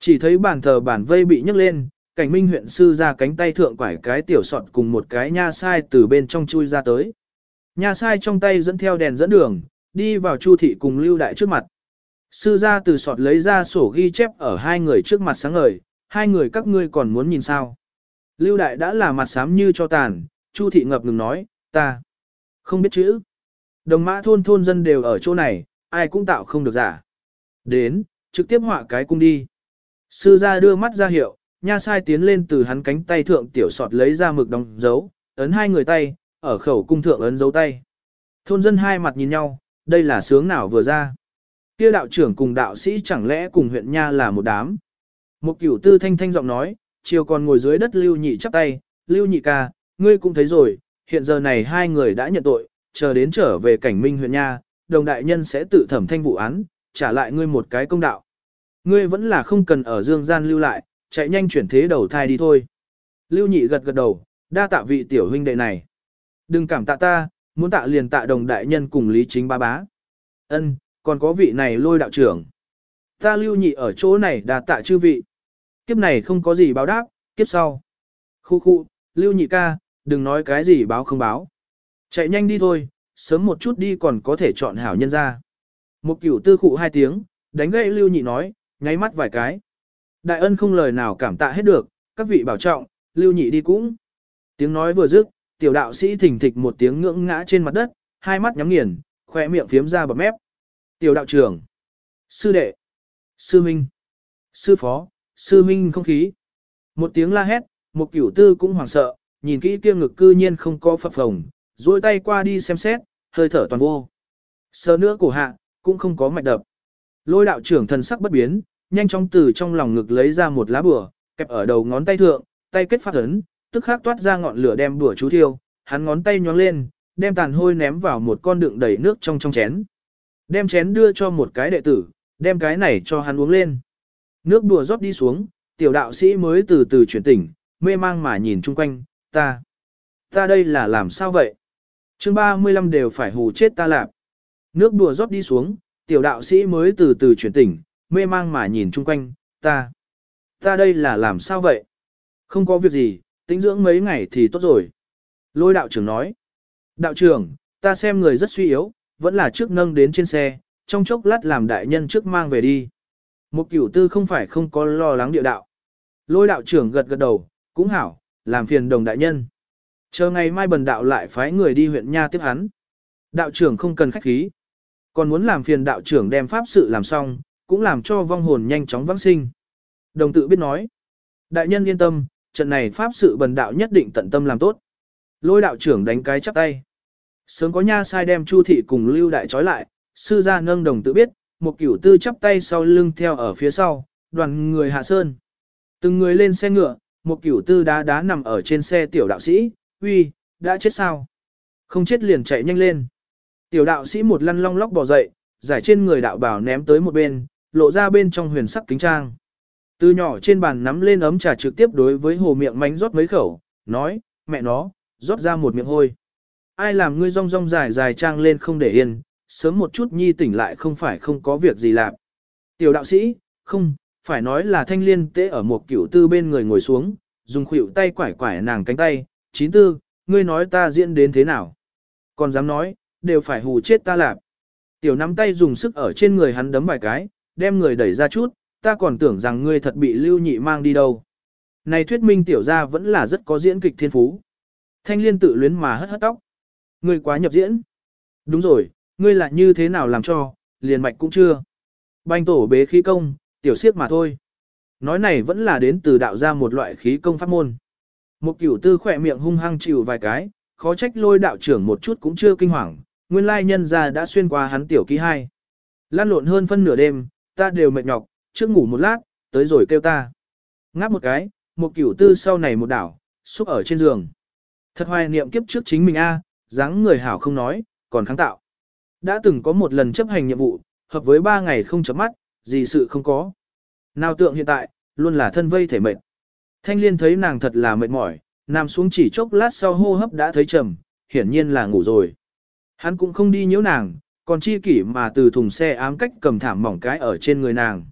Chỉ thấy bản thờ bản vây bị nhấc lên, cảnh minh huyện sư ra cánh tay thượng quải cái tiểu sọt cùng một cái nha sai từ bên trong chui ra tới. Nha sai trong tay dẫn theo đèn dẫn đường, đi vào chu thị cùng lưu đại trước mặt. Sư ra từ sọt lấy ra sổ ghi chép ở hai người trước mặt sáng ngời, hai người các ngươi còn muốn nhìn sao. Lưu đại đã là mặt xám như cho tàn, chu thị ngập ngừng nói, ta không biết chữ. Đồng mã thôn thôn dân đều ở chỗ này, ai cũng tạo không được giả. Đến, trực tiếp họa cái cung đi. Sư gia đưa mắt ra hiệu, nha sai tiến lên từ hắn cánh tay thượng tiểu sọt lấy ra mực đóng dấu, ấn hai người tay, ở khẩu cung thượng ấn dấu tay. Thôn dân hai mặt nhìn nhau, đây là sướng nào vừa ra. Kia đạo trưởng cùng đạo sĩ chẳng lẽ cùng huyện nha là một đám. Một cửu tư thanh thanh giọng nói, chiều còn ngồi dưới đất lưu nhị chắp tay, lưu nhị ca, ngươi cũng thấy rồi, hiện giờ này hai người đã nhận tội, chờ đến trở về cảnh minh huyện nha, đồng đại nhân sẽ tự thẩm thanh vụ án, trả lại ngươi một cái công đạo. Ngươi vẫn là không cần ở dương gian lưu lại, chạy nhanh chuyển thế đầu thai đi thôi. Lưu nhị gật gật đầu, đa tạ vị tiểu huynh đệ này. Đừng cảm tạ ta, muốn tạ liền tạ đồng đại nhân cùng lý chính ba bá. Ân, còn có vị này lôi đạo trưởng. Ta lưu nhị ở chỗ này đa tạ chư vị. Kiếp này không có gì báo đáp, kiếp sau. Khu khu, lưu nhị ca, đừng nói cái gì báo không báo. Chạy nhanh đi thôi, sớm một chút đi còn có thể chọn hảo nhân ra. Một cửu tư khụ hai tiếng, đánh gậy lưu nhị nói, nháy mắt vài cái. Đại ân không lời nào cảm tạ hết được, các vị bảo trọng, lưu nhị đi cũng. Tiếng nói vừa dứt, tiểu đạo sĩ thỉnh thịch một tiếng ngưỡng ngã trên mặt đất, hai mắt nhắm nghiền, khỏe miệng phiếm ra bập mép. Tiểu đạo trưởng, sư đệ, sư minh, sư phó, sư minh không khí. Một tiếng la hét, một cửu tư cũng hoảng sợ, nhìn kỹ kia ngực cư nhiên không có phập phồng, duỗi tay qua đi xem xét, hơi thở toàn vô. Sờ nữa cổ hạ, cũng không có mạch đập. Lôi đạo trưởng thần sắc bất biến, nhanh chóng từ trong lòng ngực lấy ra một lá bùa, kẹp ở đầu ngón tay thượng, tay kết phát ấn, tức khắc toát ra ngọn lửa đem bùa chú thiêu, hắn ngón tay nhón lên, đem tàn hôi ném vào một con đựng đầy nước trong trong chén. Đem chén đưa cho một cái đệ tử, đem cái này cho hắn uống lên. Nước đùa rót đi xuống, tiểu đạo sĩ mới từ từ chuyển tỉnh, mê mang mà nhìn chung quanh, ta. Ta đây là làm sao vậy? chương 35 đều phải hù chết ta lạp. Nước đùa rót đi xuống, tiểu đạo sĩ mới từ từ chuyển tỉnh, mê mang mà nhìn chung quanh, ta. Ta đây là làm sao vậy? Không có việc gì, tính dưỡng mấy ngày thì tốt rồi. Lôi đạo trưởng nói. Đạo trưởng, ta xem người rất suy yếu, vẫn là trước nâng đến trên xe, trong chốc lát làm đại nhân trước mang về đi. Một cửu tư không phải không có lo lắng địa đạo. Lôi đạo trưởng gật gật đầu, cũng hảo, làm phiền đồng đại nhân. Chờ ngày mai bần đạo lại phái người đi huyện Nha tiếp hắn. Đạo trưởng không cần khách khí. Còn muốn làm phiền đạo trưởng đem pháp sự làm xong, cũng làm cho vong hồn nhanh chóng vãng sinh. Đồng tự biết nói. Đại nhân yên tâm, trận này pháp sự bần đạo nhất định tận tâm làm tốt. Lôi đạo trưởng đánh cái chắp tay. Sớm có nha sai đem Chu thị cùng Lưu đại trói lại, sư gia nâng đồng tự biết, một cửu tư chắp tay sau lưng theo ở phía sau, đoàn người hạ sơn. Từng người lên xe ngựa, một cửu tư đá đá nằm ở trên xe tiểu đạo sĩ, uy, đã chết sao? Không chết liền chạy nhanh lên. Tiểu đạo sĩ một lăn long lóc bò dậy, giải trên người đạo bảo ném tới một bên, lộ ra bên trong huyền sắc kính trang. Từ nhỏ trên bàn nắm lên ấm trà trực tiếp đối với hồ miệng mánh rót mấy khẩu, nói, mẹ nó, rót ra một miệng hôi. Ai làm ngươi rong rong dài dài trang lên không để yên, sớm một chút nhi tỉnh lại không phải không có việc gì làm. Tiểu đạo sĩ, không, phải nói là thanh liên tế ở một cửu tư bên người ngồi xuống, dùng khuỷu tay quải quải nàng cánh tay, chín tư, ngươi nói ta diễn đến thế nào. Còn dám nói, đều phải hù chết ta lạp. Tiểu nắm tay dùng sức ở trên người hắn đấm vài cái, đem người đẩy ra chút, ta còn tưởng rằng ngươi thật bị lưu nhị mang đi đâu. Này thuyết minh tiểu ra vẫn là rất có diễn kịch thiên phú. Thanh liên tự luyến mà hất hất tóc. Ngươi quá nhập diễn. Đúng rồi, ngươi là như thế nào làm cho, liền mạch cũng chưa. Banh tổ bế khí công, tiểu siếp mà thôi. Nói này vẫn là đến từ đạo ra một loại khí công pháp môn. Một cửu tư khỏe miệng hung hăng chịu vài cái, khó trách lôi đạo trưởng một chút cũng chưa kinh hoàng, nguyên lai nhân ra đã xuyên qua hắn tiểu ký hai. Lan lộn hơn phân nửa đêm, ta đều mệt nhọc, trước ngủ một lát, tới rồi kêu ta. Ngáp một cái, một cửu tư sau này một đảo, xúc ở trên giường. Thật hoài niệm kiếp trước chính mình a, dáng người hảo không nói, còn kháng tạo. Đã từng có một lần chấp hành nhiệm vụ, hợp với ba ngày không chấm mắt, gì sự không có. Nào tượng hiện tại, luôn là thân vây thể mệt. Thanh liên thấy nàng thật là mệt mỏi, nằm xuống chỉ chốc lát sau hô hấp đã thấy trầm, hiển nhiên là ngủ rồi. Hắn cũng không đi nhiễu nàng, còn chi kỷ mà từ thùng xe ám cách cầm thảm mỏng cái ở trên người nàng.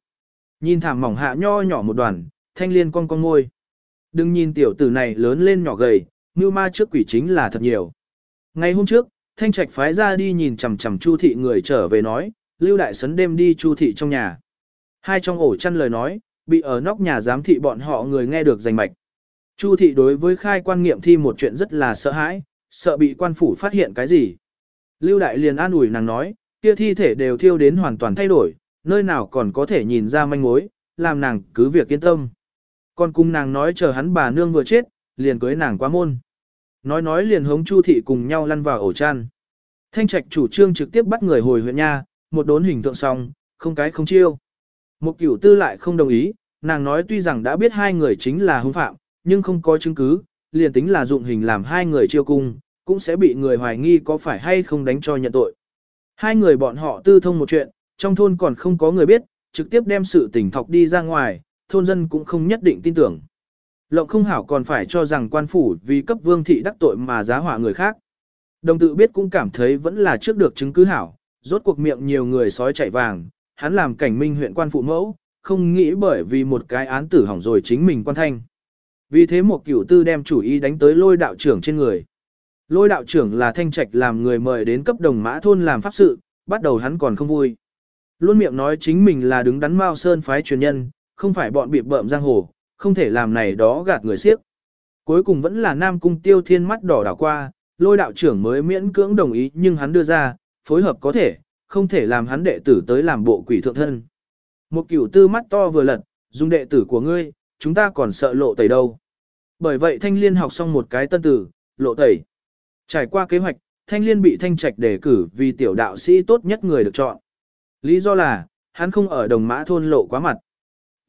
Nhìn thảm mỏng hạ nho nhỏ một đoàn, thanh liên cong cong môi. Đừng nhìn tiểu tử này lớn lên nhỏ gầy, như ma trước quỷ chính là thật nhiều. Ngày hôm trước, thanh trạch phái ra đi nhìn chằm chằm chu thị người trở về nói, lưu đại sấn đêm đi chu thị trong nhà. Hai trong ổ chăn lời nói, bị ở nóc nhà giám thị bọn họ người nghe được rành mạch. Chu thị đối với khai quan nghiệm thi một chuyện rất là sợ hãi, sợ bị quan phủ phát hiện cái gì. Lưu đại liền an ủi nàng nói, kia thi thể đều thiêu đến hoàn toàn thay đổi, nơi nào còn có thể nhìn ra manh mối, làm nàng cứ việc yên tâm. Còn cùng nàng nói chờ hắn bà nương vừa chết, liền cưới nàng qua môn. Nói nói liền hống Chu thị cùng nhau lăn vào ổ chăn. Thanh trạch chủ trương trực tiếp bắt người hồi huyện nha, một đốn hình tượng xong, không cái không chiêu. Một cửu tư lại không đồng ý, nàng nói tuy rằng đã biết hai người chính là hung phạm, nhưng không có chứng cứ, liền tính là dụng hình làm hai người chiêu cung, cũng sẽ bị người hoài nghi có phải hay không đánh cho nhận tội. Hai người bọn họ tư thông một chuyện, trong thôn còn không có người biết, trực tiếp đem sự tình thọc đi ra ngoài, thôn dân cũng không nhất định tin tưởng. Lộng không hảo còn phải cho rằng quan phủ vì cấp vương thị đắc tội mà giá họa người khác. Đồng tự biết cũng cảm thấy vẫn là trước được chứng cứ hảo, rốt cuộc miệng nhiều người sói chạy vàng, hắn làm cảnh minh huyện quan phụ mẫu, không nghĩ bởi vì một cái án tử hỏng rồi chính mình quan thanh. Vì thế một cửu tư đem chủ ý đánh tới lôi đạo trưởng trên người. Lôi đạo trưởng là thanh trạch làm người mời đến cấp đồng mã thôn làm pháp sự, bắt đầu hắn còn không vui. Luôn miệng nói chính mình là đứng đắn Mao Sơn phái truyền nhân, không phải bọn bị bợm giang hồ, không thể làm này đó gạt người siếc. Cuối cùng vẫn là Nam Cung Tiêu Thiên mắt đỏ đảo qua, lôi đạo trưởng mới miễn cưỡng đồng ý nhưng hắn đưa ra, phối hợp có thể, không thể làm hắn đệ tử tới làm bộ quỷ thượng thân. Một cửu tư mắt to vừa lật, dùng đệ tử của ngươi, chúng ta còn sợ lộ tẩy đâu. Bởi vậy thanh liên học xong một cái tân tử, lộ tẩy. Trải qua kế hoạch, thanh liên bị thanh trạch đề cử vì tiểu đạo sĩ tốt nhất người được chọn. Lý do là, hắn không ở đồng mã thôn lộ quá mặt.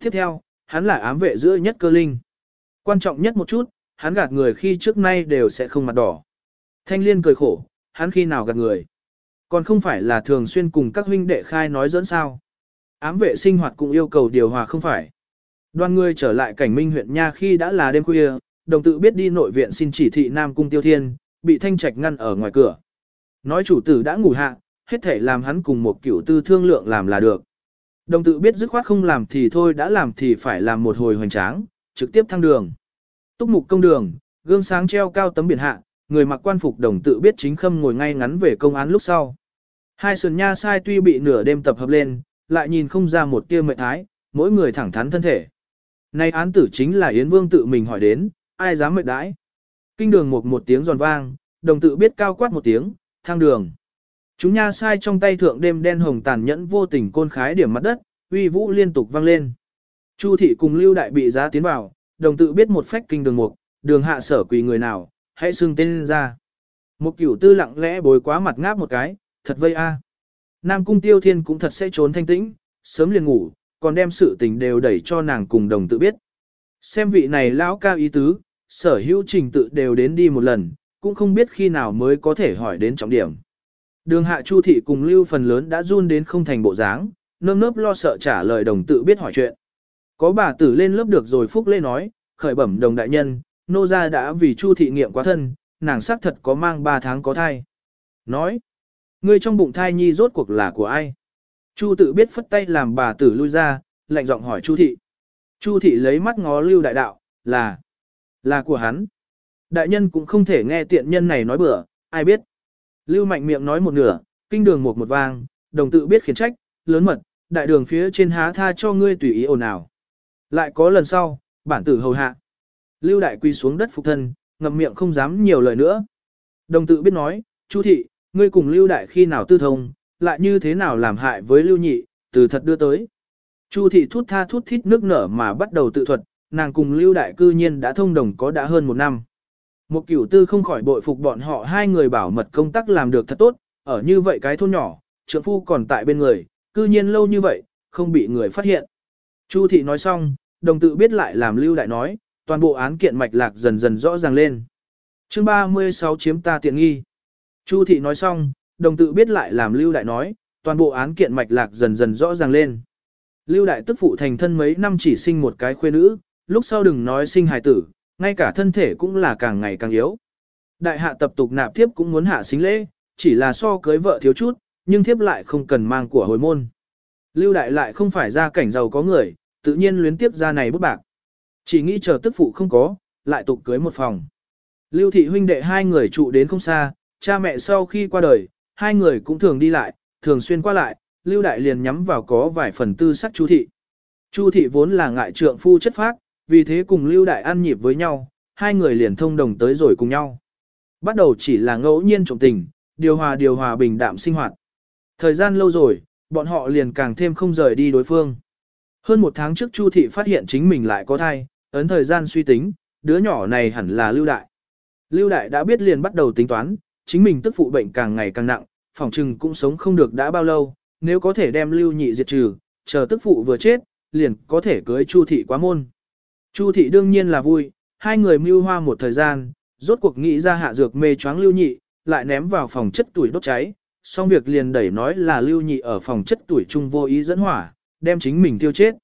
Tiếp theo, hắn là ám vệ giữa nhất cơ linh. Quan trọng nhất một chút, hắn gạt người khi trước nay đều sẽ không mặt đỏ. Thanh liên cười khổ, hắn khi nào gạt người. Còn không phải là thường xuyên cùng các huynh đệ khai nói dẫn sao. Ám vệ sinh hoạt cũng yêu cầu điều hòa không phải. Đoàn người trở lại cảnh minh huyện Nha khi đã là đêm khuya, đồng tự biết đi nội viện xin chỉ thị Nam Cung Tiêu Thiên, bị thanh trạch ngăn ở ngoài cửa. Nói chủ tử đã ngủ hạ, hết thể làm hắn cùng một kiểu tư thương lượng làm là được. Đồng tự biết dứt khoát không làm thì thôi đã làm thì phải làm một hồi hoành tráng, trực tiếp thăng đường. Túc mục công đường, gương sáng treo cao tấm biển hạ, người mặc quan phục đồng tự biết chính khâm ngồi ngay ngắn về công án lúc sau. Hai sườn nha sai tuy bị nửa đêm tập hợp lên, lại nhìn không ra một tia mệt thái, mỗi người thẳng thắn thân thể. Nay án tử chính là Yến Vương tự mình hỏi đến, ai dám mệt đãi. Kinh đường một một tiếng giòn vang, đồng tự biết cao quát một tiếng, thang đường. Chúng nha sai trong tay thượng đêm đen hồng tàn nhẫn vô tình côn khái điểm mặt đất, uy vũ liên tục vang lên. Chu thị cùng lưu đại bị giá tiến vào, đồng tự biết một phách kinh đường mục, đường hạ sở quỳ người nào, hãy xưng tên ra. Một cửu tư lặng lẽ bồi quá mặt ngáp một cái, thật vây a. Nam cung tiêu thiên cũng thật sẽ trốn thanh tĩnh, sớm liền ngủ, còn đem sự tình đều đẩy cho nàng cùng đồng tự biết. Xem vị này lão cao ý tứ, sở hữu trình tự đều đến đi một lần, cũng không biết khi nào mới có thể hỏi đến trọng điểm. Đường hạ chu thị cùng lưu phần lớn đã run đến không thành bộ dáng, nơm nớp lo sợ trả lời đồng tự biết hỏi chuyện. Có bà tử lên lớp được rồi phúc lê nói, khởi bẩm đồng đại nhân, nô gia đã vì chu thị nghiệm quá thân, nàng xác thật có mang 3 tháng có thai. Nói, người trong bụng thai nhi rốt cuộc là của ai? Chu tự biết phất tay làm bà tử lui ra, lạnh giọng hỏi chu thị. Chu thị lấy mắt ngó lưu đại đạo, là, là của hắn. Đại nhân cũng không thể nghe tiện nhân này nói bừa, ai biết. Lưu mạnh miệng nói một nửa, kinh đường một một vang, đồng tự biết khiển trách, lớn mật, đại đường phía trên há tha cho ngươi tùy ý ồn ào. Lại có lần sau, bản tử hầu hạ. Lưu đại quy xuống đất phục thân, ngậm miệng không dám nhiều lời nữa. Đồng tự biết nói, Chu thị, ngươi cùng Lưu đại khi nào tư thông, lại như thế nào làm hại với Lưu nhị, từ thật đưa tới. Chu thị thút tha thút thít nước nở mà bắt đầu tự thuật, nàng cùng Lưu đại cư nhiên đã thông đồng có đã hơn một năm. Một cửu tư không khỏi bội phục bọn họ hai người bảo mật công tác làm được thật tốt, ở như vậy cái thôn nhỏ, trượng phu còn tại bên người, cư nhiên lâu như vậy, không bị người phát hiện. Chu thị nói xong, đồng tự biết lại làm lưu đại nói, toàn bộ án kiện mạch lạc dần dần rõ ràng lên. chương 36 chiếm ta tiện nghi. Chu thị nói xong, đồng tự biết lại làm lưu đại nói, toàn bộ án kiện mạch lạc dần dần rõ ràng lên. Lưu đại tức phụ thành thân mấy năm chỉ sinh một cái khuê nữ, lúc sau đừng nói sinh hài tử, ngay cả thân thể cũng là càng ngày càng yếu. Đại hạ tập tục nạp thiếp cũng muốn hạ xính lễ, chỉ là so cưới vợ thiếu chút, nhưng thiếp lại không cần mang của hồi môn. Lưu đại lại không phải ra cảnh giàu có người, tự nhiên luyến tiếp ra này bút bạc. Chỉ nghĩ chờ tức phụ không có, lại tục cưới một phòng. Lưu thị huynh đệ hai người trụ đến không xa, cha mẹ sau khi qua đời, hai người cũng thường đi lại, thường xuyên qua lại, Lưu đại liền nhắm vào có vài phần tư sắc Chu thị. Chu thị vốn là ngại trượng phu chất phác, vì thế cùng Lưu đại ăn nhịp với nhau, hai người liền thông đồng tới rồi cùng nhau. Bắt đầu chỉ là ngẫu nhiên trọng tình, điều hòa điều hòa bình đạm sinh hoạt. Thời gian lâu rồi, bọn họ liền càng thêm không rời đi đối phương. Hơn một tháng trước Chu Thị phát hiện chính mình lại có thai, ấn thời gian suy tính, đứa nhỏ này hẳn là Lưu Đại. Lưu Đại đã biết liền bắt đầu tính toán, chính mình tức phụ bệnh càng ngày càng nặng, phòng trừng cũng sống không được đã bao lâu, nếu có thể đem Lưu Nhị diệt trừ, chờ tức phụ vừa chết, liền có thể cưới Chu Thị quá môn. Chu Thị đương nhiên là vui, hai người mưu hoa một thời gian, rốt cuộc nghĩ ra hạ dược mê choáng Lưu Nhị, lại ném vào phòng chất tuổi đốt cháy, xong việc liền đẩy nói là Lưu Nhị ở phòng chất tuổi trung vô ý dẫn hỏa, đem chính mình tiêu chết.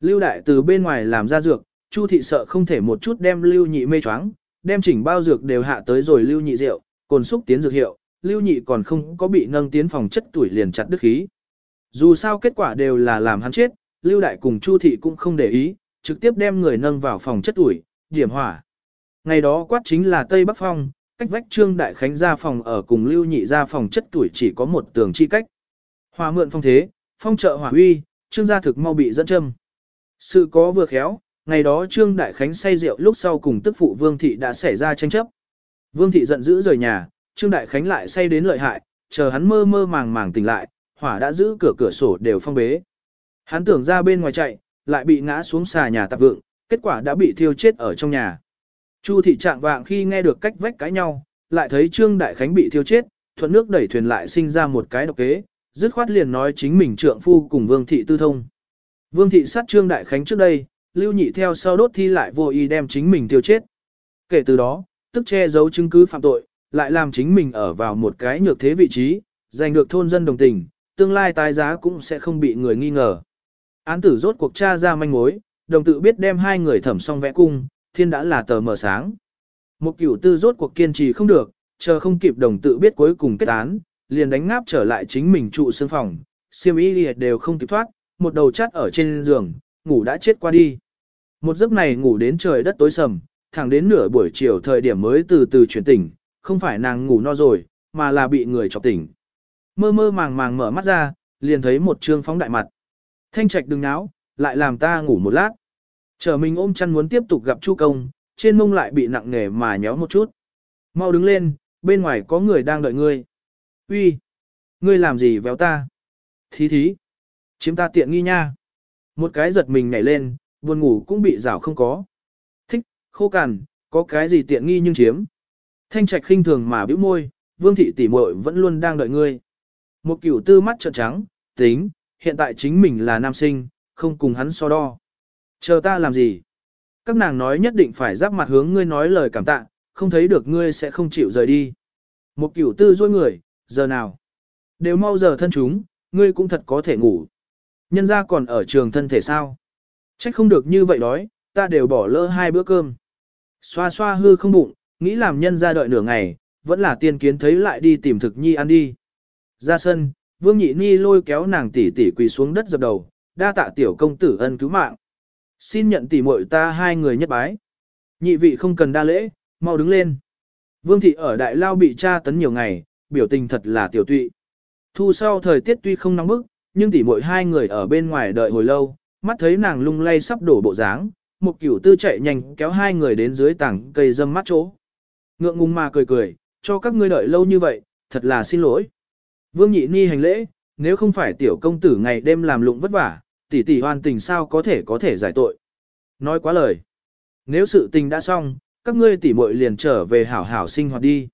Lưu Đại từ bên ngoài làm ra dược, Chu thị sợ không thể một chút đem Lưu Nhị mê choáng, đem chỉnh bao dược đều hạ tới rồi Lưu Nhị rượu, cồn xúc tiến dược hiệu, Lưu Nhị còn không có bị nâng tiến phòng chất tuổi liền chặt đứt khí. Dù sao kết quả đều là làm hắn chết, Lưu Đại cùng Chu thị cũng không để ý, trực tiếp đem người nâng vào phòng chất tuổi, điểm hỏa. Ngày đó quát chính là Tây Bắc Phong, cách vách Trương Đại Khánh ra phòng ở cùng Lưu Nhị ra phòng chất tuổi chỉ có một tường chi cách. Hòa mượn phong thế, phong trợ hỏa huy Trương gia thực mau bị dẫn châm. Sự có vừa khéo, ngày đó Trương Đại Khánh say rượu lúc sau cùng tức phụ Vương Thị đã xảy ra tranh chấp. Vương Thị giận dữ rời nhà, Trương Đại Khánh lại say đến lợi hại, chờ hắn mơ mơ màng màng tỉnh lại, hỏa đã giữ cửa cửa sổ đều phong bế. Hắn tưởng ra bên ngoài chạy, lại bị ngã xuống xà nhà tạp vượng, kết quả đã bị thiêu chết ở trong nhà. Chu thị trạng vạng khi nghe được cách vách cãi nhau, lại thấy Trương Đại Khánh bị thiêu chết, thuận nước đẩy thuyền lại sinh ra một cái độc kế, dứt khoát liền nói chính mình trượng phu cùng Vương thị tư thông. Vương thị sát Trương Đại Khánh trước đây, Lưu Nhị theo sau đốt thi lại vô ý đem chính mình tiêu chết. Kể từ đó, tức che giấu chứng cứ phạm tội, lại làm chính mình ở vào một cái nhược thế vị trí, giành được thôn dân đồng tình, tương lai tái giá cũng sẽ không bị người nghi ngờ. Án tử rốt cuộc tra ra manh mối, đồng tự biết đem hai người thẩm xong vẽ cung, thiên đã là tờ mờ sáng. Một cửu tư rốt cuộc kiên trì không được, chờ không kịp đồng tự biết cuối cùng kết án, liền đánh ngáp trở lại chính mình trụ xương phòng, siêm y liệt đều không kịp thoát, một đầu chát ở trên giường, ngủ đã chết qua đi. Một giấc này ngủ đến trời đất tối sầm, thẳng đến nửa buổi chiều thời điểm mới từ từ chuyển tỉnh, không phải nàng ngủ no rồi, mà là bị người chọc tỉnh. Mơ mơ màng màng mở mắt ra, liền thấy một trương phóng đại mặt. Thanh trạch đừng náo, lại làm ta ngủ một lát. Chờ mình ôm chăn muốn tiếp tục gặp Chu công, trên mông lại bị nặng nề mà nhéo một chút. Mau đứng lên, bên ngoài có người đang đợi ngươi. Uy, ngươi làm gì véo ta? Thí thí, chiếm ta tiện nghi nha. Một cái giật mình nhảy lên, buồn ngủ cũng bị rảo không có. Thích, khô cằn, có cái gì tiện nghi nhưng chiếm. Thanh trạch khinh thường mà bĩu môi, vương thị tỷ muội vẫn luôn đang đợi ngươi. Một cửu tư mắt trợn trắng, tính, hiện tại chính mình là nam sinh, không cùng hắn so đo. Chờ ta làm gì? Các nàng nói nhất định phải giáp mặt hướng ngươi nói lời cảm tạ, không thấy được ngươi sẽ không chịu rời đi. Một kiểu tư dôi người, giờ nào? Đều mau giờ thân chúng, ngươi cũng thật có thể ngủ. Nhân ra còn ở trường thân thể sao? Trách không được như vậy đói, ta đều bỏ lỡ hai bữa cơm. Xoa xoa hư không bụng, nghĩ làm nhân ra đợi nửa ngày, vẫn là tiên kiến thấy lại đi tìm thực nhi ăn đi. Ra sân, Vương Nhị Ni lôi kéo nàng tỷ tỷ quỳ xuống đất dập đầu, đa tạ tiểu công tử ân cứu mạng. Xin nhận tỷ muội ta hai người nhất bái. Nhị vị không cần đa lễ, mau đứng lên. Vương thị ở đại lao bị tra tấn nhiều ngày, biểu tình thật là tiểu tụy. Thu sau thời tiết tuy không nóng bức, nhưng tỷ muội hai người ở bên ngoài đợi hồi lâu, mắt thấy nàng lung lay sắp đổ bộ dáng, một cửu tư chạy nhanh kéo hai người đến dưới tảng cây dâm mắt chỗ. Ngượng ngùng mà cười cười, cho các ngươi đợi lâu như vậy, thật là xin lỗi. Vương nhị ni hành lễ, nếu không phải tiểu công tử ngày đêm làm lụng vất vả, tỷ tỷ hoàn tình sao có thể có thể giải tội. Nói quá lời. Nếu sự tình đã xong, các ngươi tỷ muội liền trở về hảo hảo sinh hoạt đi.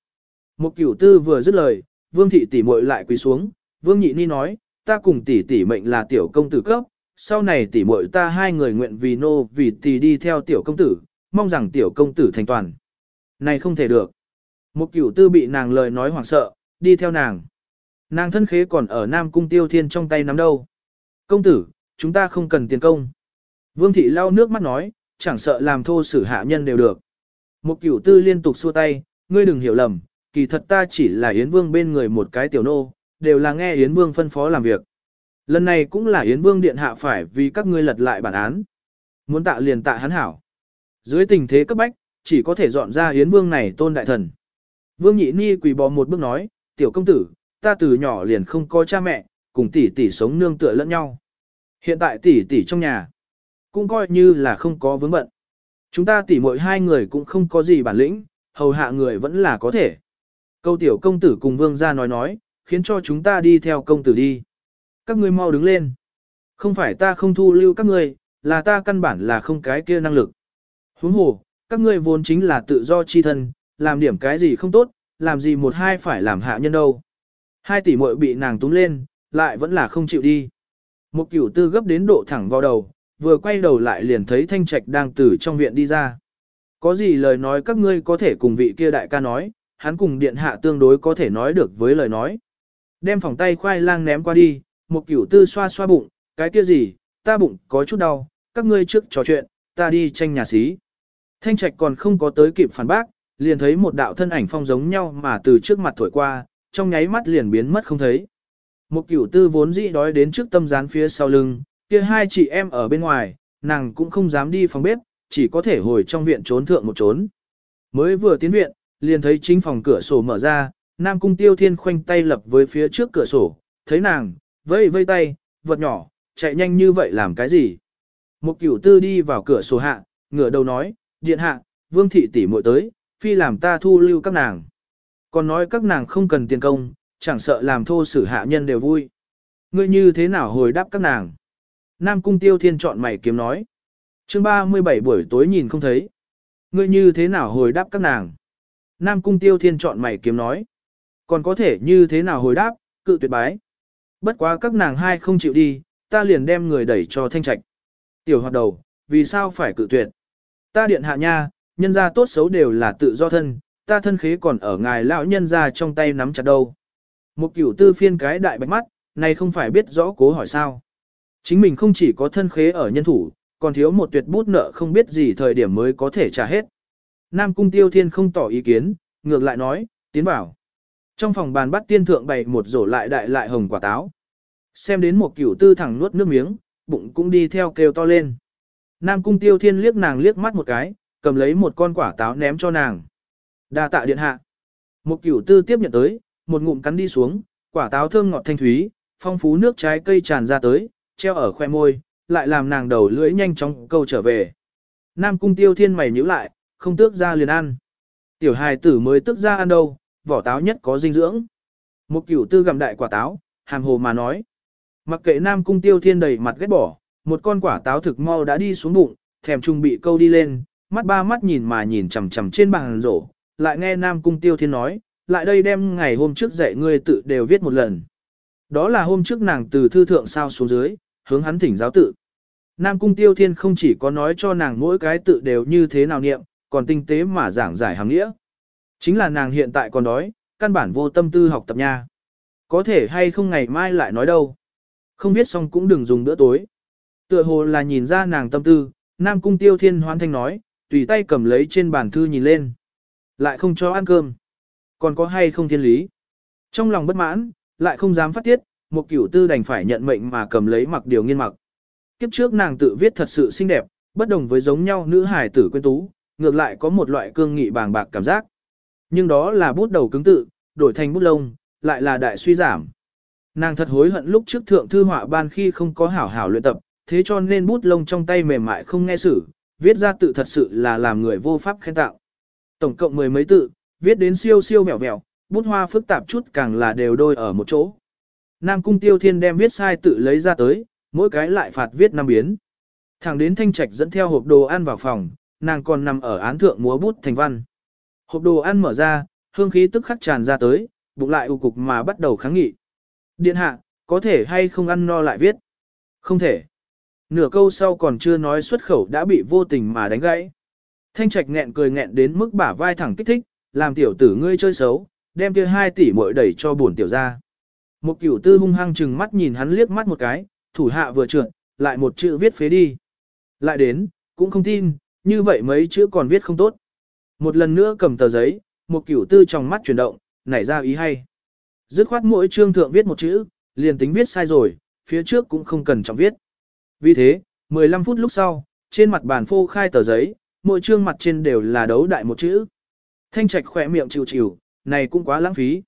Một cửu tư vừa dứt lời, vương thị tỷ muội lại quỳ xuống, vương nhị ni nói, ta cùng tỷ tỷ mệnh là tiểu công tử cấp, sau này tỷ muội ta hai người nguyện vì nô vì tỷ đi theo tiểu công tử, mong rằng tiểu công tử thành toàn. Này không thể được. Một cửu tư bị nàng lời nói hoảng sợ, đi theo nàng. Nàng thân khế còn ở Nam Cung Tiêu Thiên trong tay nắm đâu. Công tử, chúng ta không cần tiền công. Vương thị lau nước mắt nói, chẳng sợ làm thô sử hạ nhân đều được. Một cửu tư liên tục xua tay, ngươi đừng hiểu lầm, kỳ thật ta chỉ là Yến Vương bên người một cái tiểu nô, đều là nghe Yến Vương phân phó làm việc. Lần này cũng là Yến Vương điện hạ phải vì các ngươi lật lại bản án. Muốn tạ liền tạ hắn hảo. Dưới tình thế cấp bách, chỉ có thể dọn ra Yến Vương này tôn đại thần. Vương Nhị Ni quỳ bò một bước nói, tiểu công tử, ta từ nhỏ liền không có cha mẹ, cùng tỷ tỷ sống nương tựa lẫn nhau. Hiện tại tỷ tỷ trong nhà, cũng coi như là không có vướng bận. Chúng ta tỷ mỗi hai người cũng không có gì bản lĩnh, hầu hạ người vẫn là có thể. Câu tiểu công tử cùng vương gia nói nói, khiến cho chúng ta đi theo công tử đi. Các ngươi mau đứng lên. Không phải ta không thu lưu các ngươi, là ta căn bản là không cái kia năng lực. Huống hồ, các ngươi vốn chính là tự do chi thân, làm điểm cái gì không tốt, làm gì một hai phải làm hạ nhân đâu. Hai tỷ muội bị nàng túm lên, lại vẫn là không chịu đi. Một cửu tư gấp đến độ thẳng vào đầu, vừa quay đầu lại liền thấy thanh trạch đang từ trong viện đi ra. Có gì lời nói các ngươi có thể cùng vị kia đại ca nói, hắn cùng điện hạ tương đối có thể nói được với lời nói. Đem phòng tay khoai lang ném qua đi, một cửu tư xoa xoa bụng, cái kia gì, ta bụng có chút đau, các ngươi trước trò chuyện, ta đi tranh nhà xí. Thanh trạch còn không có tới kịp phản bác, liền thấy một đạo thân ảnh phong giống nhau mà từ trước mặt thổi qua, trong nháy mắt liền biến mất không thấy. Một cửu tư vốn dĩ đói đến trước tâm gián phía sau lưng, kia hai chị em ở bên ngoài, nàng cũng không dám đi phòng bếp, chỉ có thể hồi trong viện trốn thượng một trốn. Mới vừa tiến viện, liền thấy chính phòng cửa sổ mở ra, Nam Cung Tiêu Thiên khoanh tay lập với phía trước cửa sổ, thấy nàng, vây vây tay, vật nhỏ, chạy nhanh như vậy làm cái gì. Một cửu tư đi vào cửa sổ hạ, ngửa đầu nói, điện hạ, vương thị tỷ muội tới, phi làm ta thu lưu các nàng. Còn nói các nàng không cần tiền công, chẳng sợ làm thô sử hạ nhân đều vui. Ngươi như thế nào hồi đáp các nàng? Nam cung tiêu thiên chọn mày kiếm nói. chương 37 buổi tối nhìn không thấy. Ngươi như thế nào hồi đáp các nàng? Nam cung tiêu thiên chọn mày kiếm nói. Còn có thể như thế nào hồi đáp, cự tuyệt bái. Bất quá các nàng hai không chịu đi, ta liền đem người đẩy cho thanh trạch. Tiểu hoạt đầu, vì sao phải cự tuyệt? Ta điện hạ nha, nhân gia tốt xấu đều là tự do thân, ta thân khế còn ở ngài lão nhân ra trong tay nắm chặt đâu. Một cửu tư phiên cái đại bạch mắt, này không phải biết rõ cố hỏi sao. Chính mình không chỉ có thân khế ở nhân thủ, còn thiếu một tuyệt bút nợ không biết gì thời điểm mới có thể trả hết. Nam cung tiêu thiên không tỏ ý kiến, ngược lại nói, tiến vào. Trong phòng bàn bắt tiên thượng bày một rổ lại đại lại hồng quả táo. Xem đến một cửu tư thẳng nuốt nước miếng, bụng cũng đi theo kêu to lên. Nam cung tiêu thiên liếc nàng liếc mắt một cái, cầm lấy một con quả táo ném cho nàng. Đa tạ điện hạ. Một cửu tư tiếp nhận tới, một ngụm cắn đi xuống, quả táo thơm ngọt thanh thúy, phong phú nước trái cây tràn ra tới, treo ở khoe môi, lại làm nàng đầu lưỡi nhanh chóng câu trở về. Nam cung tiêu thiên mày nhíu lại, không tước ra liền ăn. Tiểu hài tử mới tước ra ăn đâu, vỏ táo nhất có dinh dưỡng. Một cửu tư gặm đại quả táo, hàm hồ mà nói. Mặc kệ nam cung tiêu thiên đầy mặt ghét bỏ, một con quả táo thực mau đã đi xuống bụng, thèm trung bị câu đi lên, mắt ba mắt nhìn mà nhìn chằm chằm trên bàn rổ, lại nghe nam cung tiêu thiên nói, lại đây đem ngày hôm trước dạy ngươi tự đều viết một lần. Đó là hôm trước nàng từ thư thượng sao xuống dưới, hướng hắn thỉnh giáo tự. Nam cung tiêu thiên không chỉ có nói cho nàng mỗi cái tự đều như thế nào niệm, còn tinh tế mà giảng giải hàng nghĩa. Chính là nàng hiện tại còn đói, căn bản vô tâm tư học tập nha. Có thể hay không ngày mai lại nói đâu. Không biết xong cũng đừng dùng bữa tối. Tựa hồ là nhìn ra nàng tâm tư, Nam Cung Tiêu Thiên hoan thanh nói, tùy tay cầm lấy trên bàn thư nhìn lên. Lại không cho ăn cơm. Còn có hay không thiên lý? Trong lòng bất mãn, lại không dám phát tiết, một cửu tư đành phải nhận mệnh mà cầm lấy mặc điều nghiên mặc. Kiếp trước nàng tự viết thật sự xinh đẹp, bất đồng với giống nhau nữ hài tử quên tú, ngược lại có một loại cương nghị bàng bạc cảm giác. Nhưng đó là bút đầu cứng tự, đổi thành bút lông, lại là đại suy giảm. Nàng thật hối hận lúc trước thượng thư họa ban khi không có hảo hảo luyện tập, thế cho nên bút lông trong tay mềm mại không nghe xử, viết ra tự thật sự là làm người vô pháp khen tạo. Tổng cộng mười mấy tự, viết đến siêu siêu vẹo vẹo, bút hoa phức tạp chút càng là đều đôi ở một chỗ. Nam Cung Tiêu Thiên đem viết sai tự lấy ra tới, mỗi cái lại phạt viết năm biến. Thẳng đến Thanh Trạch dẫn theo hộp đồ ăn vào phòng, nàng còn nằm ở án thượng múa bút thành văn. Hộp đồ ăn mở ra, hương khí tức khắc tràn ra tới, bụng lại u cục mà bắt đầu kháng nghị. Điện hạ, có thể hay không ăn no lại viết? Không thể. Nửa câu sau còn chưa nói xuất khẩu đã bị vô tình mà đánh gãy. Thanh trạch nghẹn cười nghẹn đến mức bả vai thẳng kích thích, làm tiểu tử ngươi chơi xấu, đem kia hai tỷ muội đẩy cho buồn tiểu ra. Một cửu tư hung hăng chừng mắt nhìn hắn liếc mắt một cái, thủ hạ vừa trượt, lại một chữ viết phế đi. Lại đến, cũng không tin, như vậy mấy chữ còn viết không tốt. Một lần nữa cầm tờ giấy, một cửu tư trong mắt chuyển động, nảy ra ý hay. Dứt khoát mỗi chương thượng viết một chữ, liền tính viết sai rồi, phía trước cũng không cần trọng viết. Vì thế, 15 phút lúc sau, trên mặt bàn phô khai tờ giấy, mỗi chương mặt trên đều là đấu đại một chữ. Thanh trạch khỏe miệng chịu chịu, này cũng quá lãng phí.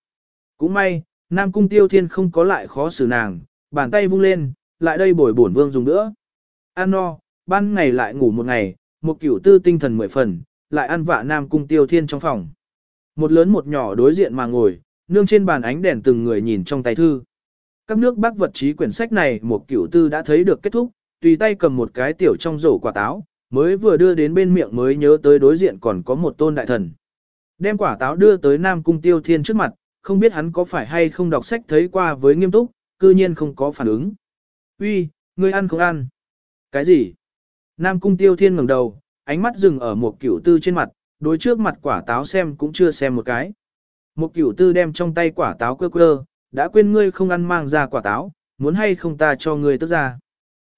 Cũng may, Nam Cung Tiêu Thiên không có lại khó xử nàng, bàn tay vung lên, lại đây bồi bổn vương dùng nữa. Ăn no, ban ngày lại ngủ một ngày, một cửu tư tinh thần mười phần, lại ăn vạ Nam Cung Tiêu Thiên trong phòng. Một lớn một nhỏ đối diện mà ngồi, nương trên bàn ánh đèn từng người nhìn trong tay thư. Các nước bác vật trí quyển sách này một cửu tư đã thấy được kết thúc, tùy tay cầm một cái tiểu trong rổ quả táo, mới vừa đưa đến bên miệng mới nhớ tới đối diện còn có một tôn đại thần. Đem quả táo đưa tới Nam Cung Tiêu Thiên trước mặt, không biết hắn có phải hay không đọc sách thấy qua với nghiêm túc, cư nhiên không có phản ứng. Uy, ngươi ăn không ăn? Cái gì? Nam Cung Tiêu Thiên ngẩng đầu, ánh mắt dừng ở một cửu tư trên mặt, đối trước mặt quả táo xem cũng chưa xem một cái. Một cửu tư đem trong tay quả táo quơ quơ, đã quên ngươi không ăn mang ra quả táo, muốn hay không ta cho ngươi tức ra.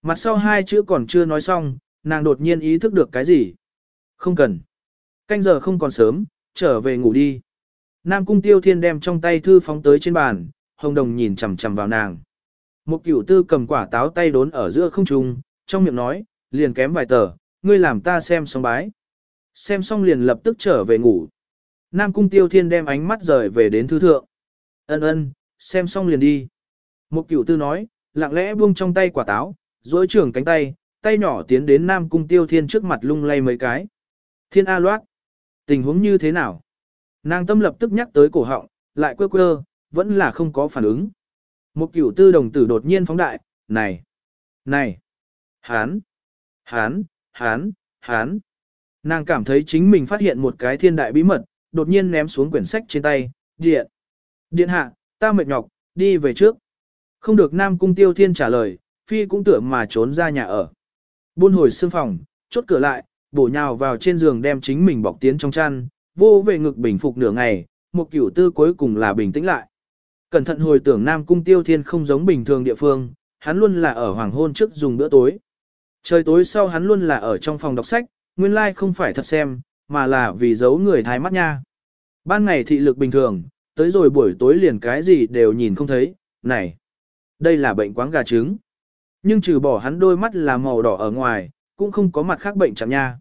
Mặt sau hai chữ còn chưa nói xong, nàng đột nhiên ý thức được cái gì. Không cần. Canh giờ không còn sớm, trở về ngủ đi. Nam cung tiêu thiên đem trong tay thư phóng tới trên bàn, hồng đồng nhìn chằm chằm vào nàng. Một cửu tư cầm quả táo tay đốn ở giữa không trung, trong miệng nói, liền kém vài tờ, ngươi làm ta xem xong bái. Xem xong liền lập tức trở về ngủ. Nam cung tiêu thiên đem ánh mắt rời về đến thư thượng. Ân ân, xem xong liền đi. Một cửu tư nói, lặng lẽ buông trong tay quả táo, duỗi trưởng cánh tay, tay nhỏ tiến đến Nam cung tiêu thiên trước mặt lung lay mấy cái. Thiên A loát. Tình huống như thế nào? Nàng tâm lập tức nhắc tới cổ họng, lại quơ quơ, vẫn là không có phản ứng. Một cửu tư đồng tử đột nhiên phóng đại, này, này, hán, hán, hán, hán. Nàng cảm thấy chính mình phát hiện một cái thiên đại bí mật, đột nhiên ném xuống quyển sách trên tay, điện. Điện hạ, ta mệt nhọc, đi về trước. Không được Nam Cung Tiêu Thiên trả lời, Phi cũng tưởng mà trốn ra nhà ở. Buôn hồi xương phòng, chốt cửa lại, bổ nhào vào trên giường đem chính mình bọc tiến trong chăn, vô về ngực bình phục nửa ngày, một cửu tư cuối cùng là bình tĩnh lại. Cẩn thận hồi tưởng Nam Cung Tiêu Thiên không giống bình thường địa phương, hắn luôn là ở hoàng hôn trước dùng bữa tối. Trời tối sau hắn luôn là ở trong phòng đọc sách, nguyên lai like không phải thật xem, mà là vì giấu người thái mắt nha. Ban ngày thị lực bình thường, tới rồi buổi tối liền cái gì đều nhìn không thấy, này, đây là bệnh quáng gà trứng. Nhưng trừ bỏ hắn đôi mắt là màu đỏ ở ngoài, cũng không có mặt khác bệnh chẳng nha.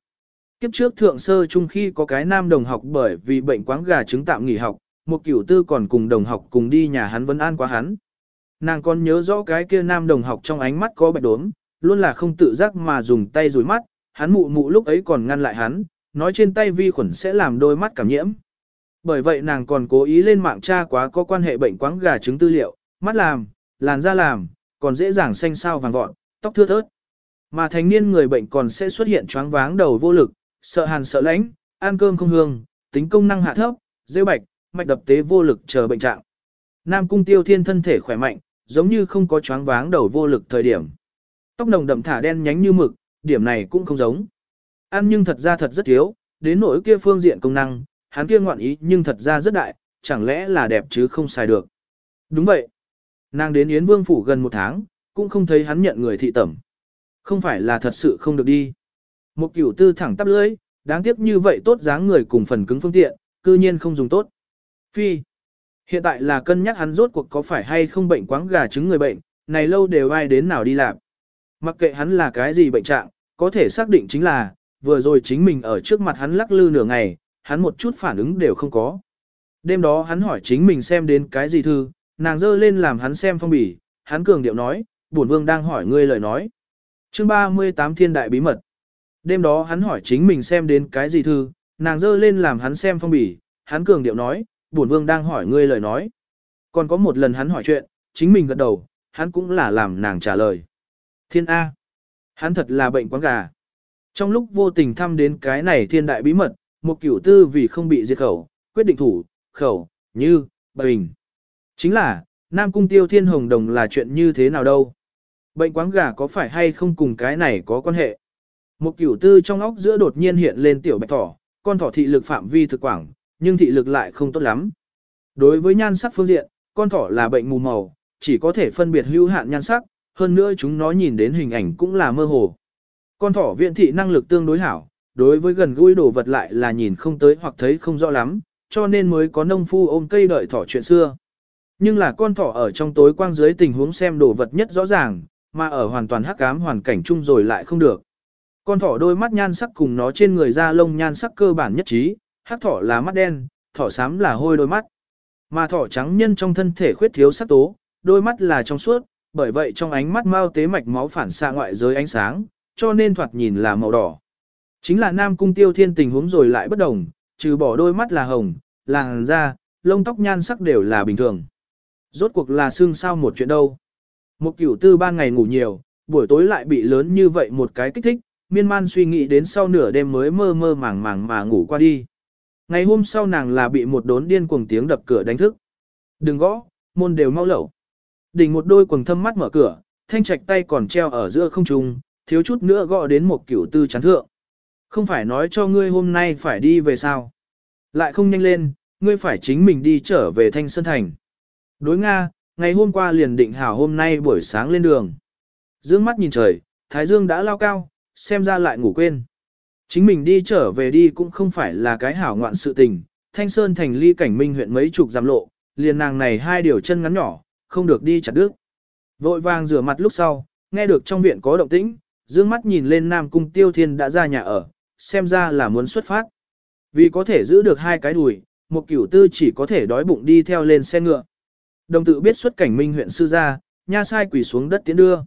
Kiếp trước thượng sơ chung khi có cái nam đồng học bởi vì bệnh quáng gà trứng tạm nghỉ học, một cửu tư còn cùng đồng học cùng đi nhà hắn vấn an quá hắn. Nàng còn nhớ rõ cái kia nam đồng học trong ánh mắt có bạch đốm, luôn là không tự giác mà dùng tay rủi mắt, hắn mụ mụ lúc ấy còn ngăn lại hắn, nói trên tay vi khuẩn sẽ làm đôi mắt cảm nhiễm. Bởi vậy nàng còn cố ý lên mạng tra quá có quan hệ bệnh quáng gà trứng tư liệu, mắt làm, làn da làm, còn dễ dàng xanh sao vàng vọt, tóc thưa thớt. Mà thành niên người bệnh còn sẽ xuất hiện choáng váng đầu vô lực, sợ hàn sợ lãnh, ăn cơm không hương, tính công năng hạ thấp, rêu bạch, mạch đập tế vô lực chờ bệnh trạng. Nam cung tiêu thiên thân thể khỏe mạnh, giống như không có choáng váng đầu vô lực thời điểm. Tóc nồng đậm thả đen nhánh như mực, điểm này cũng không giống. Ăn nhưng thật ra thật rất thiếu, đến nỗi kia phương diện công năng, hắn kia ngoạn ý nhưng thật ra rất đại, chẳng lẽ là đẹp chứ không xài được. Đúng vậy. Nàng đến Yến Vương Phủ gần một tháng, cũng không thấy hắn nhận người thị tẩm. Không phải là thật sự không được đi. Một cửu tư thẳng tắp lưỡi, đáng tiếc như vậy tốt dáng người cùng phần cứng phương tiện, cư nhiên không dùng tốt. Phi. Hiện tại là cân nhắc hắn rốt cuộc có phải hay không bệnh quáng gà trứng người bệnh, này lâu đều ai đến nào đi làm. Mặc kệ hắn là cái gì bệnh trạng, có thể xác định chính là, vừa rồi chính mình ở trước mặt hắn lắc lư nửa ngày, hắn một chút phản ứng đều không có. Đêm đó hắn hỏi chính mình xem đến cái gì thư, nàng dơ lên làm hắn xem phong bì, hắn cường điệu nói, bổn vương đang hỏi ngươi lời nói. Chương 38 Thiên Đại Bí Mật Đêm đó hắn hỏi chính mình xem đến cái gì thư, nàng dơ lên làm hắn xem phong bì, hắn cường điệu nói, bổn vương đang hỏi ngươi lời nói. Còn có một lần hắn hỏi chuyện, chính mình gật đầu, hắn cũng là làm nàng trả lời. Thiên A. Hắn thật là bệnh quáng gà. Trong lúc vô tình thăm đến cái này thiên đại bí mật, một cửu tư vì không bị diệt khẩu, quyết định thủ, khẩu, như, bình. Chính là, Nam Cung Tiêu Thiên Hồng Đồng là chuyện như thế nào đâu? Bệnh quáng gà có phải hay không cùng cái này có quan hệ? Một cửu tư trong óc giữa đột nhiên hiện lên tiểu bạch thỏ, con thỏ thị lực phạm vi thực quảng, nhưng thị lực lại không tốt lắm. Đối với nhan sắc phương diện, con thỏ là bệnh mù màu, chỉ có thể phân biệt hữu hạn nhan sắc, hơn nữa chúng nó nhìn đến hình ảnh cũng là mơ hồ. Con thỏ viện thị năng lực tương đối hảo, đối với gần gũi đồ vật lại là nhìn không tới hoặc thấy không rõ lắm, cho nên mới có nông phu ôm cây đợi thỏ chuyện xưa. Nhưng là con thỏ ở trong tối quang dưới tình huống xem đồ vật nhất rõ ràng, mà ở hoàn toàn hắc ám hoàn cảnh chung rồi lại không được. Con thỏ đôi mắt nhan sắc cùng nó trên người da lông nhan sắc cơ bản nhất trí, hắc thỏ là mắt đen, thỏ xám là hôi đôi mắt. Mà thỏ trắng nhân trong thân thể khuyết thiếu sắc tố, đôi mắt là trong suốt, bởi vậy trong ánh mắt mau tế mạch máu phản xạ ngoại giới ánh sáng, cho nên thoạt nhìn là màu đỏ. Chính là Nam Cung Tiêu Thiên tình huống rồi lại bất đồng, trừ bỏ đôi mắt là hồng, làn da, lông tóc nhan sắc đều là bình thường. Rốt cuộc là xương sao một chuyện đâu. Một cửu tư ban ngày ngủ nhiều, buổi tối lại bị lớn như vậy một cái kích thích, miên man suy nghĩ đến sau nửa đêm mới mơ mơ màng màng mà ngủ qua đi. Ngày hôm sau nàng là bị một đốn điên cuồng tiếng đập cửa đánh thức. Đừng gõ, môn đều mau lẩu. Đỉnh một đôi quần thâm mắt mở cửa, thanh trạch tay còn treo ở giữa không trung, thiếu chút nữa gõ đến một cửu tư chán thượng. Không phải nói cho ngươi hôm nay phải đi về sao. Lại không nhanh lên, ngươi phải chính mình đi trở về Thanh Sơn Thành. Đối Nga, ngày hôm qua liền định hảo hôm nay buổi sáng lên đường. Dương mắt nhìn trời, Thái Dương đã lao cao, xem ra lại ngủ quên. Chính mình đi trở về đi cũng không phải là cái hảo ngoạn sự tình. Thanh Sơn Thành ly cảnh minh huyện mấy chục giam lộ, liền nàng này hai điều chân ngắn nhỏ, không được đi chặt đứt. Vội vàng rửa mặt lúc sau, nghe được trong viện có động tĩnh, dương mắt nhìn lên Nam Cung Tiêu Thiên đã ra nhà ở, xem ra là muốn xuất phát. Vì có thể giữ được hai cái đùi, một cửu tư chỉ có thể đói bụng đi theo lên xe ngựa. Đồng tự biết xuất cảnh minh huyện sư gia, nha sai quỳ xuống đất tiến đưa.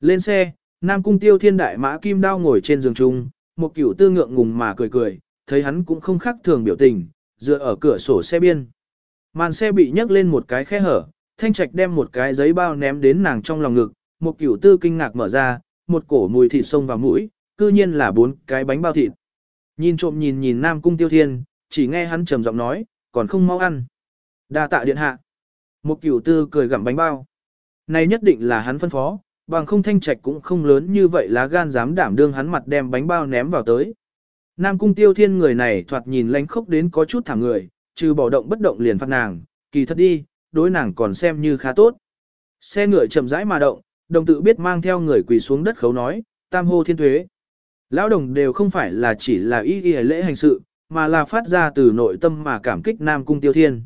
Lên xe, Nam Cung Tiêu Thiên đại mã kim đao ngồi trên giường trung, một cửu tư ngượng ngùng mà cười cười, thấy hắn cũng không khác thường biểu tình, dựa ở cửa sổ xe biên. Màn xe bị nhấc lên một cái khe hở, Thanh Trạch đem một cái giấy bao ném đến nàng trong lòng ngực, một cửu tư kinh ngạc mở ra, một cổ mùi thịt sông vào mũi, cư nhiên là bốn cái bánh bao thịt. Nhìn trộm nhìn nhìn Nam Cung Tiêu Thiên, chỉ nghe hắn trầm giọng nói, còn không mau ăn. Đa tạ điện hạ. Một cửu tư cười gặm bánh bao. Này nhất định là hắn phân phó, bằng không thanh trạch cũng không lớn như vậy lá gan dám đảm đương hắn mặt đem bánh bao ném vào tới. Nam Cung Tiêu Thiên người này thoạt nhìn lánh khốc đến có chút thẳng người, trừ bỏ động bất động liền phạt nàng, kỳ thật đi, đối nàng còn xem như khá tốt. Xe ngựa chậm rãi mà động, đồng tự biết mang theo người quỳ xuống đất khấu nói, tam hô thiên thuế. Lão đồng đều không phải là chỉ là ý y lễ hành sự, mà là phát ra từ nội tâm mà cảm kích Nam Cung Tiêu Thiên.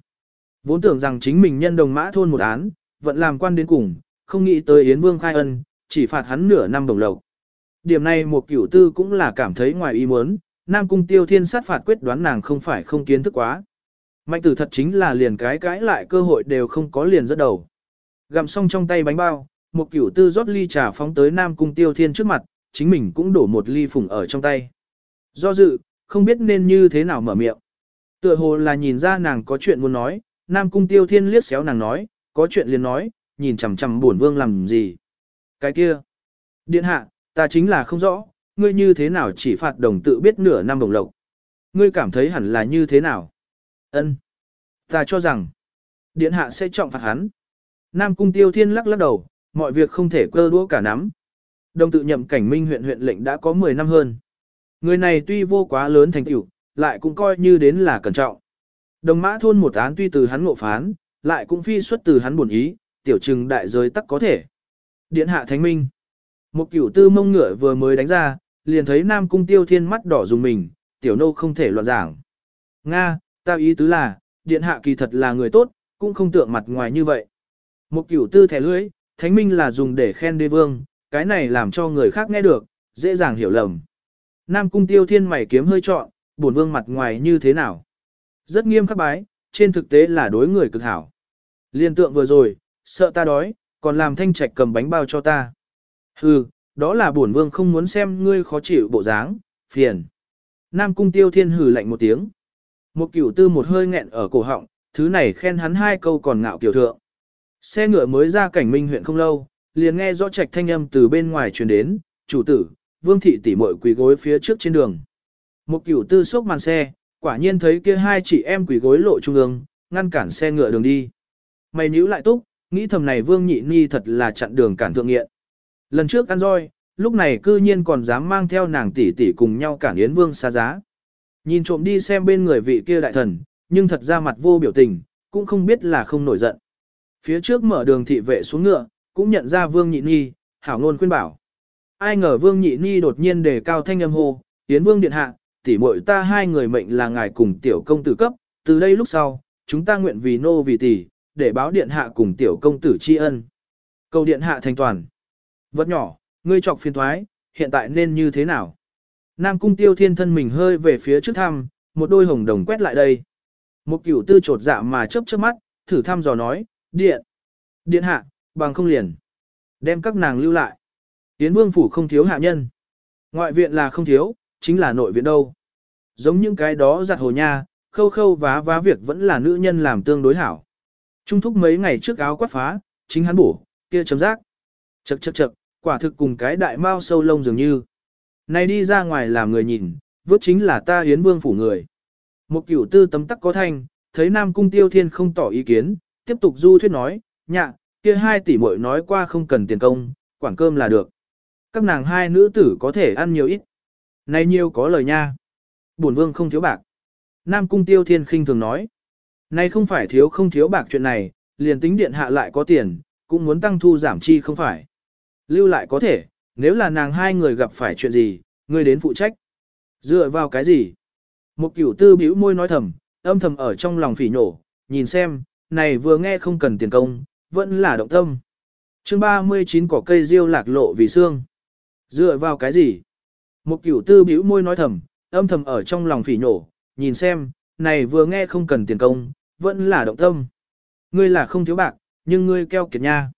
Vốn tưởng rằng chính mình nhân đồng mã thôn một án, vẫn làm quan đến cùng, không nghĩ tới Yến Vương khai ân, chỉ phạt hắn nửa năm đồng lộc. Điểm này một cửu tư cũng là cảm thấy ngoài ý muốn, Nam Cung Tiêu Thiên sát phạt quyết đoán nàng không phải không kiến thức quá. Mạnh tử thật chính là liền cái cãi lại cơ hội đều không có liền rất đầu. Gặm xong trong tay bánh bao, một cửu tư rót ly trà phóng tới Nam Cung Tiêu Thiên trước mặt, chính mình cũng đổ một ly phùng ở trong tay. Do dự, không biết nên như thế nào mở miệng. Tựa hồ là nhìn ra nàng có chuyện muốn nói, Nam Cung Tiêu Thiên liếc xéo nàng nói, có chuyện liền nói, nhìn chằm chằm buồn vương làm gì. Cái kia. Điện hạ, ta chính là không rõ, ngươi như thế nào chỉ phạt đồng tự biết nửa năm đồng lộc. Ngươi cảm thấy hẳn là như thế nào? Ân, Ta cho rằng, điện hạ sẽ trọng phạt hắn. Nam Cung Tiêu Thiên lắc lắc đầu, mọi việc không thể cơ đũa cả nắm. Đồng tự nhậm cảnh minh huyện huyện lệnh đã có 10 năm hơn. Người này tuy vô quá lớn thành tựu, lại cũng coi như đến là cẩn trọng. Đồng mã thôn một án tuy từ hắn ngộ phán, lại cũng phi xuất từ hắn buồn ý, tiểu trừng đại giới tắc có thể. Điện hạ thánh minh. Một cửu tư mông ngựa vừa mới đánh ra, liền thấy Nam Cung Tiêu Thiên mắt đỏ dùng mình, tiểu nô không thể loạn giảng. Nga, ta ý tứ là, điện hạ kỳ thật là người tốt, cũng không tượng mặt ngoài như vậy. Một cửu tư thẻ lưỡi, thánh minh là dùng để khen đế vương, cái này làm cho người khác nghe được, dễ dàng hiểu lầm. Nam Cung Tiêu Thiên mày kiếm hơi trọn, bổn vương mặt ngoài như thế nào? Rất nghiêm khắc bái, trên thực tế là đối người cực hảo. Liên tượng vừa rồi, sợ ta đói, còn làm thanh trạch cầm bánh bao cho ta. Hừ, đó là bổn vương không muốn xem ngươi khó chịu bộ dáng, phiền. Nam cung tiêu thiên hừ lạnh một tiếng. Một cửu tư một hơi nghẹn ở cổ họng, thứ này khen hắn hai câu còn ngạo kiểu thượng. Xe ngựa mới ra cảnh minh huyện không lâu, liền nghe rõ trạch thanh âm từ bên ngoài truyền đến, chủ tử, vương thị tỷ muội quỳ gối phía trước trên đường. Một cửu tư sốc màn xe, quả nhiên thấy kia hai chị em quỳ gối lộ trung ương, ngăn cản xe ngựa đường đi. Mày nhíu lại túc, nghĩ thầm này vương nhị ni thật là chặn đường cản thượng nghiện. Lần trước ăn roi, lúc này cư nhiên còn dám mang theo nàng tỷ tỷ cùng nhau cản Yến Vương xa giá. Nhìn trộm đi xem bên người vị kia đại thần, nhưng thật ra mặt vô biểu tình, cũng không biết là không nổi giận. Phía trước mở đường thị vệ xuống ngựa, cũng nhận ra Vương Nhị Ni, hảo ngôn khuyên bảo. Ai ngờ Vương Nhị Ni đột nhiên đề cao thanh âm hô, Yến Vương điện hạ, tỷ muội ta hai người mệnh là ngài cùng tiểu công tử cấp, từ đây lúc sau, chúng ta nguyện vì nô vì tỷ, để báo điện hạ cùng tiểu công tử tri ân. Cầu điện hạ thành toàn. Vật nhỏ, ngươi chọc phiền thoái, hiện tại nên như thế nào? Nam cung tiêu thiên thân mình hơi về phía trước thăm, một đôi hồng đồng quét lại đây. Một cửu tư trột dạ mà chớp chớp mắt, thử thăm dò nói, điện. Điện hạ, bằng không liền. Đem các nàng lưu lại. Tiến vương phủ không thiếu hạ nhân. Ngoại viện là không thiếu, chính là nội viện đâu. Giống những cái đó giặt hồ nha, khâu khâu vá vá việc vẫn là nữ nhân làm tương đối hảo. Trung thúc mấy ngày trước áo quát phá, chính hắn bổ, kia chấm rác. Chậc chậc chậc, quả thực cùng cái đại mao sâu lông dường như. Này đi ra ngoài làm người nhìn, vớt chính là ta hiến vương phủ người. Một cửu tư tấm tắc có thanh, thấy Nam Cung Tiêu Thiên không tỏ ý kiến, tiếp tục du thuyết nói, nhạ, kia hai tỷ muội nói qua không cần tiền công, quản cơm là được. Các nàng hai nữ tử có thể ăn nhiều ít. Này nhiều có lời nha. Bổn vương không thiếu bạc. Nam Cung Tiêu Thiên khinh thường nói. Này không phải thiếu không thiếu bạc chuyện này, liền tính điện hạ lại có tiền, cũng muốn tăng thu giảm chi không phải. Lưu lại có thể, nếu là nàng hai người gặp phải chuyện gì, ngươi đến phụ trách. Dựa vào cái gì? Một cửu tư bĩu môi nói thầm, âm thầm ở trong lòng phỉ nổ, nhìn xem, này vừa nghe không cần tiền công, vẫn là động tâm. chương 39 cỏ cây riêu lạc lộ vì xương. Dựa vào cái gì? Một cửu tư bĩu môi nói thầm, âm thầm ở trong lòng phỉ nổ, nhìn xem, này vừa nghe không cần tiền công, vẫn là động tâm. Ngươi là không thiếu bạc, nhưng ngươi keo kiệt nha.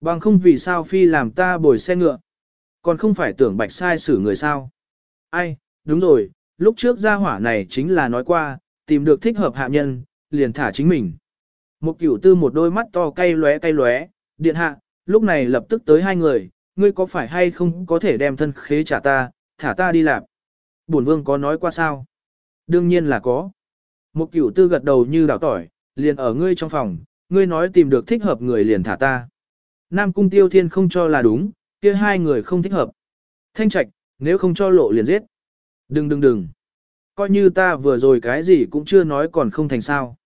Bằng không vì sao phi làm ta bồi xe ngựa. Còn không phải tưởng bạch sai xử người sao. Ai, đúng rồi, lúc trước gia hỏa này chính là nói qua, tìm được thích hợp hạ nhân, liền thả chính mình. Một cửu tư một đôi mắt to cay lóe cay lóe, điện hạ, lúc này lập tức tới hai người, ngươi có phải hay không có thể đem thân khế trả ta, thả ta đi làm. Bổn vương có nói qua sao? Đương nhiên là có. Một cửu tư gật đầu như đảo tỏi, liền ở ngươi trong phòng, ngươi nói tìm được thích hợp người liền thả ta. Nam cung tiêu thiên không cho là đúng, kia hai người không thích hợp. Thanh trạch, nếu không cho lộ liền giết. Đừng đừng đừng. Coi như ta vừa rồi cái gì cũng chưa nói còn không thành sao.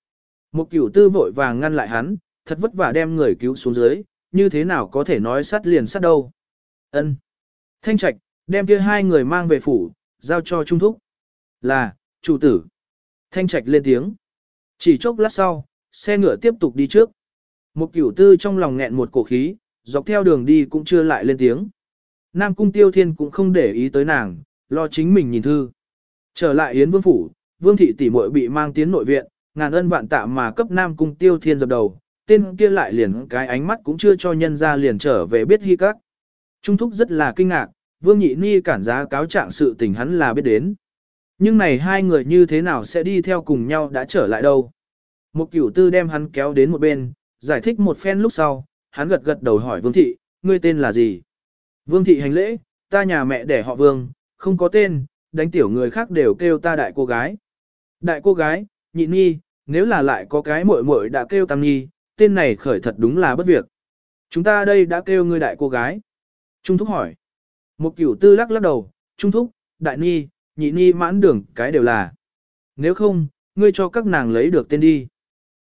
Một cửu tư vội vàng ngăn lại hắn, thật vất vả đem người cứu xuống dưới, như thế nào có thể nói sát liền sát đâu. Ân. Thanh trạch, đem kia hai người mang về phủ, giao cho trung thúc. Là, chủ tử. Thanh trạch lên tiếng. Chỉ chốc lát sau, xe ngựa tiếp tục đi trước. Một cửu tư trong lòng nghẹn một cổ khí, dọc theo đường đi cũng chưa lại lên tiếng. Nam cung tiêu thiên cũng không để ý tới nàng, lo chính mình nhìn thư. Trở lại Yến Vương Phủ, Vương Thị tỷ muội bị mang tiến nội viện, ngàn ân vạn tạ mà cấp Nam cung tiêu thiên dập đầu, tên kia lại liền cái ánh mắt cũng chưa cho nhân ra liền trở về biết hy các. Trung thúc rất là kinh ngạc, Vương Nhị Ni cản giá cáo trạng sự tình hắn là biết đến. Nhưng này hai người như thế nào sẽ đi theo cùng nhau đã trở lại đâu? Một cửu tư đem hắn kéo đến một bên, giải thích một phen lúc sau, hắn gật gật đầu hỏi Vương Thị, ngươi tên là gì? Vương Thị hành lễ, ta nhà mẹ đẻ họ Vương, không có tên, đánh tiểu người khác đều kêu ta đại cô gái. Đại cô gái, nhị nhi, nếu là lại có cái muội muội đã kêu tam nhi, tên này khởi thật đúng là bất việc. Chúng ta đây đã kêu ngươi đại cô gái. Trung thúc hỏi. Một cửu tư lắc lắc đầu, Trung thúc, đại ni, nhị ni, mãn đường cái đều là. Nếu không, ngươi cho các nàng lấy được tên đi.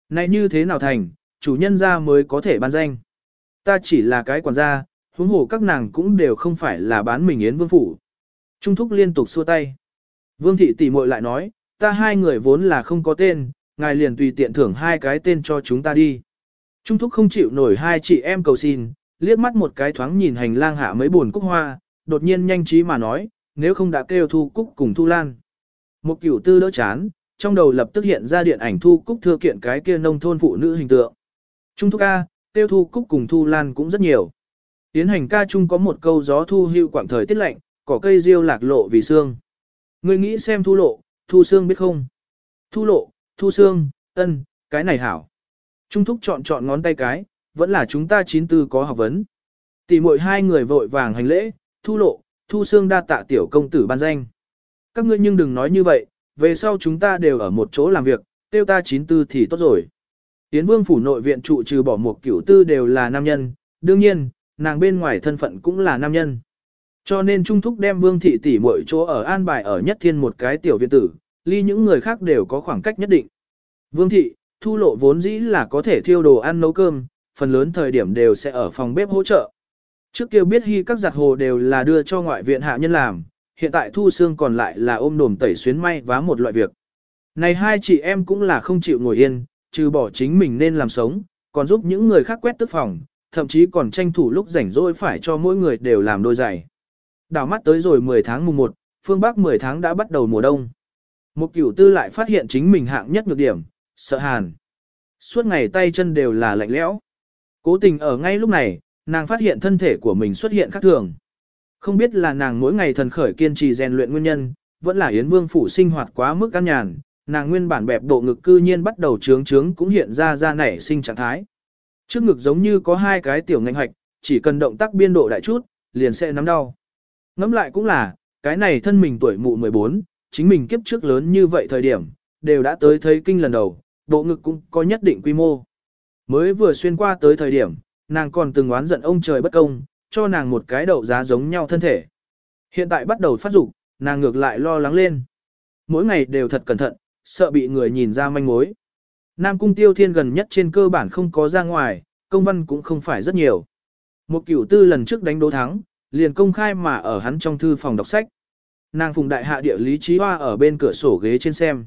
Này như thế nào thành, chủ nhân ra mới có thể ban danh. Ta chỉ là cái quản gia, huống hồ các nàng cũng đều không phải là bán mình yến vương phủ. Trung thúc liên tục xua tay. Vương thị tỷ muội lại nói, ta hai người vốn là không có tên, ngài liền tùy tiện thưởng hai cái tên cho chúng ta đi. Trung thúc không chịu nổi hai chị em cầu xin, liếc mắt một cái thoáng nhìn hành lang hạ mấy buồn cúc hoa, đột nhiên nhanh trí mà nói, nếu không đã kêu thu cúc cùng thu lan. Một cửu tư đỡ chán, trong đầu lập tức hiện ra điện ảnh thu cúc thừa kiện cái kia nông thôn phụ nữ hình tượng. Trung thúc a tiêu thu cúc cùng thu lan cũng rất nhiều. Tiến hành ca chung có một câu gió thu hưu quảng thời tiết lạnh, cỏ cây riêu lạc lộ vì xương. Người nghĩ xem thu lộ, thu xương biết không? Thu lộ, thu xương, ân, cái này hảo. Trung thúc chọn chọn ngón tay cái, vẫn là chúng ta chín tư có học vấn. Tỷ muội hai người vội vàng hành lễ, thu lộ, thu xương đa tạ tiểu công tử ban danh. Các ngươi nhưng đừng nói như vậy, về sau chúng ta đều ở một chỗ làm việc, tiêu ta chín tư thì tốt rồi. Tiến vương phủ nội viện trụ trừ bỏ một cửu tư đều là nam nhân, đương nhiên, nàng bên ngoài thân phận cũng là nam nhân. Cho nên Trung Thúc đem vương thị tỷ muội chỗ ở an bài ở nhất thiên một cái tiểu viện tử, ly những người khác đều có khoảng cách nhất định. Vương thị, thu lộ vốn dĩ là có thể thiêu đồ ăn nấu cơm, phần lớn thời điểm đều sẽ ở phòng bếp hỗ trợ. Trước kia biết hy các giặt hồ đều là đưa cho ngoại viện hạ nhân làm, hiện tại thu xương còn lại là ôm đồm tẩy xuyến may vá một loại việc. Này hai chị em cũng là không chịu ngồi yên, trừ bỏ chính mình nên làm sống, còn giúp những người khác quét tức phòng, thậm chí còn tranh thủ lúc rảnh rỗi phải cho mỗi người đều làm đôi giày. Đảo mắt tới rồi 10 tháng mùng 1, phương Bắc 10 tháng đã bắt đầu mùa đông. Một cửu tư lại phát hiện chính mình hạng nhất nhược điểm, sợ hàn. Suốt ngày tay chân đều là lạnh lẽo. Cố tình ở ngay lúc này, nàng phát hiện thân thể của mình xuất hiện khác thường. Không biết là nàng mỗi ngày thần khởi kiên trì rèn luyện nguyên nhân, vẫn là Yến Vương phủ sinh hoạt quá mức căn nhàn, nàng nguyên bản bẹp bộ ngực cư nhiên bắt đầu trướng trướng cũng hiện ra ra nảy sinh trạng thái. Trước ngực giống như có hai cái tiểu ngành hoạch, chỉ cần động tác biên độ đại chút, liền sẽ nắm đau. Ngắm lại cũng là, cái này thân mình tuổi mụ 14, chính mình kiếp trước lớn như vậy thời điểm, đều đã tới thấy kinh lần đầu, bộ ngực cũng có nhất định quy mô. Mới vừa xuyên qua tới thời điểm, nàng còn từng oán giận ông trời bất công, cho nàng một cái đậu giá giống nhau thân thể. Hiện tại bắt đầu phát dục, nàng ngược lại lo lắng lên. Mỗi ngày đều thật cẩn thận, sợ bị người nhìn ra manh mối. Nam cung tiêu thiên gần nhất trên cơ bản không có ra ngoài, công văn cũng không phải rất nhiều. Một cửu tư lần trước đánh đố thắng, liền công khai mà ở hắn trong thư phòng đọc sách. Nàng phùng đại hạ địa lý trí hoa ở bên cửa sổ ghế trên xem.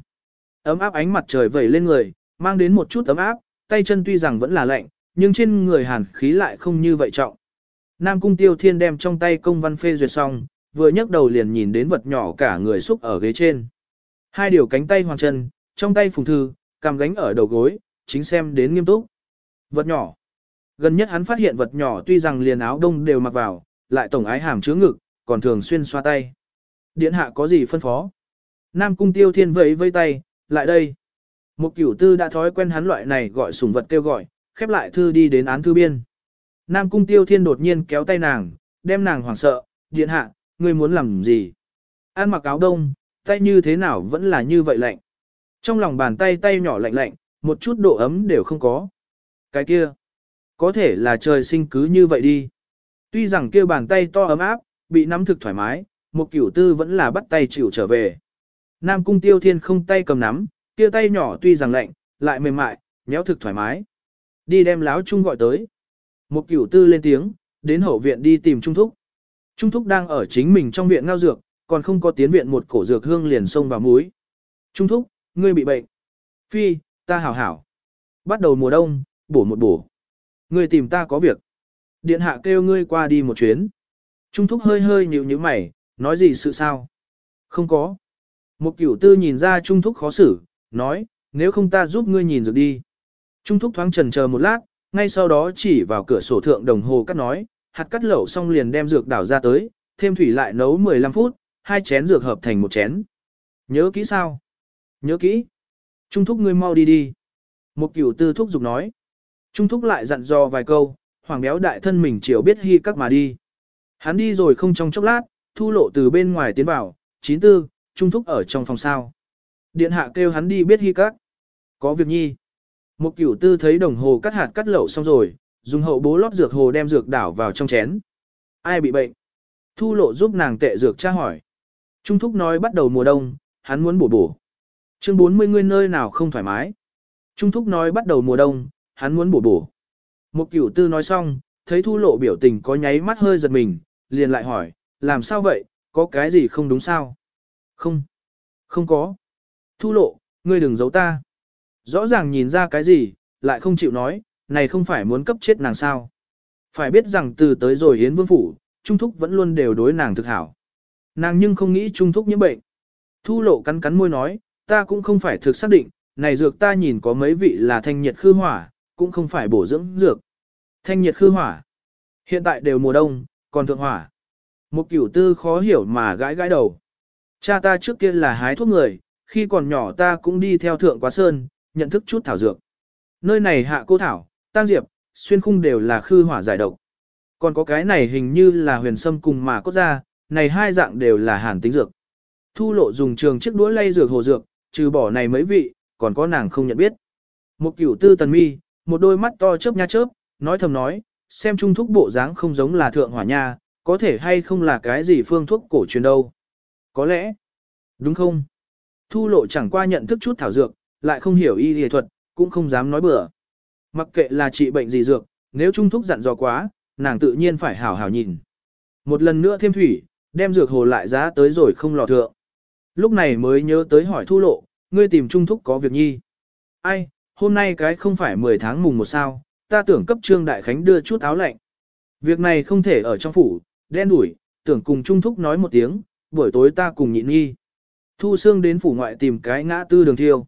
Ấm áp ánh mặt trời vẩy lên người, mang đến một chút ấm áp, tay chân tuy rằng vẫn là lạnh, nhưng trên người hàn khí lại không như vậy trọng. Nam cung tiêu thiên đem trong tay công văn phê duyệt xong, vừa nhấc đầu liền nhìn đến vật nhỏ cả người xúc ở ghế trên. Hai điều cánh tay hoàng chân, trong tay phùng thư, cầm gánh ở đầu gối, chính xem đến nghiêm túc. Vật nhỏ. Gần nhất hắn phát hiện vật nhỏ tuy rằng liền áo đông đều mặc vào, lại tổng ái hàm chứa ngực, còn thường xuyên xoa tay. Điện hạ có gì phân phó? Nam cung tiêu thiên vẫy vây tay, lại đây. Một cửu tư đã thói quen hắn loại này gọi sủng vật kêu gọi, khép lại thư đi đến án thư biên. Nam cung tiêu thiên đột nhiên kéo tay nàng, đem nàng hoảng sợ, điện hạ, ngươi muốn làm gì? An mặc áo đông, tay như thế nào vẫn là như vậy lạnh. Trong lòng bàn tay tay nhỏ lạnh lạnh, một chút độ ấm đều không có. Cái kia, có thể là trời sinh cứ như vậy đi. Tuy rằng kia bàn tay to ấm áp, bị nắm thực thoải mái, một cửu tư vẫn là bắt tay chịu trở về. Nam cung tiêu thiên không tay cầm nắm, kia tay nhỏ tuy rằng lạnh, lại mềm mại, nhéo thực thoải mái. Đi đem láo trung gọi tới. Một cửu tư lên tiếng, đến hậu viện đi tìm Trung Thúc. Trung Thúc đang ở chính mình trong viện ngao dược, còn không có tiến viện một cổ dược hương liền xông vào múi. Trung Thúc, ngươi bị bệnh. Phi, ta hảo hảo. Bắt đầu mùa đông, bổ một bổ. Ngươi tìm ta có việc. Điện hạ kêu ngươi qua đi một chuyến. Trung Thúc hơi hơi nhíu nhíu mày, nói gì sự sao? Không có. Một cửu tư nhìn ra Trung Thúc khó xử, nói, nếu không ta giúp ngươi nhìn dược đi. Trung Thúc thoáng trần chờ một lát, ngay sau đó chỉ vào cửa sổ thượng đồng hồ cắt nói, hạt cắt lẩu xong liền đem dược đảo ra tới, thêm thủy lại nấu 15 phút, hai chén dược hợp thành một chén. Nhớ kỹ sao? Nhớ kỹ. Trung thúc ngươi mau đi đi. Một cửu tư thúc dục nói. Trung thúc lại dặn dò vài câu, hoàng béo đại thân mình chiều biết hy các mà đi. Hắn đi rồi không trong chốc lát, thu lộ từ bên ngoài tiến vào, chín tư, trung thúc ở trong phòng sao. Điện hạ kêu hắn đi biết hy các. Có việc nhi. Một cửu tư thấy đồng hồ cắt hạt cắt lẩu xong rồi, dùng hậu bố lót dược hồ đem dược đảo vào trong chén. Ai bị bệnh? Thu lộ giúp nàng tệ dược tra hỏi. Trung thúc nói bắt đầu mùa đông, hắn muốn bổ bổ. Chương 40 ngươi nơi nào không thoải mái. Trung thúc nói bắt đầu mùa đông, hắn muốn bổ bổ. Một cửu tư nói xong, thấy thu lộ biểu tình có nháy mắt hơi giật mình, liền lại hỏi, làm sao vậy, có cái gì không đúng sao? Không, không có. Thu lộ, ngươi đừng giấu ta. Rõ ràng nhìn ra cái gì, lại không chịu nói, này không phải muốn cấp chết nàng sao. Phải biết rằng từ tới rồi Yến Vương Phủ, Trung Thúc vẫn luôn đều đối nàng thực hảo. Nàng nhưng không nghĩ Trung Thúc nhiễm bệnh. Thu lộ cắn cắn môi nói, ta cũng không phải thực xác định, này dược ta nhìn có mấy vị là thanh nhiệt khư hỏa, cũng không phải bổ dưỡng dược. Thanh nhiệt khư hỏa. Hiện tại đều mùa đông, còn thượng hỏa. Một kiểu tư khó hiểu mà gãi gãi đầu. Cha ta trước kia là hái thuốc người, khi còn nhỏ ta cũng đi theo thượng quá sơn, nhận thức chút thảo dược. Nơi này hạ cô thảo, tăng diệp, xuyên khung đều là khư hỏa giải độc. Còn có cái này hình như là huyền sâm cùng mà cốt ra, này hai dạng đều là hàn tính dược. Thu lộ dùng trường chiếc đũa lay dược hồ dược, trừ bỏ này mấy vị, còn có nàng không nhận biết. Một cửu tư tần mi, một đôi mắt to chớp nha chớp, nói thầm nói, xem trung thúc bộ dáng không giống là thượng hỏa nha, có thể hay không là cái gì phương thuốc cổ truyền đâu. Có lẽ, đúng không? Thu lộ chẳng qua nhận thức chút thảo dược, lại không hiểu y y thuật, cũng không dám nói bừa. Mặc kệ là trị bệnh gì dược, nếu trung thúc dặn dò quá, nàng tự nhiên phải hảo hảo nhìn. Một lần nữa thêm thủy, đem dược hồ lại giá tới rồi không lò thượng. Lúc này mới nhớ tới hỏi thu lộ, ngươi tìm trung thúc có việc nhi. Ai, hôm nay cái không phải 10 tháng mùng một sao, ta tưởng cấp trương đại khánh đưa chút áo lạnh. Việc này không thể ở trong phủ, đen đủi, tưởng cùng trung thúc nói một tiếng, buổi tối ta cùng nhịn nghi. Thu xương đến phủ ngoại tìm cái ngã tư đường thiêu.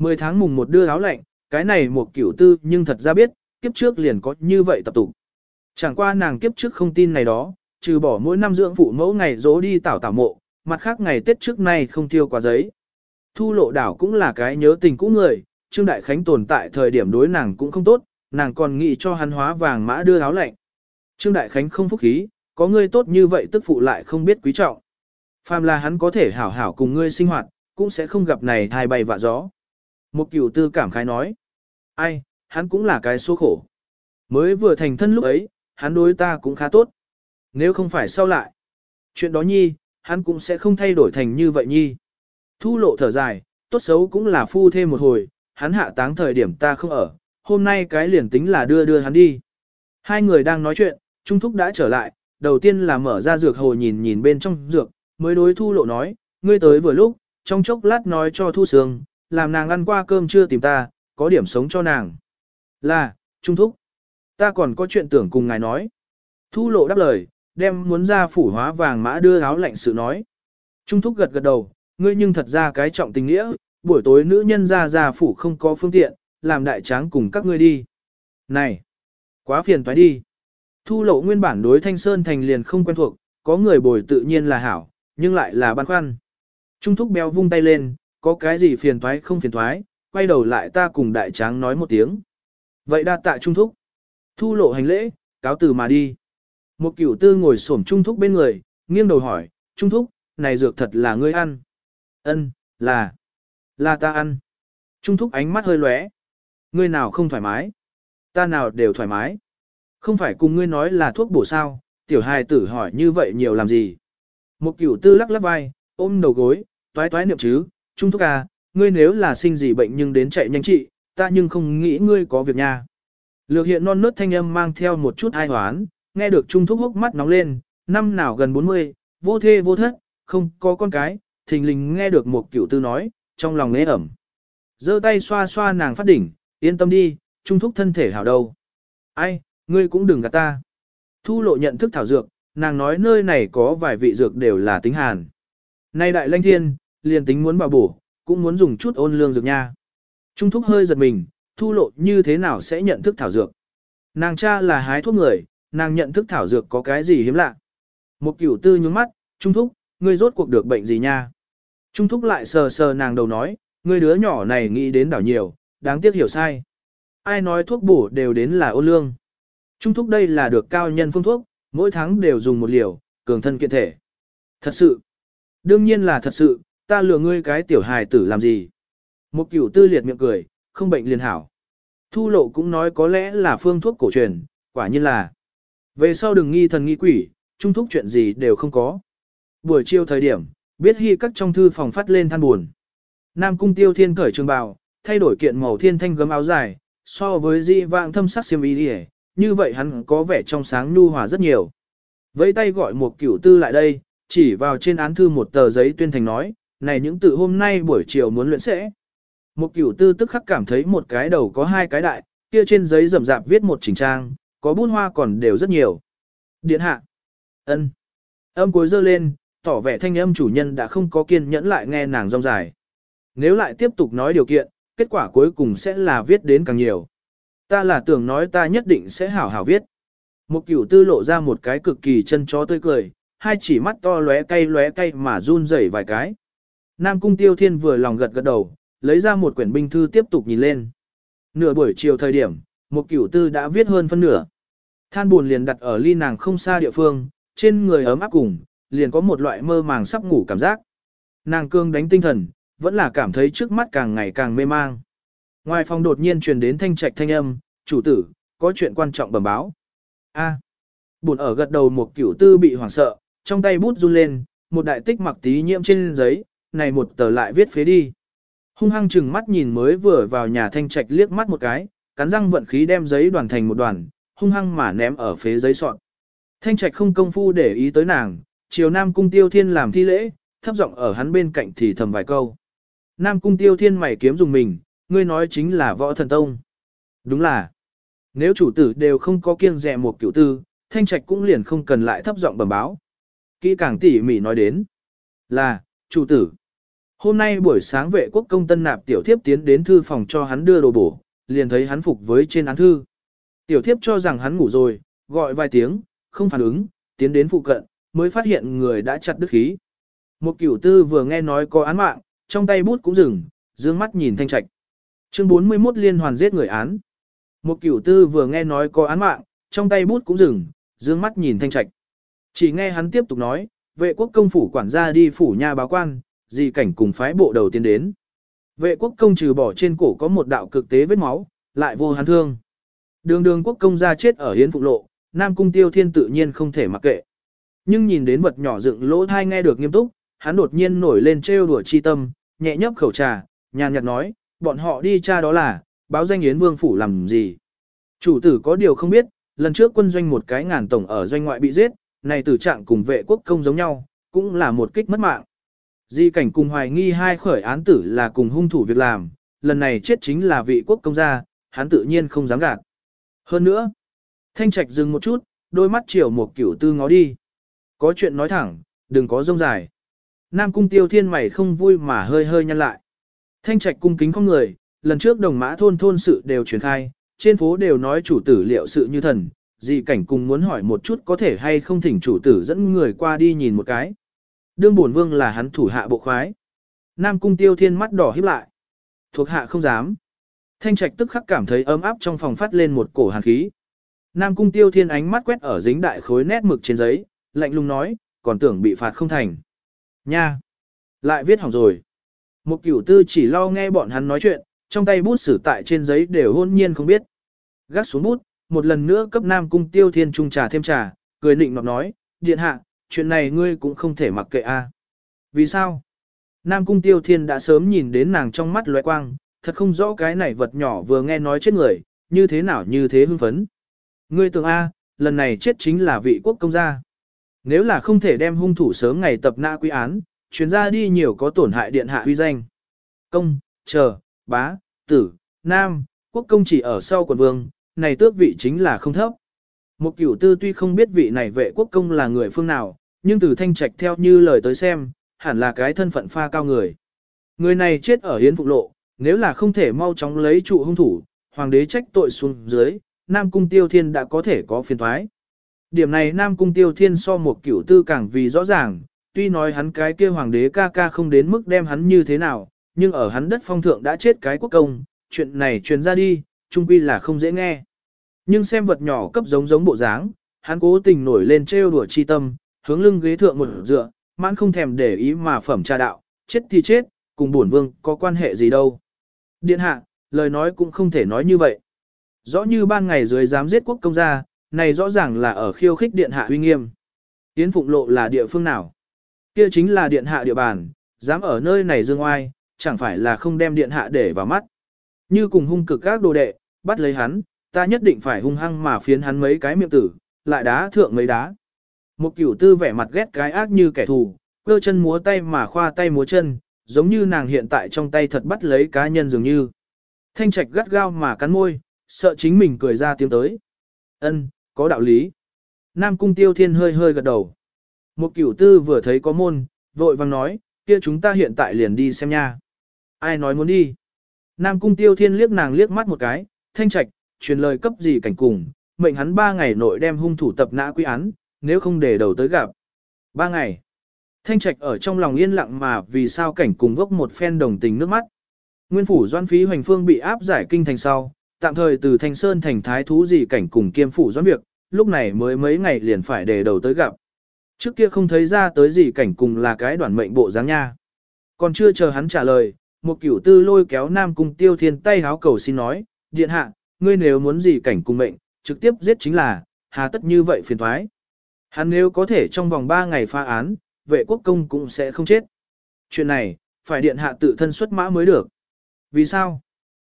10 tháng mùng một đưa áo lạnh, cái này một kiểu tư nhưng thật ra biết, kiếp trước liền có như vậy tập tụ. Chẳng qua nàng kiếp trước không tin này đó, trừ bỏ mỗi năm dưỡng phụ mẫu ngày dỗ đi tảo tảo mộ, mặt khác ngày Tết trước nay không tiêu quá giấy. Thu lộ đảo cũng là cái nhớ tình cũ người, Trương Đại Khánh tồn tại thời điểm đối nàng cũng không tốt, nàng còn nghĩ cho hắn hóa vàng mã đưa áo lạnh. Trương Đại Khánh không phúc khí, có ngươi tốt như vậy tức phụ lại không biết quý trọng. Phàm là hắn có thể hảo hảo cùng ngươi sinh hoạt, cũng sẽ không gặp này thai bay vạ gió. Một cửu tư cảm khái nói. Ai, hắn cũng là cái số khổ. Mới vừa thành thân lúc ấy, hắn đối ta cũng khá tốt. Nếu không phải sau lại. Chuyện đó nhi, hắn cũng sẽ không thay đổi thành như vậy nhi. Thu lộ thở dài, tốt xấu cũng là phu thêm một hồi, hắn hạ táng thời điểm ta không ở, hôm nay cái liền tính là đưa đưa hắn đi. Hai người đang nói chuyện, Trung Thúc đã trở lại, đầu tiên là mở ra dược hồ nhìn nhìn bên trong dược, mới đối thu lộ nói, ngươi tới vừa lúc, trong chốc lát nói cho thu sương, làm nàng ăn qua cơm chưa tìm ta, có điểm sống cho nàng. Là, Trung Thúc, ta còn có chuyện tưởng cùng ngài nói. Thu lộ đáp lời, đem muốn ra phủ hóa vàng mã đưa áo lạnh sự nói. Trung Thúc gật gật đầu, ngươi nhưng thật ra cái trọng tình nghĩa, buổi tối nữ nhân ra ra phủ không có phương tiện, làm đại tráng cùng các ngươi đi. Này, quá phiền toái đi. Thu lộ nguyên bản đối Thanh Sơn Thành liền không quen thuộc, có người bồi tự nhiên là hảo, nhưng lại là băn khoăn. Trung thúc béo vung tay lên, có cái gì phiền thoái không phiền thoái quay đầu lại ta cùng đại tráng nói một tiếng. Vậy đa tạ Trung thúc. Thu lộ hành lễ, cáo từ mà đi. Một cửu tư ngồi xổm Trung thúc bên người, nghiêng đầu hỏi, Trung thúc, này dược thật là ngươi ăn. Ân, là, là ta ăn. Trung thúc ánh mắt hơi lóe. Ngươi nào không thoải mái? Ta nào đều thoải mái. Không phải cùng ngươi nói là thuốc bổ sao, tiểu hài tử hỏi như vậy nhiều làm gì. Một cửu tư lắc lắc vai, ôm đầu gối, toái toái niệm chứ, Trung thúc à, ngươi nếu là sinh gì bệnh nhưng đến chạy nhanh trị, ta nhưng không nghĩ ngươi có việc nha. Lược hiện non nớt thanh âm mang theo một chút ai hoán, nghe được Trung thúc hốc mắt nóng lên, năm nào gần 40, vô thê vô thất, không có con cái, thình lình nghe được một cửu tư nói, trong lòng nế ẩm. giơ tay xoa xoa nàng phát đỉnh, yên tâm đi, trung thúc thân thể hảo đâu. Ai, ngươi cũng đừng gạt ta. Thu lộ nhận thức thảo dược, nàng nói nơi này có vài vị dược đều là tính hàn. Nay đại lanh thiên, liền tính muốn bảo bổ, cũng muốn dùng chút ôn lương dược nha. Trung thúc hơi giật mình, thu lộ như thế nào sẽ nhận thức thảo dược. Nàng cha là hái thuốc người, nàng nhận thức thảo dược có cái gì hiếm lạ. Một cửu tư nhướng mắt, trung thúc, ngươi rốt cuộc được bệnh gì nha. Trung thúc lại sờ sờ nàng đầu nói, ngươi đứa nhỏ này nghĩ đến đảo nhiều, đáng tiếc hiểu sai. Ai nói thuốc bổ đều đến là ô lương. Trung thúc đây là được cao nhân phương thuốc, mỗi tháng đều dùng một liều, cường thân kiện thể. Thật sự. Đương nhiên là thật sự, ta lừa ngươi cái tiểu hài tử làm gì. Một cửu tư liệt miệng cười, không bệnh liền hảo. Thu lộ cũng nói có lẽ là phương thuốc cổ truyền, quả nhiên là. Về sau đừng nghi thần nghi quỷ, trung thúc chuyện gì đều không có. Buổi chiều thời điểm, biết hy các trong thư phòng phát lên than buồn. Nam cung tiêu thiên cởi trường bào, thay đổi kiện màu thiên thanh gấm áo dài, so với di vạng thâm sắc xiêm y đi như vậy hắn có vẻ trong sáng nhu hòa rất nhiều. Vẫy tay gọi một cửu tư lại đây, chỉ vào trên án thư một tờ giấy tuyên thành nói, này những tự hôm nay buổi chiều muốn luyện sẽ. Một cửu tư tức khắc cảm thấy một cái đầu có hai cái đại, kia trên giấy rậm rạp viết một trình trang, có bút hoa còn đều rất nhiều. Điện hạ. ân Âm cuối dơ lên, tỏ vẻ thanh âm chủ nhân đã không có kiên nhẫn lại nghe nàng rong dài. Nếu lại tiếp tục nói điều kiện, kết quả cuối cùng sẽ là viết đến càng nhiều. Ta là tưởng nói ta nhất định sẽ hảo hảo viết. Một cửu tư lộ ra một cái cực kỳ chân chó tươi cười, hai chỉ mắt to lóe cay lóe cay mà run rẩy vài cái. Nam cung tiêu thiên vừa lòng gật gật đầu, lấy ra một quyển binh thư tiếp tục nhìn lên. Nửa buổi chiều thời điểm, một cửu tư đã viết hơn phân nửa. Than buồn liền đặt ở ly nàng không xa địa phương, trên người ấm áp cùng, liền có một loại mơ màng sắp ngủ cảm giác. Nàng cương đánh tinh thần, vẫn là cảm thấy trước mắt càng ngày càng mê mang. Ngoài phòng đột nhiên truyền đến thanh trạch thanh âm, chủ tử, có chuyện quan trọng bẩm báo. A. Buồn ở gật đầu một cửu tư bị hoảng sợ, trong tay bút run lên, một đại tích mặc tí nhiễm trên giấy, này một tờ lại viết phế đi. Hung hăng chừng mắt nhìn mới vừa vào nhà thanh trạch liếc mắt một cái, cắn răng vận khí đem giấy đoàn thành một đoàn, hung hăng mà ném ở phế giấy sọt. Thanh trạch không công phu để ý tới nàng, chiều Nam Cung Tiêu Thiên làm thi lễ, thấp giọng ở hắn bên cạnh thì thầm vài câu. Nam Cung Tiêu Thiên mày kiếm dùng mình, ngươi nói chính là võ thần tông. Đúng là, nếu chủ tử đều không có kiêng dè một cửu tư, thanh trạch cũng liền không cần lại thấp giọng bẩm báo. Kỹ càng tỉ mỉ nói đến, là, chủ tử. Hôm nay buổi sáng vệ quốc công tân nạp tiểu thiếp tiến đến thư phòng cho hắn đưa đồ bổ, liền thấy hắn phục với trên án thư. Tiểu thiếp cho rằng hắn ngủ rồi, gọi vài tiếng, không phản ứng, tiến đến phụ cận, mới phát hiện người đã chặt đứt khí. Một cửu tư vừa nghe nói có án mạng, trong tay bút cũng dừng, dương mắt nhìn thanh trạch. Chương 41 liên hoàn giết người án. Một cửu tư vừa nghe nói có án mạng, trong tay bút cũng dừng, dương mắt nhìn thanh trạch. Chỉ nghe hắn tiếp tục nói, vệ quốc công phủ quản gia đi phủ nhà báo quan, Dì cảnh cùng phái bộ đầu tiên đến. Vệ quốc công trừ bỏ trên cổ có một đạo cực tế vết máu, lại vô hắn thương. Đường đường quốc công ra chết ở hiến phụ lộ, Nam Cung Tiêu Thiên tự nhiên không thể mặc kệ. Nhưng nhìn đến vật nhỏ dựng lỗ thai nghe được nghiêm túc, hắn đột nhiên nổi lên trêu đùa chi tâm, nhẹ nhấp khẩu trà, nhàn nhạt nói, bọn họ đi cha đó là, báo danh Yến Vương Phủ làm gì. Chủ tử có điều không biết, lần trước quân doanh một cái ngàn tổng ở doanh ngoại bị giết, này tử trạng cùng vệ quốc công giống nhau, cũng là một kích mất mạng. Di cảnh cùng hoài nghi hai khởi án tử là cùng hung thủ việc làm, lần này chết chính là vị quốc công gia, hắn tự nhiên không dám gạt. Hơn nữa, thanh trạch dừng một chút, đôi mắt chiều một kiểu tư ngó đi. Có chuyện nói thẳng, đừng có rông dài. Nam cung tiêu thiên mày không vui mà hơi hơi nhăn lại. Thanh trạch cung kính không người, lần trước đồng mã thôn thôn sự đều truyền khai, trên phố đều nói chủ tử liệu sự như thần, Di cảnh cùng muốn hỏi một chút có thể hay không thỉnh chủ tử dẫn người qua đi nhìn một cái. Đương bổn vương là hắn thủ hạ bộ khoái. Nam cung tiêu thiên mắt đỏ híp lại. Thuộc hạ không dám. Thanh trạch tức khắc cảm thấy ấm áp trong phòng phát lên một cổ hàn khí. Nam cung tiêu thiên ánh mắt quét ở dính đại khối nét mực trên giấy, lạnh lùng nói, còn tưởng bị phạt không thành. Nha! Lại viết hỏng rồi. Một cửu tư chỉ lo nghe bọn hắn nói chuyện, trong tay bút sử tại trên giấy đều hôn nhiên không biết. Gác xuống bút, một lần nữa cấp Nam Cung Tiêu Thiên trung trà thêm trà, cười nịnh nọt nói, điện hạ, chuyện này ngươi cũng không thể mặc kệ a. Vì sao? Nam Cung Tiêu Thiên đã sớm nhìn đến nàng trong mắt lóe quang, thật không rõ cái này vật nhỏ vừa nghe nói chết người, như thế nào như thế hưng phấn. Ngươi tưởng a, lần này chết chính là vị quốc công gia. Nếu là không thể đem hung thủ sớm ngày tập nã quy án, chuyến ra đi nhiều có tổn hại điện hạ uy danh. Công, chờ, bá, tử, nam, quốc công chỉ ở sau quần vương, này tước vị chính là không thấp. Một cửu tư tuy không biết vị này vệ quốc công là người phương nào, nhưng từ thanh trạch theo như lời tới xem, hẳn là cái thân phận pha cao người. Người này chết ở hiến phục lộ, nếu là không thể mau chóng lấy trụ hung thủ, hoàng đế trách tội xuống dưới, Nam Cung Tiêu Thiên đã có thể có phiền thoái. Điểm này Nam Cung Tiêu Thiên so một kiểu tư càng vì rõ ràng, tuy nói hắn cái kia hoàng đế ca ca không đến mức đem hắn như thế nào, nhưng ở hắn đất phong thượng đã chết cái quốc công, chuyện này truyền ra đi, trung quy là không dễ nghe. Nhưng xem vật nhỏ cấp giống giống bộ dáng, hắn cố tình nổi lên trêu đùa chi tâm, hướng lưng ghế thượng một dựa, mãn không thèm để ý mà phẩm trà đạo, chết thì chết, cùng bổn vương có quan hệ gì đâu. Điện hạ, lời nói cũng không thể nói như vậy. Rõ như ban ngày dưới dám giết quốc công gia, này rõ ràng là ở khiêu khích điện hạ uy nghiêm. Yến Phụng Lộ là địa phương nào? Kia chính là điện hạ địa bàn, dám ở nơi này dương oai, chẳng phải là không đem điện hạ để vào mắt. Như cùng hung cực các đồ đệ, bắt lấy hắn, ta nhất định phải hung hăng mà phiến hắn mấy cái miệng tử, lại đá thượng mấy đá. Một cửu tư vẻ mặt ghét cái ác như kẻ thù, cơ chân múa tay mà khoa tay múa chân, giống như nàng hiện tại trong tay thật bắt lấy cá nhân dường như. Thanh trạch gắt gao mà cắn môi, sợ chính mình cười ra tiếng tới. Ân, có đạo lý. Nam cung tiêu thiên hơi hơi gật đầu. Một cửu tư vừa thấy có môn, vội vang nói, kia chúng ta hiện tại liền đi xem nha. Ai nói muốn đi? Nam cung tiêu thiên liếc nàng liếc mắt một cái, thanh trạch, truyền lời cấp gì cảnh cùng, mệnh hắn ba ngày nội đem hung thủ tập nã quy án, nếu không để đầu tới gặp. Ba ngày. Thanh trạch ở trong lòng yên lặng mà vì sao cảnh cùng vốc một phen đồng tình nước mắt. Nguyên phủ doan phí hoành phương bị áp giải kinh thành sau, tạm thời từ thanh sơn thành thái thú gì cảnh cùng kiêm phủ doan việc, lúc này mới mấy ngày liền phải để đầu tới gặp. Trước kia không thấy ra tới gì cảnh cùng là cái đoàn mệnh bộ dáng nha. Còn chưa chờ hắn trả lời, một cửu tư lôi kéo nam cung tiêu thiên tay háo cầu xin nói, điện hạ, ngươi nếu muốn gì cảnh cùng mệnh, trực tiếp giết chính là, hà tất như vậy phiền thoái. Hắn nếu có thể trong vòng 3 ngày pha án, vệ quốc công cũng sẽ không chết. Chuyện này, phải điện hạ tự thân xuất mã mới được. Vì sao?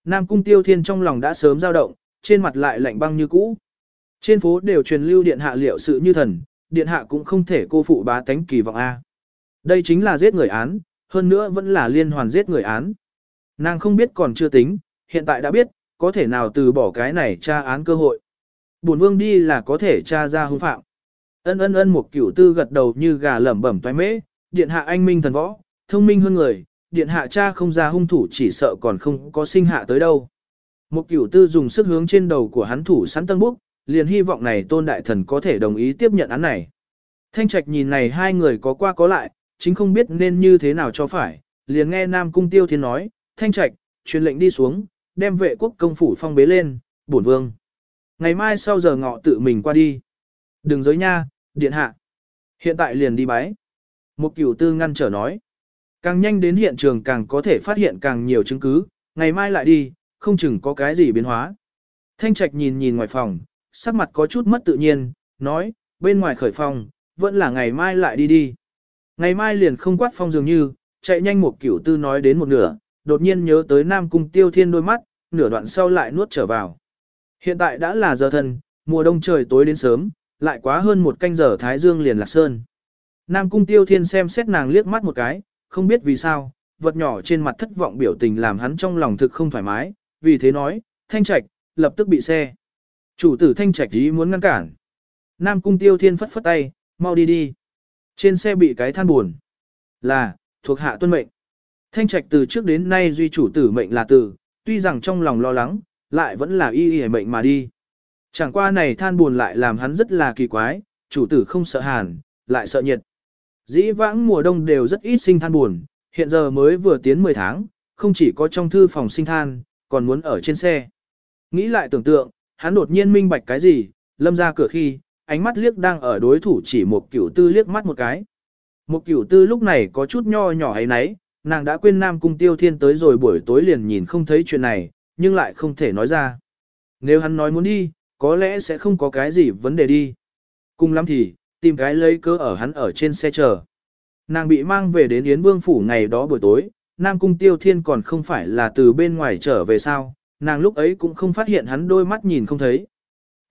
Nam cung tiêu thiên trong lòng đã sớm dao động, trên mặt lại lạnh băng như cũ. Trên phố đều truyền lưu điện hạ liệu sự như thần, điện hạ cũng không thể cô phụ bá tánh kỳ vọng A. Đây chính là giết người án, hơn nữa vẫn là liên hoàn giết người án. Nàng không biết còn chưa tính, hiện tại đã biết, có thể nào từ bỏ cái này tra án cơ hội. Bổn vương đi là có thể tra ra hung phạm. Ân ân ân một cửu tư gật đầu như gà lẩm bẩm toái mễ, điện hạ anh minh thần võ, thông minh hơn người, điện hạ cha không ra hung thủ chỉ sợ còn không có sinh hạ tới đâu. Một cửu tư dùng sức hướng trên đầu của hắn thủ sẵn tân búc, liền hy vọng này tôn đại thần có thể đồng ý tiếp nhận án này. Thanh trạch nhìn này hai người có qua có lại, chính không biết nên như thế nào cho phải, liền nghe Nam Cung Tiêu Thiên nói, Thanh trạch, truyền lệnh đi xuống, đem vệ quốc công phủ phong bế lên, bổn vương. Ngày mai sau giờ ngọ tự mình qua đi. Đừng giới nha, điện hạ. Hiện tại liền đi bái. Một cửu tư ngăn trở nói. Càng nhanh đến hiện trường càng có thể phát hiện càng nhiều chứng cứ, ngày mai lại đi, không chừng có cái gì biến hóa. Thanh trạch nhìn nhìn ngoài phòng, sắc mặt có chút mất tự nhiên, nói, bên ngoài khởi phòng, vẫn là ngày mai lại đi đi. Ngày mai liền không quát phong dường như, chạy nhanh một cửu tư nói đến một nửa, đột nhiên nhớ tới Nam Cung Tiêu Thiên đôi mắt, nửa đoạn sau lại nuốt trở vào. Hiện tại đã là giờ thân, mùa đông trời tối đến sớm, lại quá hơn một canh giờ Thái Dương liền lạc sơn. Nam Cung Tiêu Thiên xem xét nàng liếc mắt một cái, không biết vì sao, vật nhỏ trên mặt thất vọng biểu tình làm hắn trong lòng thực không thoải mái, vì thế nói, Thanh Trạch, lập tức bị xe. Chủ tử Thanh Trạch ý muốn ngăn cản. Nam Cung Tiêu Thiên phất phất tay, mau đi đi. Trên xe bị cái than buồn. Là, thuộc hạ tuân mệnh. Thanh Trạch từ trước đến nay duy chủ tử mệnh là tử, tuy rằng trong lòng lo lắng, lại vẫn là y y mệnh mà đi. Chẳng qua này than buồn lại làm hắn rất là kỳ quái, chủ tử không sợ hàn, lại sợ nhiệt. Dĩ vãng mùa đông đều rất ít sinh than buồn, hiện giờ mới vừa tiến 10 tháng, không chỉ có trong thư phòng sinh than, còn muốn ở trên xe. Nghĩ lại tưởng tượng, hắn đột nhiên minh bạch cái gì, lâm ra cửa khi, ánh mắt liếc đang ở đối thủ chỉ một cửu tư liếc mắt một cái. Một cửu tư lúc này có chút nho nhỏ ấy nấy, nàng đã quên Nam Cung Tiêu Thiên tới rồi buổi tối liền nhìn không thấy chuyện này, nhưng lại không thể nói ra. Nếu hắn nói muốn đi, có lẽ sẽ không có cái gì vấn đề đi. Cùng lắm thì, tìm cái lấy cớ ở hắn ở trên xe chờ. Nàng bị mang về đến Yến Vương Phủ ngày đó buổi tối, Nam Cung Tiêu Thiên còn không phải là từ bên ngoài trở về sao, nàng lúc ấy cũng không phát hiện hắn đôi mắt nhìn không thấy.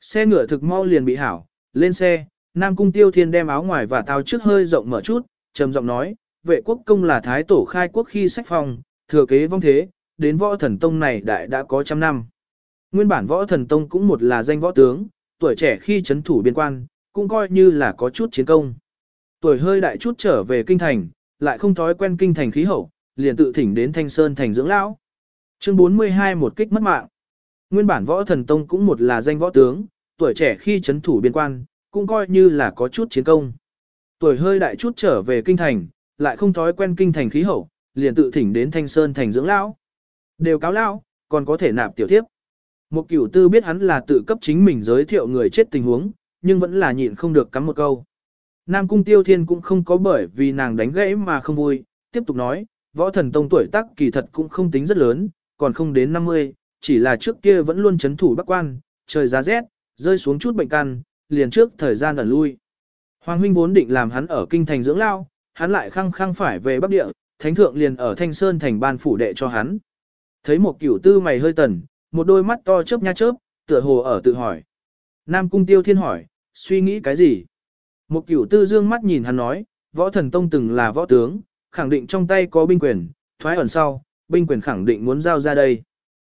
Xe ngựa thực mau liền bị hảo, lên xe, Nam Cung Tiêu Thiên đem áo ngoài và tao trước hơi rộng mở chút, trầm giọng nói, vệ quốc công là thái tổ khai quốc khi sách phòng, thừa kế vong thế, đến võ thần tông này đại đã có trăm năm. Nguyên bản võ thần tông cũng một là danh võ tướng, tuổi trẻ khi chấn thủ biên quan, cũng coi như là có chút chiến công. Tuổi hơi đại chút trở về kinh thành, lại không thói quen kinh thành khí hậu, liền tự thỉnh đến Thanh Sơn thành dưỡng lão. Chương 42 một kích mất mạng. Nguyên bản võ thần tông cũng một là danh võ tướng, tuổi trẻ khi chấn thủ biên quan, cũng coi như là có chút chiến công. Tuổi hơi đại chút trở về kinh thành, lại không thói quen kinh thành khí hậu, liền tự thỉnh đến Thanh Sơn thành dưỡng lão. Đều cáo lão, còn có thể nạp tiểu thiếp. Một cửu tư biết hắn là tự cấp chính mình giới thiệu người chết tình huống, nhưng vẫn là nhịn không được cắm một câu. Nam cung tiêu thiên cũng không có bởi vì nàng đánh gãy mà không vui, tiếp tục nói, võ thần tông tuổi tác kỳ thật cũng không tính rất lớn, còn không đến 50, chỉ là trước kia vẫn luôn chấn thủ bắc quan, trời giá rét, rơi xuống chút bệnh căn, liền trước thời gian ẩn lui. Hoàng huynh vốn định làm hắn ở kinh thành dưỡng lao, hắn lại khăng khăng phải về bắc địa, thánh thượng liền ở thanh sơn thành ban phủ đệ cho hắn. Thấy một cửu tư mày hơi tần, một đôi mắt to chớp nha chớp, tựa hồ ở tự hỏi. Nam cung tiêu thiên hỏi, suy nghĩ cái gì? Một cửu tư dương mắt nhìn hắn nói, võ thần tông từng là võ tướng, khẳng định trong tay có binh quyền, thoái ẩn sau, binh quyền khẳng định muốn giao ra đây.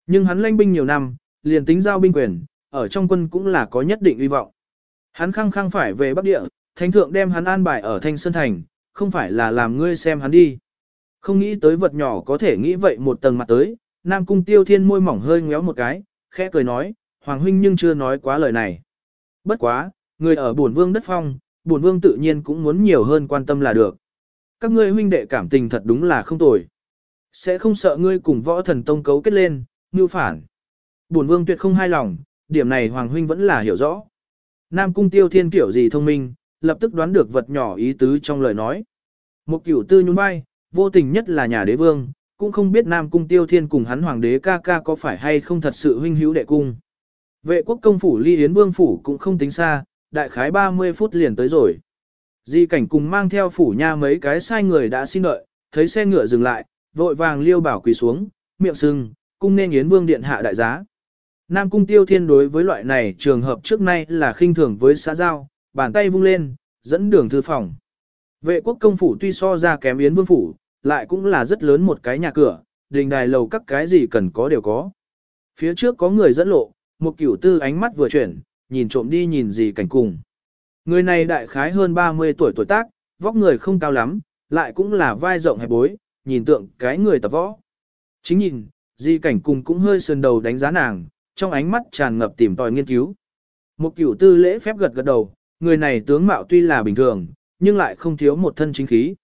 Nhưng hắn lãnh binh nhiều năm, liền tính giao binh quyền, ở trong quân cũng là có nhất định uy vọng. Hắn khăng khăng phải về Bắc Địa, thánh thượng đem hắn an bài ở Thanh Sơn Thành, không phải là làm ngươi xem hắn đi. Không nghĩ tới vật nhỏ có thể nghĩ vậy một tầng mặt tới, Nam Cung Tiêu Thiên môi mỏng hơi ngéo một cái, khẽ cười nói, Hoàng huynh nhưng chưa nói quá lời này. Bất quá, người ở bổn vương đất phong, bổn vương tự nhiên cũng muốn nhiều hơn quan tâm là được. Các ngươi huynh đệ cảm tình thật đúng là không tồi. Sẽ không sợ ngươi cùng võ thần tông cấu kết lên, như phản. Bổn vương tuyệt không hài lòng, điểm này Hoàng huynh vẫn là hiểu rõ. Nam cung tiêu thiên kiểu gì thông minh, lập tức đoán được vật nhỏ ý tứ trong lời nói. Một kiểu tư nhún vai, vô tình nhất là nhà đế vương, cũng không biết Nam cung tiêu thiên cùng hắn hoàng đế ca ca có phải hay không thật sự huynh hữu đệ cung. Vệ quốc công phủ ly yến vương phủ cũng không tính xa, đại khái 30 phút liền tới rồi. Di cảnh cùng mang theo phủ nha mấy cái sai người đã xin đợi, thấy xe ngựa dừng lại, vội vàng liêu bảo quỳ xuống, miệng sưng, cung nên yến vương điện hạ đại giá. Nam cung tiêu thiên đối với loại này trường hợp trước nay là khinh thường với xã giao, bàn tay vung lên, dẫn đường thư phòng. Vệ quốc công phủ tuy so ra kém yến vương phủ, lại cũng là rất lớn một cái nhà cửa, đình đài lầu các cái gì cần có đều có. Phía trước có người dẫn lộ, một cửu tư ánh mắt vừa chuyển, nhìn trộm đi nhìn gì cảnh cùng. Người này đại khái hơn 30 tuổi tuổi tác, vóc người không cao lắm, lại cũng là vai rộng hẹp bối, nhìn tượng cái người tập võ. Chính nhìn, di cảnh cùng cũng hơi sườn đầu đánh giá nàng, trong ánh mắt tràn ngập tìm tòi nghiên cứu. Một cửu tư lễ phép gật gật đầu, người này tướng mạo tuy là bình thường, nhưng lại không thiếu một thân chính khí.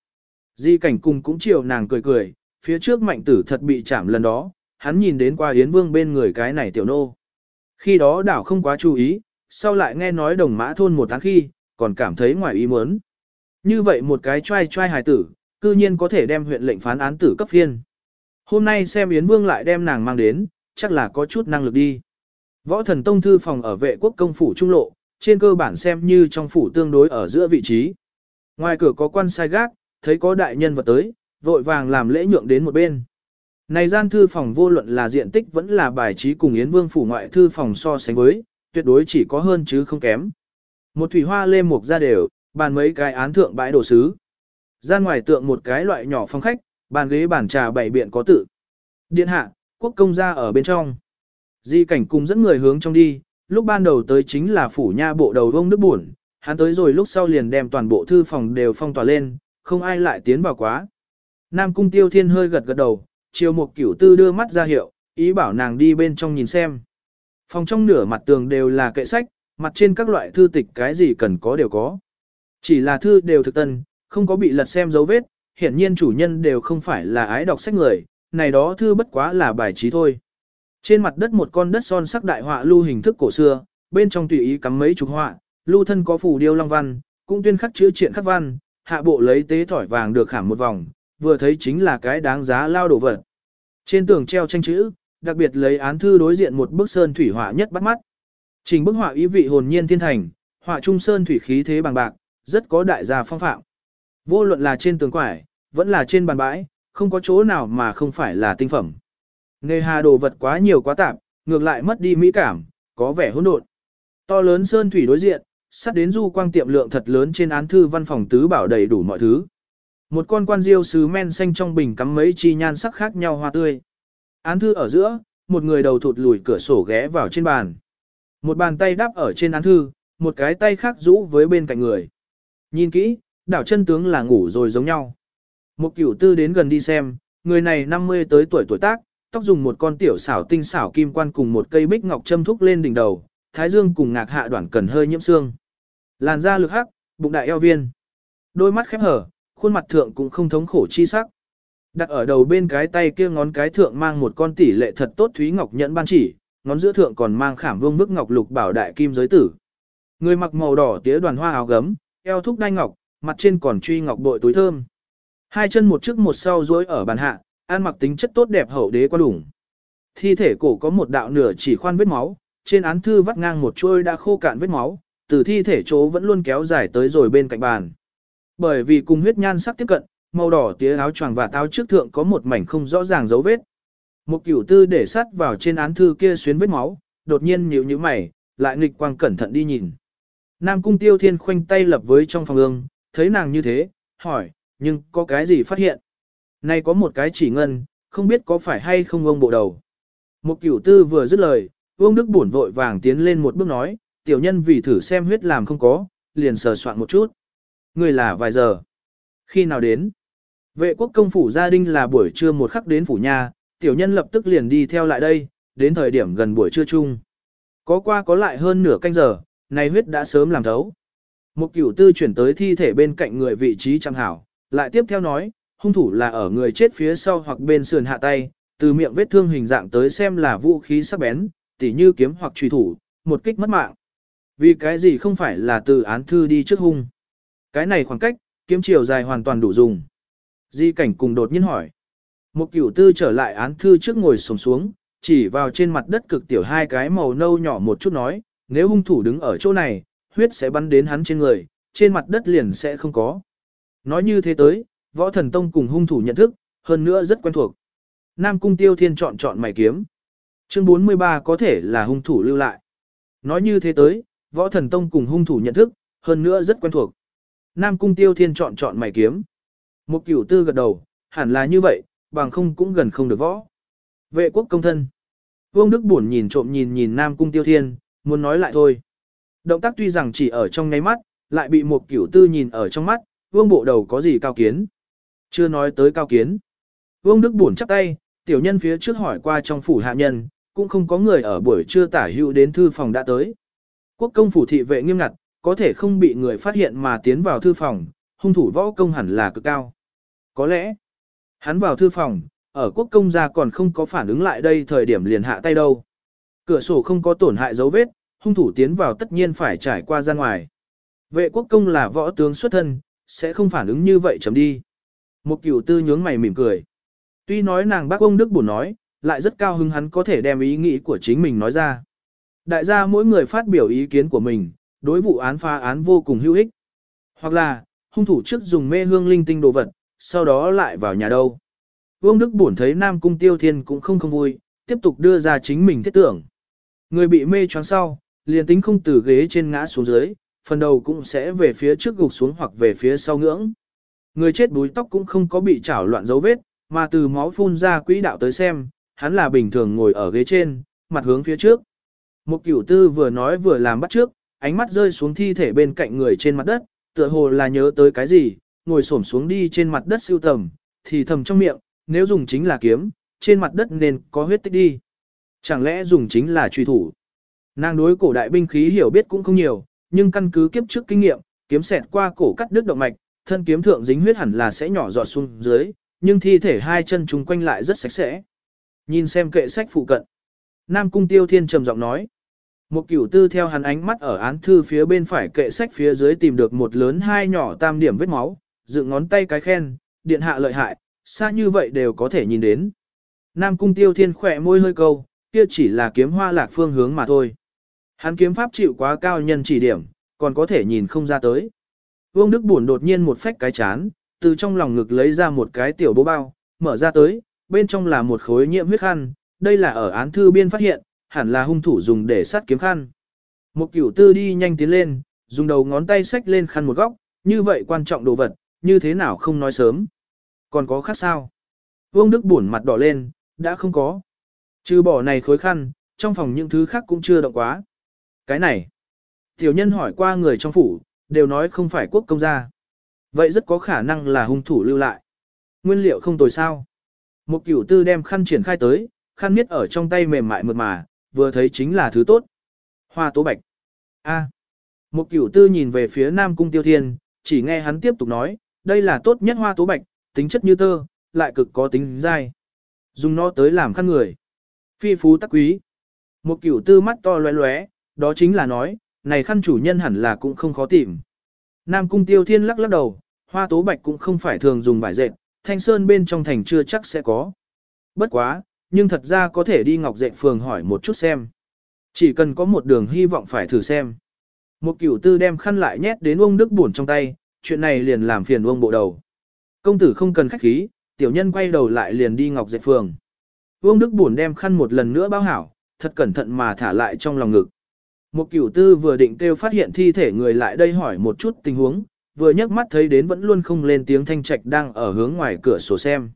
Di cảnh cùng cũng chiều nàng cười cười, phía trước mạnh tử thật bị chạm lần đó, hắn nhìn đến qua Yến Vương bên người cái này tiểu nô. Khi đó đảo không quá chú ý, sau lại nghe nói đồng mã thôn một tháng khi, còn cảm thấy ngoài ý muốn. Như vậy một cái trai trai hài tử, cư nhiên có thể đem huyện lệnh phán án tử cấp phiên. Hôm nay xem Yến Vương lại đem nàng mang đến, chắc là có chút năng lực đi. Võ thần tông thư phòng ở vệ quốc công phủ trung lộ, trên cơ bản xem như trong phủ tương đối ở giữa vị trí. Ngoài cửa có quan sai gác, thấy có đại nhân vật tới, vội vàng làm lễ nhượng đến một bên. Này gian thư phòng vô luận là diện tích vẫn là bài trí cùng Yến Vương phủ ngoại thư phòng so sánh với, tuyệt đối chỉ có hơn chứ không kém. Một thủy hoa lê mục ra đều, bàn mấy cái án thượng bãi đồ sứ. Gian ngoài tượng một cái loại nhỏ phòng khách, bàn ghế bàn trà bảy biện có tự. Điện hạ, quốc công gia ở bên trong. Di cảnh cùng dẫn người hướng trong đi, lúc ban đầu tới chính là phủ nha bộ đầu vông nước buồn, hắn tới rồi lúc sau liền đem toàn bộ thư phòng đều phong tỏa lên, không ai lại tiến vào quá. Nam cung tiêu thiên hơi gật gật đầu, chiều một cửu tư đưa mắt ra hiệu, ý bảo nàng đi bên trong nhìn xem. Phòng trong nửa mặt tường đều là kệ sách, mặt trên các loại thư tịch cái gì cần có đều có. Chỉ là thư đều thực tân, không có bị lật xem dấu vết, hiển nhiên chủ nhân đều không phải là ái đọc sách người, này đó thư bất quá là bài trí thôi. Trên mặt đất một con đất son sắc đại họa lưu hình thức cổ xưa, bên trong tùy ý cắm mấy chục họa, lưu thân có phủ điêu long văn, cũng tuyên khắc chữ triện khắc văn, hạ bộ lấy tế thỏi vàng được khảm một vòng, vừa thấy chính là cái đáng giá lao đổ vật. Trên tường treo tranh chữ, đặc biệt lấy án thư đối diện một bức sơn thủy họa nhất bắt mắt. Trình bức họa ý vị hồn nhiên thiên thành, họa trung sơn thủy khí thế bằng bạc, rất có đại gia phong phạm. Vô luận là trên tường quải, vẫn là trên bàn bãi, không có chỗ nào mà không phải là tinh phẩm. Nghề hà đồ vật quá nhiều quá tạp, ngược lại mất đi mỹ cảm, có vẻ hỗn độn. To lớn sơn thủy đối diện, sắp đến du quang tiệm lượng thật lớn trên án thư văn phòng tứ bảo đầy đủ mọi thứ. Một con quan diêu sứ men xanh trong bình cắm mấy chi nhan sắc khác nhau hoa tươi. Án thư ở giữa, một người đầu thụt lùi cửa sổ ghé vào trên bàn. Một bàn tay đáp ở trên án thư, một cái tay khác rũ với bên cạnh người. Nhìn kỹ, đảo chân tướng là ngủ rồi giống nhau. Một cửu tư đến gần đi xem, người này 50 tới tuổi tuổi tác, tóc dùng một con tiểu xảo tinh xảo kim quan cùng một cây bích ngọc châm thúc lên đỉnh đầu, thái dương cùng ngạc hạ đoạn cần hơi nhiễm xương. Làn da lực hắc, bụng đại eo viên. đôi mắt khép hở, khuôn mặt thượng cũng không thống khổ chi sắc. Đặt ở đầu bên cái tay kia ngón cái thượng mang một con tỷ lệ thật tốt thúy ngọc nhẫn ban chỉ, ngón giữa thượng còn mang khảm vương bức ngọc lục bảo đại kim giới tử. Người mặc màu đỏ tía đoàn hoa áo gấm, eo thúc đai ngọc, mặt trên còn truy ngọc bội túi thơm. Hai chân một trước một sau duỗi ở bàn hạ, ăn mặc tính chất tốt đẹp hậu đế qua đủng. Thi thể cổ có một đạo nửa chỉ khoan vết máu, trên án thư vắt ngang một chuôi đã khô cạn vết máu, từ thi thể chỗ vẫn luôn kéo dài tới rồi bên cạnh bàn. Bởi vì cùng huyết nhan sắc tiếp cận, màu đỏ tía áo choàng và áo trước thượng có một mảnh không rõ ràng dấu vết. Một cửu tư để sắt vào trên án thư kia xuyến vết máu, đột nhiên nhíu nhíu mày, lại nghịch quang cẩn thận đi nhìn. Nam cung tiêu thiên khoanh tay lập với trong phòng ương, thấy nàng như thế, hỏi, nhưng có cái gì phát hiện? Này có một cái chỉ ngân, không biết có phải hay không ông bộ đầu. Một cửu tư vừa dứt lời, Vương Đức buồn vội vàng tiến lên một bước nói, tiểu nhân vì thử xem huyết làm không có, liền sờ soạn một chút. Người là vài giờ. Khi nào đến? Vệ quốc công phủ gia đình là buổi trưa một khắc đến phủ nhà, tiểu nhân lập tức liền đi theo lại đây, đến thời điểm gần buổi trưa chung. Có qua có lại hơn nửa canh giờ, này huyết đã sớm làm thấu. Một cửu tư chuyển tới thi thể bên cạnh người vị trí chẳng hảo, lại tiếp theo nói, hung thủ là ở người chết phía sau hoặc bên sườn hạ tay, từ miệng vết thương hình dạng tới xem là vũ khí sắc bén, tỉ như kiếm hoặc truy thủ, một kích mất mạng. Vì cái gì không phải là từ án thư đi trước hung. Cái này khoảng cách, kiếm chiều dài hoàn toàn đủ dùng. Di cảnh cùng đột nhiên hỏi. Một cửu tư trở lại án thư trước ngồi sổng xuống, chỉ vào trên mặt đất cực tiểu hai cái màu nâu nhỏ một chút nói, nếu hung thủ đứng ở chỗ này, huyết sẽ bắn đến hắn trên người, trên mặt đất liền sẽ không có. Nói như thế tới, võ thần tông cùng hung thủ nhận thức, hơn nữa rất quen thuộc. Nam cung tiêu thiên chọn chọn mày kiếm. Chương 43 có thể là hung thủ lưu lại. Nói như thế tới, võ thần tông cùng hung thủ nhận thức, hơn nữa rất quen thuộc. Nam cung tiêu thiên chọn chọn mày kiếm. Một cửu tư gật đầu, hẳn là như vậy, bằng không cũng gần không được võ. Vệ quốc công thân. Vương Đức buồn nhìn trộm nhìn nhìn Nam cung tiêu thiên, muốn nói lại thôi. Động tác tuy rằng chỉ ở trong ngáy mắt, lại bị một cửu tư nhìn ở trong mắt, vương bộ đầu có gì cao kiến. Chưa nói tới cao kiến. Vương Đức buồn chắp tay, tiểu nhân phía trước hỏi qua trong phủ hạ nhân, cũng không có người ở buổi trưa tả hữu đến thư phòng đã tới. Quốc công phủ thị vệ nghiêm ngặt, có thể không bị người phát hiện mà tiến vào thư phòng, hung thủ võ công hẳn là cực cao. Có lẽ, hắn vào thư phòng, ở quốc công gia còn không có phản ứng lại đây thời điểm liền hạ tay đâu. Cửa sổ không có tổn hại dấu vết, hung thủ tiến vào tất nhiên phải trải qua ra ngoài. Vệ quốc công là võ tướng xuất thân, sẽ không phản ứng như vậy chấm đi. Một cửu tư nhướng mày mỉm cười. Tuy nói nàng bác ông Đức buồn nói, lại rất cao hứng hắn có thể đem ý nghĩ của chính mình nói ra. Đại gia mỗi người phát biểu ý kiến của mình, đối vụ án phá án vô cùng hữu ích. Hoặc là, hung thủ trước dùng mê hương linh tinh đồ vật, sau đó lại vào nhà đâu. Vương Đức buồn thấy Nam Cung Tiêu Thiên cũng không không vui, tiếp tục đưa ra chính mình thiết tưởng. Người bị mê choáng sau, liền tính không từ ghế trên ngã xuống dưới, phần đầu cũng sẽ về phía trước gục xuống hoặc về phía sau ngưỡng. Người chết búi tóc cũng không có bị chảo loạn dấu vết, mà từ máu phun ra quỹ đạo tới xem, hắn là bình thường ngồi ở ghế trên, mặt hướng phía trước. Một cửu tư vừa nói vừa làm bắt trước, ánh mắt rơi xuống thi thể bên cạnh người trên mặt đất, tựa hồ là nhớ tới cái gì, ngồi xổm xuống đi trên mặt đất siêu tầm, thì thầm trong miệng, nếu dùng chính là kiếm, trên mặt đất nên có huyết tích đi. Chẳng lẽ dùng chính là truy thủ? Nàng đối cổ đại binh khí hiểu biết cũng không nhiều, nhưng căn cứ kiếp trước kinh nghiệm, kiếm xẹt qua cổ cắt đứt động mạch, thân kiếm thượng dính huyết hẳn là sẽ nhỏ giọt xuống dưới, nhưng thi thể hai chân chúng quanh lại rất sạch sẽ. Nhìn xem kệ sách phụ cận. Nam Cung Tiêu Thiên trầm giọng nói. Một cửu tư theo hắn ánh mắt ở án thư phía bên phải kệ sách phía dưới tìm được một lớn hai nhỏ tam điểm vết máu, dựng ngón tay cái khen, điện hạ lợi hại, xa như vậy đều có thể nhìn đến. Nam Cung Tiêu Thiên khỏe môi hơi câu, kia chỉ là kiếm hoa lạc phương hướng mà thôi. Hắn kiếm pháp chịu quá cao nhân chỉ điểm, còn có thể nhìn không ra tới. Vương Đức buồn đột nhiên một phách cái chán, từ trong lòng ngực lấy ra một cái tiểu bố bao, mở ra tới, bên trong là một khối nhiễm huyết khăn, đây là ở án thư biên phát hiện, hẳn là hung thủ dùng để sát kiếm khăn. Một cửu tư đi nhanh tiến lên, dùng đầu ngón tay xách lên khăn một góc, như vậy quan trọng đồ vật, như thế nào không nói sớm. Còn có khác sao? Vương Đức buồn mặt đỏ lên, đã không có. Trừ bỏ này khối khăn, trong phòng những thứ khác cũng chưa động quá. Cái này, tiểu nhân hỏi qua người trong phủ, đều nói không phải quốc công gia. Vậy rất có khả năng là hung thủ lưu lại. Nguyên liệu không tồi sao. Một cửu tư đem khăn triển khai tới, khăn miết ở trong tay mềm mại mượt mà, vừa thấy chính là thứ tốt. Hoa tố bạch. A. Một cửu tư nhìn về phía Nam Cung Tiêu Thiên, chỉ nghe hắn tiếp tục nói, đây là tốt nhất hoa tố bạch, tính chất như tơ, lại cực có tính dai. Dùng nó tới làm khăn người. Phi phú tắc quý. Một cửu tư mắt to lóe lóe, đó chính là nói, này khăn chủ nhân hẳn là cũng không khó tìm. Nam cung tiêu thiên lắc lắc đầu, hoa tố bạch cũng không phải thường dùng vải dệt, thanh sơn bên trong thành chưa chắc sẽ có. Bất quá, nhưng thật ra có thể đi ngọc dệt phường hỏi một chút xem. Chỉ cần có một đường hy vọng phải thử xem. Một cửu tư đem khăn lại nhét đến ông Đức buồn trong tay, chuyện này liền làm phiền ông bộ đầu. Công tử không cần khách khí, tiểu nhân quay đầu lại liền đi ngọc dệt phường. Vương Đức buồn đem khăn một lần nữa bao hảo, thật cẩn thận mà thả lại trong lòng ngực. Một cửu tư vừa định kêu phát hiện thi thể người lại đây hỏi một chút tình huống, vừa nhấc mắt thấy đến vẫn luôn không lên tiếng thanh trạch đang ở hướng ngoài cửa sổ xem.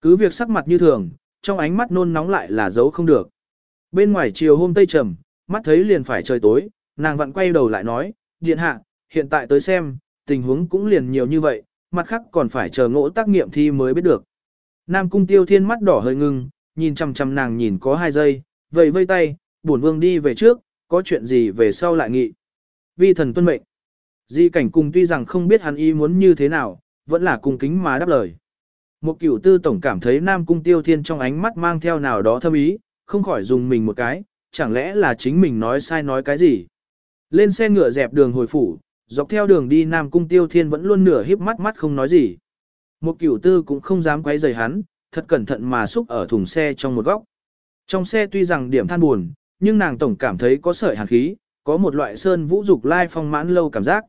Cứ việc sắc mặt như thường, trong ánh mắt nôn nóng lại là giấu không được. Bên ngoài chiều hôm tây trầm, mắt thấy liền phải trời tối, nàng vặn quay đầu lại nói, điện hạ, hiện tại tới xem, tình huống cũng liền nhiều như vậy, mặt khác còn phải chờ ngỗ tác nghiệm thi mới biết được. Nam cung tiêu thiên mắt đỏ hơi ngưng, nhìn chăm chăm nàng nhìn có hai giây, vậy vây tay, bổn vương đi về trước, có chuyện gì về sau lại nghị. Vi thần tuân mệnh. Di cảnh cùng tuy rằng không biết hắn ý muốn như thế nào, vẫn là cung kính mà đáp lời. Một cửu tư tổng cảm thấy Nam Cung Tiêu Thiên trong ánh mắt mang theo nào đó thâm ý, không khỏi dùng mình một cái, chẳng lẽ là chính mình nói sai nói cái gì. Lên xe ngựa dẹp đường hồi phủ, dọc theo đường đi Nam Cung Tiêu Thiên vẫn luôn nửa híp mắt mắt không nói gì. Một cửu tư cũng không dám quấy rầy hắn, thật cẩn thận mà xúc ở thùng xe trong một góc. Trong xe tuy rằng điểm than buồn, nhưng nàng tổng cảm thấy có sợi hàn khí, có một loại sơn vũ dục lai phong mãn lâu cảm giác.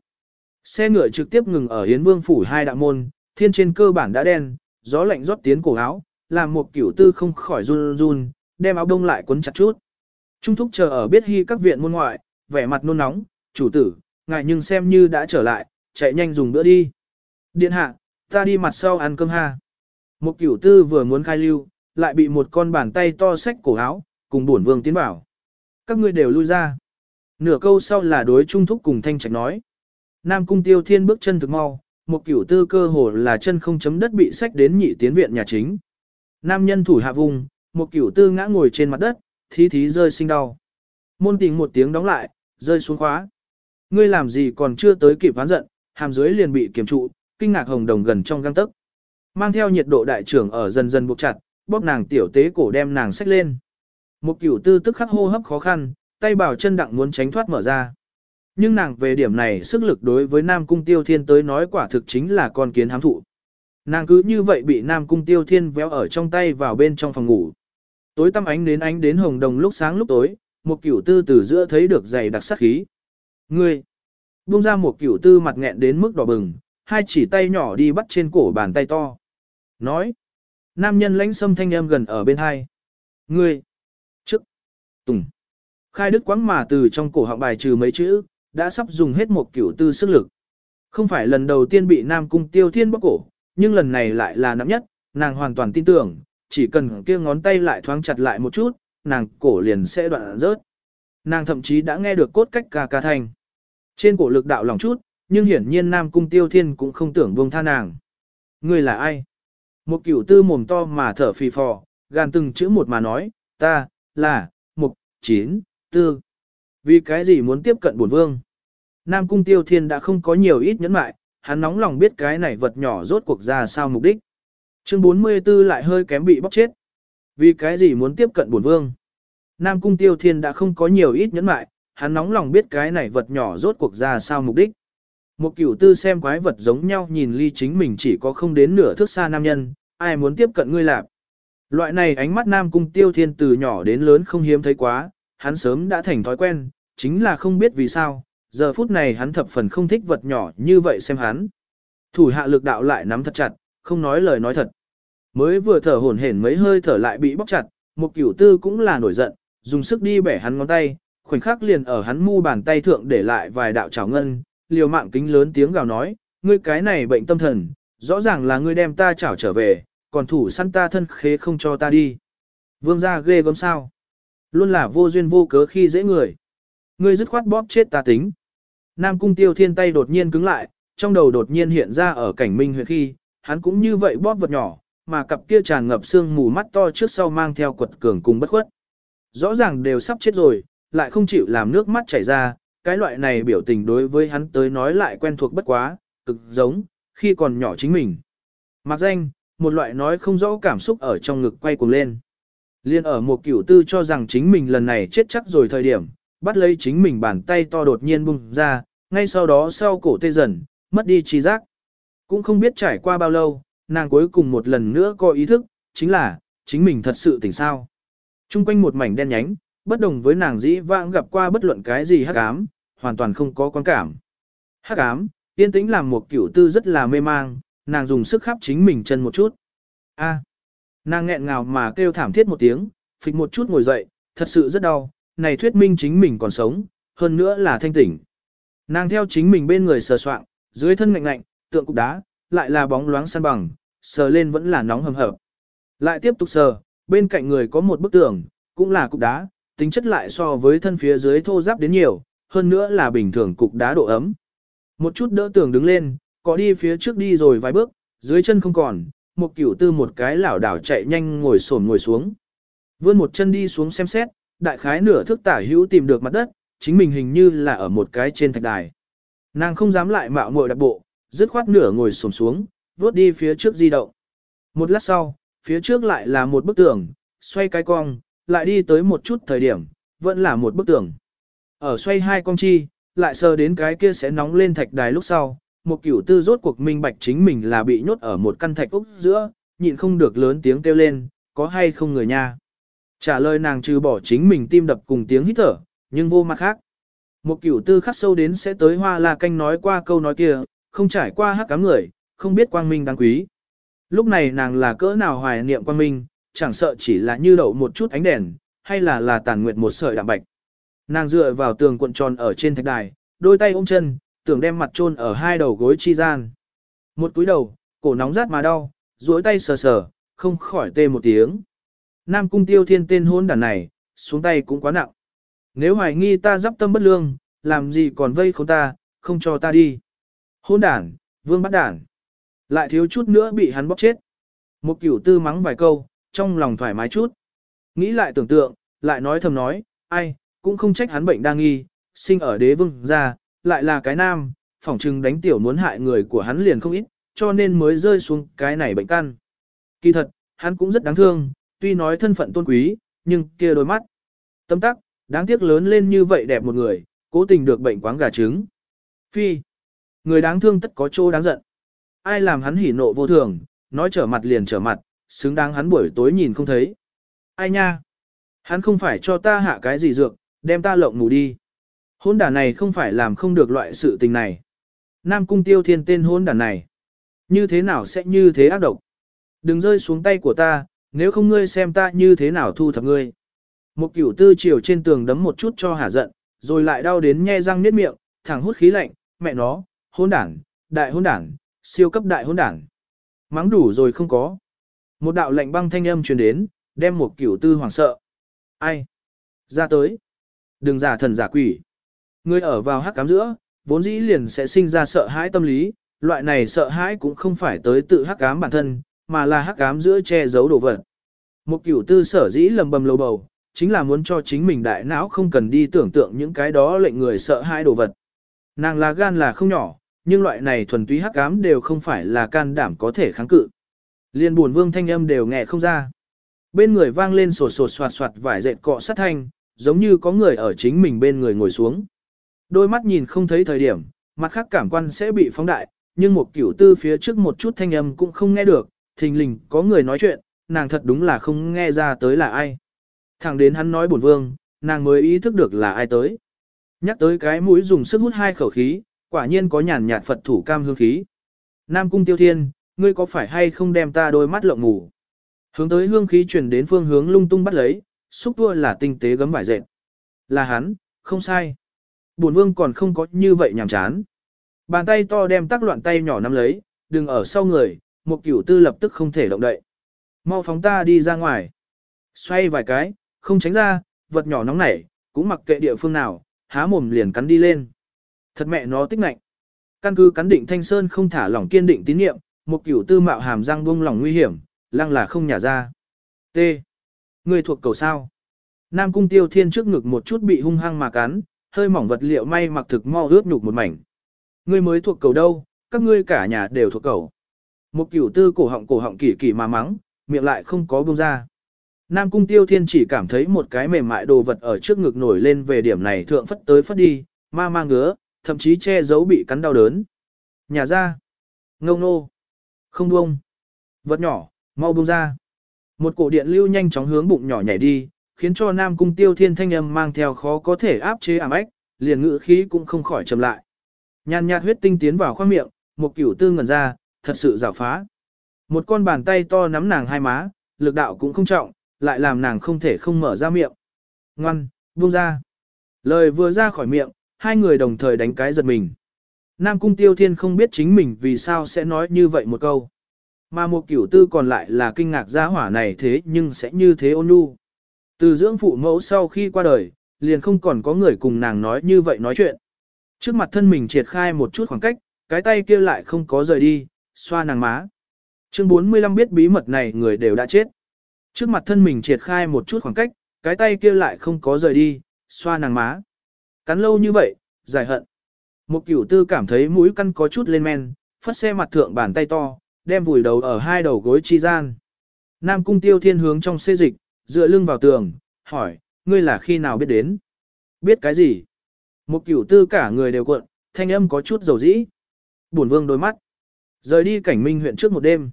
Xe ngựa trực tiếp ngừng ở Hiến Vương phủ hai đạo môn, thiên trên cơ bản đã đen, gió lạnh rót tiến cổ áo, làm một kiểu tư không khỏi run run, đem áo đông lại quấn chặt chút. Trung thúc chờ ở biết hy các viện môn ngoại, vẻ mặt nôn nóng, chủ tử, ngài nhưng xem như đã trở lại, chạy nhanh dùng bữa đi. Điện hạ, ta đi mặt sau ăn cơm ha. Một kiểu tư vừa muốn khai lưu, lại bị một con bàn tay to xách cổ áo, cùng bổn vương tiến bảo. Các ngươi đều lui ra. Nửa câu sau là đối trung thúc cùng thanh trạch nói. Nam cung tiêu thiên bước chân thực mau, một cửu tư cơ hồ là chân không chấm đất bị sách đến nhị tiến viện nhà chính. Nam nhân thủ hạ vùng, một cửu tư ngã ngồi trên mặt đất, thí thí rơi sinh đau. Môn tình một tiếng đóng lại, rơi xuống khóa. Ngươi làm gì còn chưa tới kịp ván giận, hàm dưới liền bị kiểm trụ, kinh ngạc hồng đồng gần trong găng tức. Mang theo nhiệt độ đại trưởng ở dần dần buộc chặt, bóp nàng tiểu tế cổ đem nàng sách lên. Một cửu tư tức khắc hô hấp khó khăn, tay bảo chân đặng muốn tránh thoát mở ra. Nhưng nàng về điểm này sức lực đối với Nam Cung Tiêu Thiên tới nói quả thực chính là con kiến hám thụ. Nàng cứ như vậy bị Nam Cung Tiêu Thiên véo ở trong tay vào bên trong phòng ngủ. Tối tăm ánh đến ánh đến hồng đồng lúc sáng lúc tối, một cửu tư từ giữa thấy được dày đặc sắc khí. Ngươi! Buông ra một cửu tư mặt nghẹn đến mức đỏ bừng, hai chỉ tay nhỏ đi bắt trên cổ bàn tay to. Nói! Nam nhân lãnh sâm thanh em gần ở bên hai. Ngươi! Chức! Tùng! Khai đức quãng mà từ trong cổ họng bài trừ mấy chữ, đã sắp dùng hết một kiểu tư sức lực. Không phải lần đầu tiên bị Nam Cung Tiêu Thiên bóc cổ, nhưng lần này lại là nắm nhất, nàng hoàn toàn tin tưởng, chỉ cần kia ngón tay lại thoáng chặt lại một chút, nàng cổ liền sẽ đoạn rớt. Nàng thậm chí đã nghe được cốt cách ca ca thành. Trên cổ lực đạo lòng chút, nhưng hiển nhiên Nam Cung Tiêu Thiên cũng không tưởng buông tha nàng. Người là ai? Một cửu tư mồm to mà thở phì phò, gàn từng chữ một mà nói, ta, là, mục, chín, tư. Vì cái gì muốn tiếp cận bổn vương? Nam cung tiêu thiên đã không có nhiều ít nhẫn mại, hắn nóng lòng biết cái này vật nhỏ rốt cuộc ra sao mục đích. Chương 44 lại hơi kém bị bóc chết. Vì cái gì muốn tiếp cận bổn vương? Nam cung tiêu thiên đã không có nhiều ít nhẫn mại, hắn nóng lòng biết cái này vật nhỏ rốt cuộc ra sao mục đích. Một cửu tư xem quái vật giống nhau nhìn ly chính mình chỉ có không đến nửa thước xa nam nhân, ai muốn tiếp cận ngươi lạp. Loại này ánh mắt nam cung tiêu thiên từ nhỏ đến lớn không hiếm thấy quá, hắn sớm đã thành thói quen, chính là không biết vì sao, giờ phút này hắn thập phần không thích vật nhỏ như vậy xem hắn. Thủ hạ lực đạo lại nắm thật chặt, không nói lời nói thật. Mới vừa thở hổn hển mấy hơi thở lại bị bóc chặt, một cửu tư cũng là nổi giận, dùng sức đi bẻ hắn ngón tay, khoảnh khắc liền ở hắn mu bàn tay thượng để lại vài đạo trào ngân, liều mạng kính lớn tiếng gào nói, ngươi cái này bệnh tâm thần, rõ ràng là ngươi đem ta chảo trở về, còn thủ săn ta thân khế không cho ta đi. Vương gia ghê gớm sao? Luôn là vô duyên vô cớ khi dễ người. Ngươi dứt khoát bóp chết ta tính. Nam cung tiêu thiên tay đột nhiên cứng lại, trong đầu đột nhiên hiện ra ở cảnh minh Huyệt khi, hắn cũng như vậy bóp vật nhỏ, mà cặp kia tràn ngập xương mù mắt to trước sau mang theo quật cường cùng bất khuất. Rõ ràng đều sắp chết rồi, lại không chịu làm nước mắt chảy ra, cái loại này biểu tình đối với hắn tới nói lại quen thuộc bất quá, cực giống, khi còn nhỏ chính mình. Mặc danh, một loại nói không rõ cảm xúc ở trong ngực quay cuồng lên. Liên ở một cửu tư cho rằng chính mình lần này chết chắc rồi thời điểm, bắt lấy chính mình bàn tay to đột nhiên bung ra, ngay sau đó sau cổ tê dần, mất đi trí giác. Cũng không biết trải qua bao lâu, nàng cuối cùng một lần nữa có ý thức, chính là, chính mình thật sự tỉnh sao. Trung quanh một mảnh đen nhánh, bất đồng với nàng dĩ vãng gặp qua bất luận cái gì hắc ám, hoàn toàn không có quan cảm. Hắc ám, tiên tĩnh làm một kiểu tư rất là mê mang, nàng dùng sức khắp chính mình chân một chút. A. nàng nghẹn ngào mà kêu thảm thiết một tiếng, phịch một chút ngồi dậy, thật sự rất đau, này thuyết minh chính mình còn sống, hơn nữa là thanh tỉnh. Nàng theo chính mình bên người sờ soạng, dưới thân ngạnh ngạnh, tượng cục đá, lại là bóng loáng săn bằng, sờ lên vẫn là nóng hầm hập. Lại tiếp tục sờ, bên cạnh người có một bức tường, cũng là cục đá, tính chất lại so với thân phía dưới thô giáp đến nhiều, hơn nữa là bình thường cục đá độ ấm. Một chút đỡ tường đứng lên, có đi phía trước đi rồi vài bước, dưới chân không còn, một cửu tư một cái lảo đảo chạy nhanh ngồi xổm ngồi xuống. Vươn một chân đi xuống xem xét, đại khái nửa thước tả hữu tìm được mặt đất, chính mình hình như là ở một cái trên thạch đài. Nàng không dám lại mạo muội đặc bộ, dứt khoát nửa ngồi xổm xuống, vớt đi phía trước di động. Một lát sau, phía trước lại là một bức tường, xoay cái cong, lại đi tới một chút thời điểm, vẫn là một bức tường. Ở xoay hai cong chi, lại sờ đến cái kia sẽ nóng lên thạch đài lúc sau, một cửu tư rốt cuộc minh bạch chính mình là bị nhốt ở một căn thạch ốc giữa, nhịn không được lớn tiếng kêu lên, có hay không người nha. Trả lời nàng trừ bỏ chính mình tim đập cùng tiếng hít thở, nhưng vô mặt khác. Một cửu tư khắc sâu đến sẽ tới hoa la canh nói qua câu nói kia, không trải qua hắc cám người, không biết quang minh đáng quý. Lúc này nàng là cỡ nào hoài niệm quang minh, chẳng sợ chỉ là như đậu một chút ánh đèn, hay là là tàn nguyệt một sợi đạm bạch. Nàng dựa vào tường cuộn tròn ở trên thạch đài, đôi tay ôm chân, tưởng đem mặt chôn ở hai đầu gối chi gian. Một cúi đầu, cổ nóng rát mà đau, duỗi tay sờ sờ, không khỏi tê một tiếng. Nam cung tiêu thiên tên hôn đàn này, xuống tay cũng quá nặng. Nếu hoài nghi ta dắp tâm bất lương, làm gì còn vây không ta, không cho ta đi. Hôn đàn, vương bắt đàn. Lại thiếu chút nữa bị hắn bóp chết. Một cửu tư mắng vài câu, trong lòng thoải mái chút. Nghĩ lại tưởng tượng, lại nói thầm nói, ai, cũng không trách hắn bệnh đang nghi, sinh ở đế vương ra, lại là cái nam, phỏng chừng đánh tiểu muốn hại người của hắn liền không ít, cho nên mới rơi xuống cái này bệnh căn. Kỳ thật, hắn cũng rất đáng thương, tuy nói thân phận tôn quý, nhưng kia đôi mắt. Tâm tắc, đáng tiếc lớn lên như vậy đẹp một người, cố tình được bệnh quáng gà trứng. Phi, người đáng thương tất có chỗ đáng giận. Ai làm hắn hỉ nộ vô thường, nói trở mặt liền trở mặt, xứng đáng hắn buổi tối nhìn không thấy. Ai nha? Hắn không phải cho ta hạ cái gì dược, đem ta lộng ngủ đi. Hôn đàn này không phải làm không được loại sự tình này. Nam cung tiêu thiên tên hôn đàn này. Như thế nào sẽ như thế ác độc? Đừng rơi xuống tay của ta, nếu không ngươi xem ta như thế nào thu thập ngươi. Một cửu tư chiều trên tường đấm một chút cho hả giận, rồi lại đau đến nhe răng niết miệng, thẳng hút khí lạnh, mẹ nó, hôn đảng, đại hôn đảng, siêu cấp đại hôn đảng. Mắng đủ rồi không có. Một đạo lệnh băng thanh âm truyền đến, đem một cửu tư hoảng sợ. Ai? Ra tới. Đừng giả thần giả quỷ. ngươi ở vào hắc cám giữa, vốn dĩ liền sẽ sinh ra sợ hãi tâm lý, loại này sợ hãi cũng không phải tới tự hắc cám bản thân, mà là hắc ám giữa che giấu đồ vật. Một cửu tư sở dĩ lầm bầm lầu bầu, chính là muốn cho chính mình đại não không cần đi tưởng tượng những cái đó lệnh người sợ hãi đồ vật. Nàng là gan là không nhỏ, nhưng loại này thuần túy hắc ám đều không phải là can đảm có thể kháng cự. Liên buồn vương thanh âm đều nghe không ra. Bên người vang lên sột sột soạt soạt vải dệt cọ sát thanh, giống như có người ở chính mình bên người ngồi xuống. Đôi mắt nhìn không thấy thời điểm, mặt khác cảm quan sẽ bị phóng đại, nhưng một kiểu tư phía trước một chút thanh âm cũng không nghe được, thình lình có người nói chuyện, nàng thật đúng là không nghe ra tới là ai. Thẳng đến hắn nói bổn vương, nàng mới ý thức được là ai tới. Nhắc tới cái mũi dùng sức hút hai khẩu khí, quả nhiên có nhàn nhạt Phật thủ cam hương khí. Nam cung tiêu thiên, ngươi có phải hay không đem ta đôi mắt lộng ngủ? Hướng tới hương khí chuyển đến phương hướng lung tung bắt lấy, xúc tua là tinh tế gấm vải dệt. Là hắn, không sai. Bổn vương còn không có như vậy nhàm chán. Bàn tay to đem tắc loạn tay nhỏ nắm lấy, đừng ở sau người, một cửu tư lập tức không thể động đậy. Mau phóng ta đi ra ngoài. Xoay vài cái, không tránh ra, vật nhỏ nóng nảy, cũng mặc kệ địa phương nào, há mồm liền cắn đi lên. Thật mẹ nó tích nạnh. Căn cứ cắn định thanh sơn không thả lỏng kiên định tín nhiệm, một cửu tư mạo hàm răng buông lỏng nguy hiểm, lăng là không nhả ra. T. Người thuộc cầu sao. Nam cung tiêu thiên trước ngực một chút bị hung hăng mà cắn, hơi mỏng vật liệu may mặc thực mau ướt nhục một mảnh. Ngươi mới thuộc cầu đâu, các ngươi cả nhà đều thuộc cầu. Một cửu tư cổ họng cổ họng kỳ kỳ mà mắng, miệng lại không có buông ra. Nam cung tiêu thiên chỉ cảm thấy một cái mềm mại đồ vật ở trước ngực nổi lên về điểm này thượng phất tới phất đi, ma ma ngứa, thậm chí che giấu bị cắn đau đớn. Nhà ra. Ngông nô. Không buông. Vật nhỏ, mau buông ra. Một cổ điện lưu nhanh chóng hướng bụng nhỏ nhảy đi, khiến cho Nam cung tiêu thiên thanh âm mang theo khó có thể áp chế ảm ách, liền ngự khí cũng không khỏi chậm lại. Nhàn nhạt huyết tinh tiến vào khoang miệng, một cửu tư ngẩn ra, thật sự rào phá. Một con bàn tay to nắm nàng hai má, lực đạo cũng không trọng, lại làm nàng không thể không mở ra miệng. Ngoan, buông ra. Lời vừa ra khỏi miệng, hai người đồng thời đánh cái giật mình. Nam cung tiêu thiên không biết chính mình vì sao sẽ nói như vậy một câu. Mà một cửu tư còn lại là kinh ngạc gia hỏa này thế nhưng sẽ như thế ôn nhu. Từ dưỡng phụ mẫu sau khi qua đời, liền không còn có người cùng nàng nói như vậy nói chuyện. Trước mặt thân mình triệt khai một chút khoảng cách, cái tay kia lại không có rời đi, xoa nàng má. Chương 45 biết bí mật này người đều đã chết. Trước mặt thân mình triệt khai một chút khoảng cách, cái tay kia lại không có rời đi, xoa nàng má. Cắn lâu như vậy, giải hận. Một cửu tư cảm thấy mũi căn có chút lên men, phất xe mặt thượng bàn tay to, đem vùi đầu ở hai đầu gối chi gian. Nam cung tiêu thiên hướng trong xê dịch, dựa lưng vào tường, hỏi, ngươi là khi nào biết đến? Biết cái gì? Một cửu tư cả người đều cuộn, thanh âm có chút dầu dĩ. Buồn vương đôi mắt. Rời đi cảnh minh huyện trước một đêm.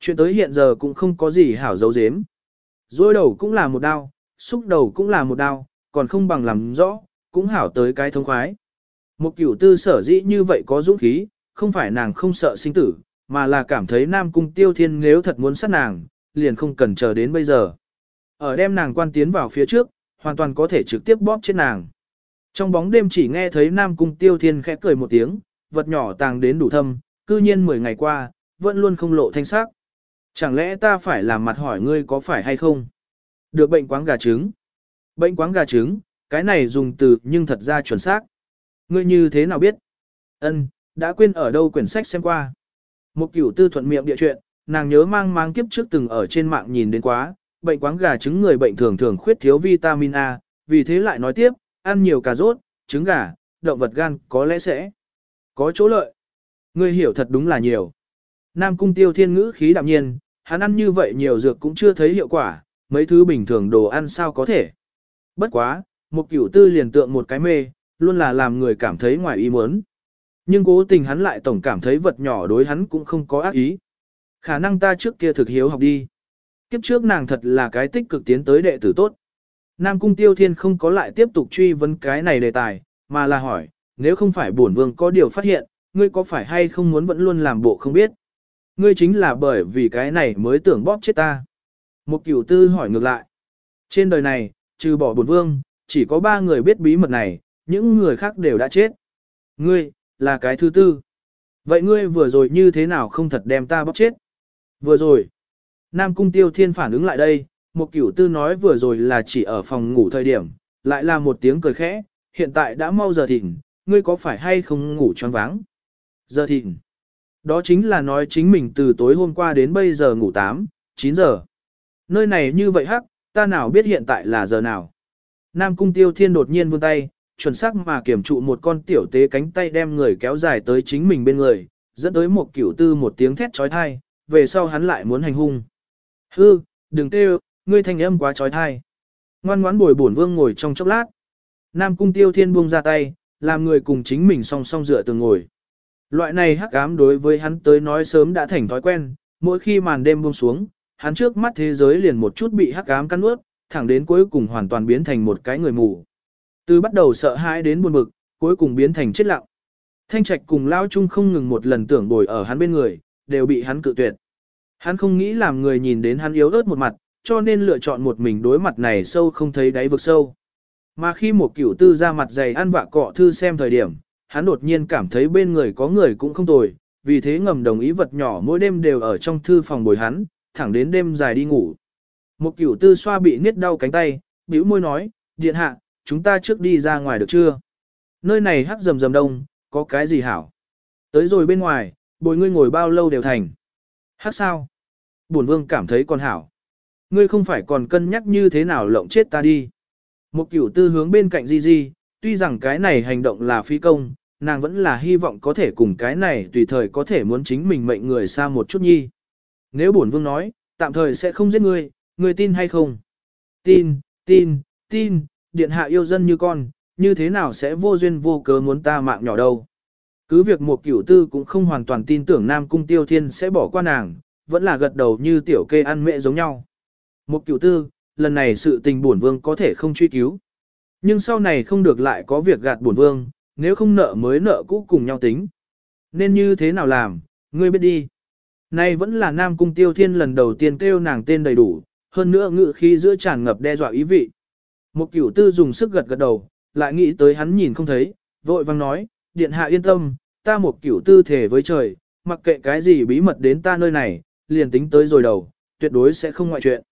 Chuyện tới hiện giờ cũng không có gì hảo dấu dếm. Rối đầu cũng là một đao, xúc đầu cũng là một đao, còn không bằng làm rõ, cũng hảo tới cái thông khoái. Một cửu tư sở dĩ như vậy có dũng khí, không phải nàng không sợ sinh tử, mà là cảm thấy Nam Cung Tiêu Thiên nếu thật muốn sát nàng, liền không cần chờ đến bây giờ. Ở đem nàng quan tiến vào phía trước, hoàn toàn có thể trực tiếp bóp chết nàng. Trong bóng đêm chỉ nghe thấy Nam Cung Tiêu Thiên khẽ cười một tiếng, vật nhỏ tàng đến đủ thâm, cư nhiên 10 ngày qua, vẫn luôn không lộ thanh sắc. Chẳng lẽ ta phải làm mặt hỏi ngươi có phải hay không? Được bệnh quáng gà trứng. Bệnh quáng gà trứng, cái này dùng từ nhưng thật ra chuẩn xác. Ngươi như thế nào biết? Ân, đã quên ở đâu quyển sách xem qua. Một cửu tư thuận miệng địa chuyện, nàng nhớ mang mang kiếp trước từng ở trên mạng nhìn đến quá, bệnh quáng gà trứng người bệnh thường thường khuyết thiếu vitamin A, vì thế lại nói tiếp, ăn nhiều cà rốt, trứng gà, động vật gan có lẽ sẽ có chỗ lợi. Ngươi hiểu thật đúng là nhiều. Nam cung tiêu thiên ngữ khí đạm nhiên, hắn ăn như vậy nhiều dược cũng chưa thấy hiệu quả, mấy thứ bình thường đồ ăn sao có thể. Bất quá, một cửu tư liền tượng một cái mê, luôn là làm người cảm thấy ngoài ý muốn. Nhưng cố tình hắn lại tổng cảm thấy vật nhỏ đối hắn cũng không có ác ý. Khả năng ta trước kia thực hiếu học đi. Kiếp trước nàng thật là cái tích cực tiến tới đệ tử tốt. Nam Cung Tiêu Thiên không có lại tiếp tục truy vấn cái này đề tài, mà là hỏi, nếu không phải bổn vương có điều phát hiện, ngươi có phải hay không muốn vẫn luôn làm bộ không biết. Ngươi chính là bởi vì cái này mới tưởng bóp chết ta. Một cửu tư hỏi ngược lại. Trên đời này, trừ bỏ bổn vương, chỉ có ba người biết bí mật này, những người khác đều đã chết. Ngươi, là cái thứ tư. Vậy ngươi vừa rồi như thế nào không thật đem ta bóp chết? Vừa rồi. Nam Cung Tiêu Thiên phản ứng lại đây, một cửu tư nói vừa rồi là chỉ ở phòng ngủ thời điểm, lại là một tiếng cười khẽ, hiện tại đã mau giờ thịnh, ngươi có phải hay không ngủ choáng váng? Giờ thịnh. Đó chính là nói chính mình từ tối hôm qua đến bây giờ ngủ 8, 9 giờ. Nơi này như vậy hắc, ta nào biết hiện tại là giờ nào. Nam Cung Tiêu Thiên đột nhiên vươn tay, chuẩn xác mà kiểm trụ một con tiểu tế cánh tay đem người kéo dài tới chính mình bên người, dẫn tới một cửu tư một tiếng thét trói thai, về sau hắn lại muốn hành hung. Hư, đừng kêu, ngươi thanh âm quá trói thai. Ngoan ngoãn bồi bổn vương ngồi trong chốc lát. Nam cung tiêu thiên buông ra tay, làm người cùng chính mình song song dựa tường ngồi. Loại này hắc ám đối với hắn tới nói sớm đã thành thói quen, mỗi khi màn đêm buông xuống, hắn trước mắt thế giới liền một chút bị hắc ám cắn nuốt, thẳng đến cuối cùng hoàn toàn biến thành một cái người mù. Từ bắt đầu sợ hãi đến buồn bực, cuối cùng biến thành chết lặng. Thanh trạch cùng lao Trung không ngừng một lần tưởng bồi ở hắn bên người, đều bị hắn cự tuyệt. Hắn không nghĩ làm người nhìn đến hắn yếu ớt một mặt, cho nên lựa chọn một mình đối mặt này sâu không thấy đáy vực sâu. Mà khi một cửu tư ra mặt dày ăn vạ cọ thư xem thời điểm, hắn đột nhiên cảm thấy bên người có người cũng không tồi, vì thế ngầm đồng ý vật nhỏ mỗi đêm đều ở trong thư phòng bồi hắn, thẳng đến đêm dài đi ngủ. Một cửu tư xoa bị niết đau cánh tay, bĩu môi nói, điện hạ, chúng ta trước đi ra ngoài được chưa? Nơi này hắc rầm rầm đông, có cái gì hảo? Tới rồi bên ngoài, bồi ngươi ngồi bao lâu đều thành. Hắc sao? Bổn vương cảm thấy còn hảo. Ngươi không phải còn cân nhắc như thế nào lộng chết ta đi. Một cửu tư hướng bên cạnh Di Di, tuy rằng cái này hành động là phi công, nàng vẫn là hy vọng có thể cùng cái này tùy thời có thể muốn chính mình mệnh người xa một chút nhi. Nếu bổn vương nói, tạm thời sẽ không giết ngươi, ngươi tin hay không? Tin, tin, tin, điện hạ yêu dân như con, như thế nào sẽ vô duyên vô cớ muốn ta mạng nhỏ đâu. Cứ việc một cửu tư cũng không hoàn toàn tin tưởng Nam Cung Tiêu Thiên sẽ bỏ qua nàng, vẫn là gật đầu như tiểu kê ăn mẹ giống nhau. Một cửu tư, lần này sự tình bổn vương có thể không truy cứu. Nhưng sau này không được lại có việc gạt bổn vương, nếu không nợ mới nợ cũ cùng nhau tính. Nên như thế nào làm, ngươi biết đi. Nay vẫn là Nam Cung Tiêu Thiên lần đầu tiên kêu nàng tên đầy đủ, hơn nữa ngự khi giữa tràn ngập đe dọa ý vị. Một cửu tư dùng sức gật gật đầu, lại nghĩ tới hắn nhìn không thấy, vội vang nói, điện hạ yên tâm, ta một cửu tư thể với trời, mặc kệ cái gì bí mật đến ta nơi này, liền tính tới rồi đầu, tuyệt đối sẽ không ngoại chuyện.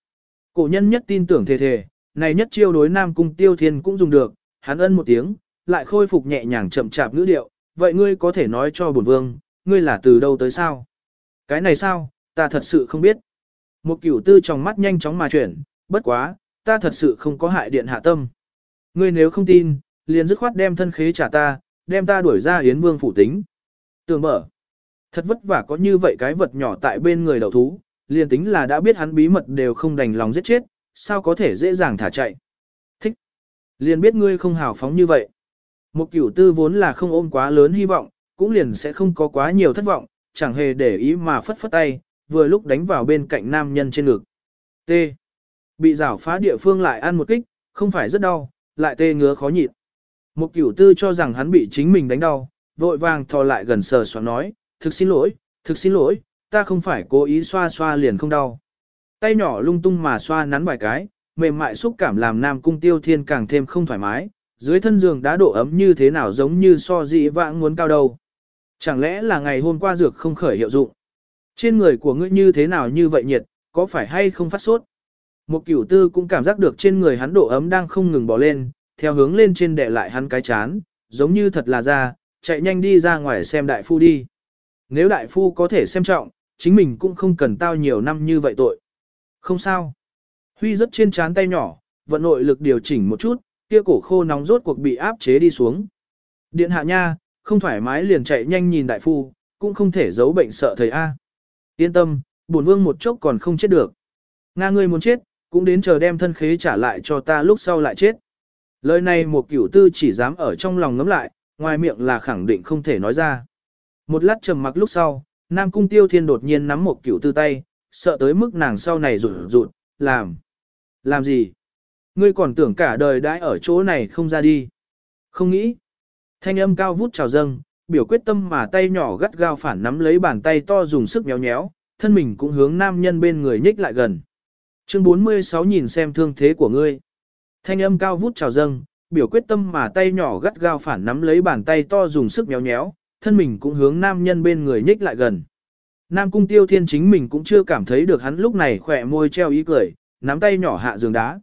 Cổ nhân nhất tin tưởng thề thề, này nhất chiêu đối Nam Cung Tiêu Thiên cũng dùng được, hắn ân một tiếng, lại khôi phục nhẹ nhàng chậm chạp ngữ điệu, vậy ngươi có thể nói cho bổn vương, ngươi là từ đâu tới sao? Cái này sao, ta thật sự không biết. Một cửu tư trong mắt nhanh chóng mà chuyển, bất quá, ta thật sự không có hại điện hạ tâm. Ngươi nếu không tin, liền dứt khoát đem thân khế trả ta, đem ta đuổi ra Yến Vương phủ tính. Tường mở. Thật vất vả có như vậy cái vật nhỏ tại bên người đầu thú, liền tính là đã biết hắn bí mật đều không đành lòng giết chết, sao có thể dễ dàng thả chạy. Thích. Liền biết ngươi không hào phóng như vậy. Một cửu tư vốn là không ôm quá lớn hy vọng, cũng liền sẽ không có quá nhiều thất vọng, chẳng hề để ý mà phất phất tay, vừa lúc đánh vào bên cạnh nam nhân trên ngực. T. Bị rảo phá địa phương lại ăn một kích, không phải rất đau, lại tê ngứa khó nhịn. Một cửu tư cho rằng hắn bị chính mình đánh đau, vội vàng thò lại gần sờ soạn nói, thực xin lỗi, thực xin lỗi, ta không phải cố ý xoa xoa liền không đau. Tay nhỏ lung tung mà xoa nắn vài cái, mềm mại xúc cảm làm nam cung tiêu thiên càng thêm không thoải mái, dưới thân giường đã độ ấm như thế nào giống như so dị vãng muốn cao đầu. Chẳng lẽ là ngày hôm qua dược không khởi hiệu dụng? Trên người của ngươi như thế nào như vậy nhiệt, có phải hay không phát sốt? Một cửu tư cũng cảm giác được trên người hắn độ ấm đang không ngừng bỏ lên, theo hướng lên trên đè lại hắn cái chán, giống như thật là ra, chạy nhanh đi ra ngoài xem đại phu đi. Nếu đại phu có thể xem trọng, chính mình cũng không cần tao nhiều năm như vậy tội. Không sao. Huy rất trên chán tay nhỏ, vận nội lực điều chỉnh một chút, kia cổ khô nóng rốt cuộc bị áp chế đi xuống. Điện hạ nha, không thoải mái liền chạy nhanh nhìn đại phu, cũng không thể giấu bệnh sợ thầy A. Yên tâm, bổn vương một chốc còn không chết được. Nga ngươi muốn chết, cũng đến chờ đem thân khế trả lại cho ta lúc sau lại chết. Lời này một cửu tư chỉ dám ở trong lòng ngấm lại, ngoài miệng là khẳng định không thể nói ra. Một lát trầm mặc lúc sau, Nam Cung Tiêu Thiên đột nhiên nắm một cửu tư tay, sợ tới mức nàng sau này rụt rụt, làm. Làm gì? Ngươi còn tưởng cả đời đãi ở chỗ này không ra đi. Không nghĩ. Thanh âm cao vút trào dâng, biểu quyết tâm mà tay nhỏ gắt gao phản nắm lấy bàn tay to dùng sức nhéo nhéo, thân mình cũng hướng nam nhân bên người nhích lại gần. Chương 46 nhìn xem thương thế của ngươi. Thanh âm cao vút trào dâng, biểu quyết tâm mà tay nhỏ gắt gao phản nắm lấy bàn tay to dùng sức nhéo nhéo, thân mình cũng hướng nam nhân bên người nhích lại gần. Nam cung tiêu thiên chính mình cũng chưa cảm thấy được hắn lúc này khỏe môi treo ý cười, nắm tay nhỏ hạ giường đá.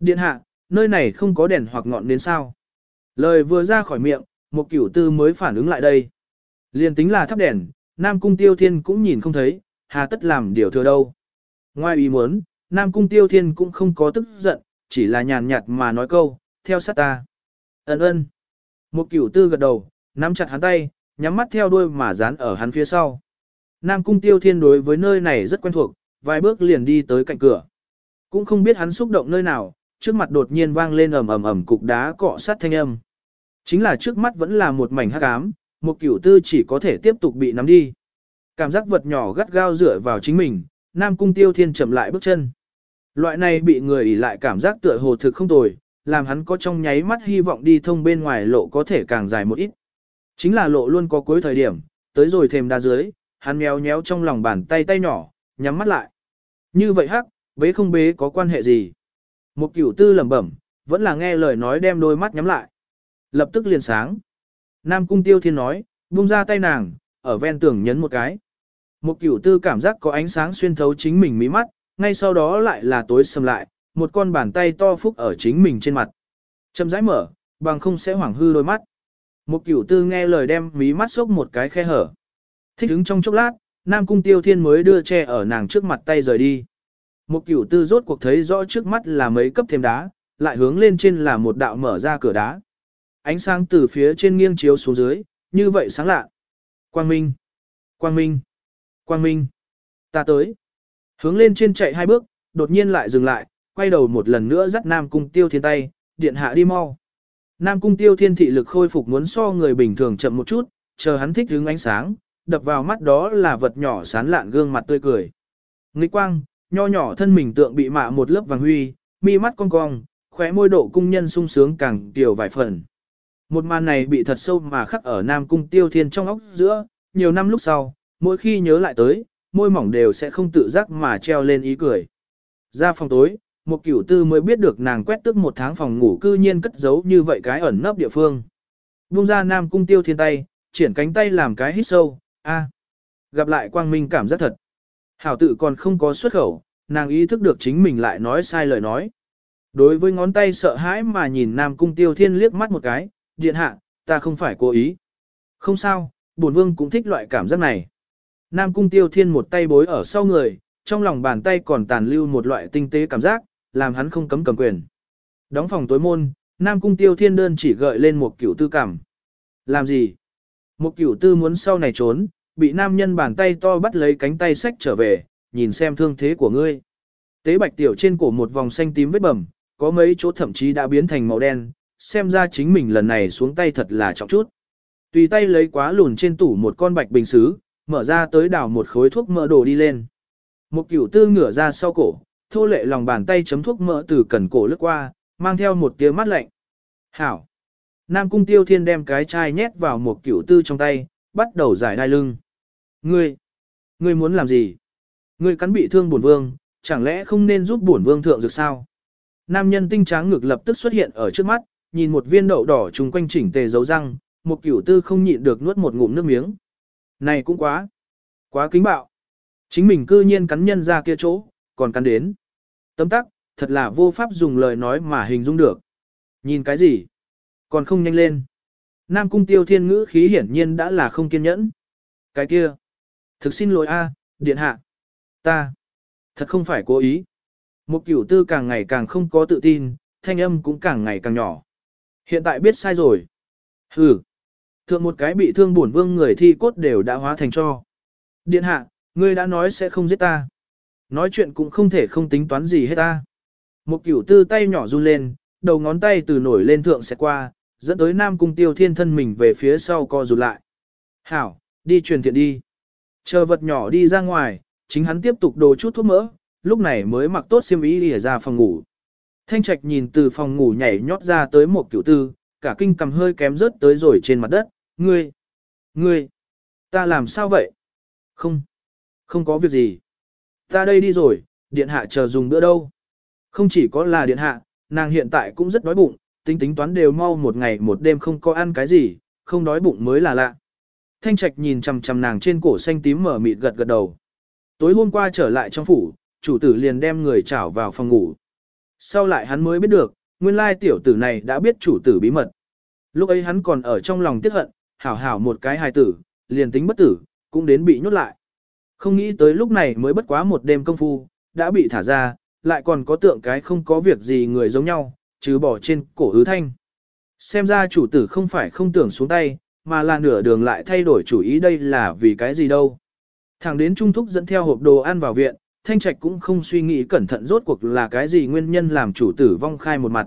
Điện hạ, nơi này không có đèn hoặc ngọn đến sao. Lời vừa ra khỏi miệng, một cửu tư mới phản ứng lại đây. Liên tính là thắp đèn, Nam cung tiêu thiên cũng nhìn không thấy, hà tất làm điều thừa đâu. Ngoài ý muốn, Nam cung tiêu thiên cũng không có tức giận, chỉ là nhàn nhạt mà nói câu, theo sát ta. Ấn ơn. Một cửu tư gật đầu, nắm chặt hắn tay, nhắm mắt theo đuôi mà dán ở hắn phía sau. Nam cung tiêu thiên đối với nơi này rất quen thuộc, vài bước liền đi tới cạnh cửa. Cũng không biết hắn xúc động nơi nào, trước mặt đột nhiên vang lên ầm ầm ầm cục đá cọ sát thanh âm. Chính là trước mắt vẫn là một mảnh hắc ám, một cửu tư chỉ có thể tiếp tục bị nắm đi. Cảm giác vật nhỏ gắt gao dựa vào chính mình, Nam cung tiêu thiên chậm lại bước chân. Loại này bị người ỉ lại cảm giác tựa hồ thực không tồi, làm hắn có trong nháy mắt hy vọng đi thông bên ngoài lộ có thể càng dài một ít. Chính là lộ luôn có cuối thời điểm, tới rồi thềm đa dưới, hắn méo nhéo trong lòng bàn tay tay nhỏ, nhắm mắt lại. Như vậy hắc, bế không bế có quan hệ gì. Một cửu tư lẩm bẩm, vẫn là nghe lời nói đem đôi mắt nhắm lại. Lập tức liền sáng. Nam cung tiêu thiên nói, buông ra tay nàng, ở ven tường nhấn một cái. Một cửu tư cảm giác có ánh sáng xuyên thấu chính mình mí mắt, ngay sau đó lại là tối sầm lại, một con bàn tay to phúc ở chính mình trên mặt. Chậm rãi mở, bằng không sẽ hoảng hư đôi mắt. Một cửu tư nghe lời đem mí mắt xốc một cái khe hở. Thích ứng trong chốc lát, Nam Cung Tiêu Thiên mới đưa che ở nàng trước mặt tay rời đi. Một cửu tư rốt cuộc thấy rõ trước mắt là mấy cấp thêm đá, lại hướng lên trên là một đạo mở ra cửa đá. Ánh sáng từ phía trên nghiêng chiếu xuống dưới, như vậy sáng lạ. Quang Minh, Quang Minh, Quang Minh, ta tới. Hướng lên trên chạy hai bước, đột nhiên lại dừng lại, quay đầu một lần nữa dắt Nam Cung Tiêu Thiên tay, điện hạ đi mau. Nam Cung Tiêu Thiên thị lực khôi phục muốn so người bình thường chậm một chút, chờ hắn thích hướng ánh sáng, đập vào mắt đó là vật nhỏ sán lạn gương mặt tươi cười. Nghịch quang, nho nhỏ thân mình tượng bị mạ một lớp vàng huy, mi mắt cong cong, khóe môi độ cung nhân sung sướng càng tiểu vài phần. Một màn này bị thật sâu mà khắc ở Nam Cung Tiêu Thiên trong óc giữa, nhiều năm lúc sau, mỗi khi nhớ lại tới, môi mỏng đều sẽ không tự giác mà treo lên ý cười. Ra phòng tối, một cửu tư mới biết được nàng quét tức một tháng phòng ngủ cư nhiên cất giấu như vậy cái ẩn nấp địa phương. Vung ra Nam Cung Tiêu Thiên tay, triển cánh tay làm cái hít sâu, a Gặp lại quang minh cảm giác thật. Hảo tự còn không có xuất khẩu, nàng ý thức được chính mình lại nói sai lời nói. Đối với ngón tay sợ hãi mà nhìn Nam Cung Tiêu Thiên liếc mắt một cái, điện hạ, ta không phải cố ý. Không sao, bổn vương cũng thích loại cảm giác này. Nam Cung Tiêu Thiên một tay bối ở sau người, trong lòng bàn tay còn tàn lưu một loại tinh tế cảm giác, làm hắn không cấm cầm quyền. Đóng phòng tối môn, Nam Cung Tiêu Thiên đơn chỉ gợi lên một kiểu tư cảm. Làm gì? Một cửu tư muốn sau này trốn, bị nam nhân bàn tay to bắt lấy cánh tay sách trở về, nhìn xem thương thế của ngươi. Tế bạch tiểu trên cổ một vòng xanh tím vết bầm, có mấy chỗ thậm chí đã biến thành màu đen, xem ra chính mình lần này xuống tay thật là trọng chút. Tùy tay lấy quá lùn trên tủ một con bạch bình xứ, mở ra tới đảo một khối thuốc mỡ đồ đi lên. Một cửu tư ngửa ra sau cổ, thô lệ lòng bàn tay chấm thuốc mỡ từ cần cổ lướt qua, mang theo một tiếng mắt lạnh. Hảo! Nam cung tiêu thiên đem cái chai nhét vào một cửu tư trong tay, bắt đầu giải đai lưng. Ngươi! Ngươi muốn làm gì? Ngươi cắn bị thương bổn vương, chẳng lẽ không nên giúp bổn vương thượng dược sao? Nam nhân tinh tráng ngực lập tức xuất hiện ở trước mắt, nhìn một viên đậu đỏ trùng quanh chỉnh tề dấu răng, một cửu tư không nhịn được nuốt một ngụm nước miếng. Này cũng quá! Quá kính bạo! Chính mình cư nhiên cắn nhân ra kia chỗ, còn cắn đến. Tấm tắc, thật là vô pháp dùng lời nói mà hình dung được. Nhìn cái gì? Còn không nhanh lên. Nam cung tiêu thiên ngữ khí hiển nhiên đã là không kiên nhẫn. Cái kia. Thực xin lỗi a, điện hạ. Ta. Thật không phải cố ý. Một cửu tư càng ngày càng không có tự tin, thanh âm cũng càng ngày càng nhỏ. Hiện tại biết sai rồi. Hừ. Thượng một cái bị thương bổn vương người thi cốt đều đã hóa thành cho. Điện hạ, ngươi đã nói sẽ không giết ta. Nói chuyện cũng không thể không tính toán gì hết ta. Một cửu tư tay nhỏ run lên, đầu ngón tay từ nổi lên thượng sẽ qua, dẫn tới Nam Cung Tiêu Thiên thân mình về phía sau co rụt lại. Hảo, đi truyền thiện đi. Chờ vật nhỏ đi ra ngoài, chính hắn tiếp tục đồ chút thuốc mỡ, lúc này mới mặc tốt xiêm y đi ra phòng ngủ. Thanh Trạch nhìn từ phòng ngủ nhảy nhót ra tới một cửu tư, cả kinh cầm hơi kém rớt tới rồi trên mặt đất. Ngươi! Ngươi! Ta làm sao vậy? Không! Không có việc gì. Ta đây đi rồi, điện hạ chờ dùng bữa đâu. Không chỉ có là điện hạ, nàng hiện tại cũng rất đói bụng, tính tính toán đều mau một ngày một đêm không có ăn cái gì, không đói bụng mới là lạ. Thanh Trạch nhìn chằm chằm nàng trên cổ xanh tím mở mịt gật gật đầu. Tối hôm qua trở lại trong phủ, chủ tử liền đem người trảo vào phòng ngủ. Sau lại hắn mới biết được, nguyên lai tiểu tử này đã biết chủ tử bí mật. Lúc ấy hắn còn ở trong lòng tiếc hận, hảo hảo một cái hài tử, liền tính bất tử, cũng đến bị nhốt lại. Không nghĩ tới lúc này mới bất quá một đêm công phu, đã bị thả ra, lại còn có tượng cái không có việc gì người giống nhau, chứ bỏ trên cổ hứ thanh. Xem ra chủ tử không phải không tưởng xuống tay, mà là nửa đường lại thay đổi chủ ý đây là vì cái gì đâu. Thẳng đến Trung Thúc dẫn theo hộp đồ ăn vào viện, Thanh Trạch cũng không suy nghĩ cẩn thận rốt cuộc là cái gì nguyên nhân làm chủ tử vong khai một mặt.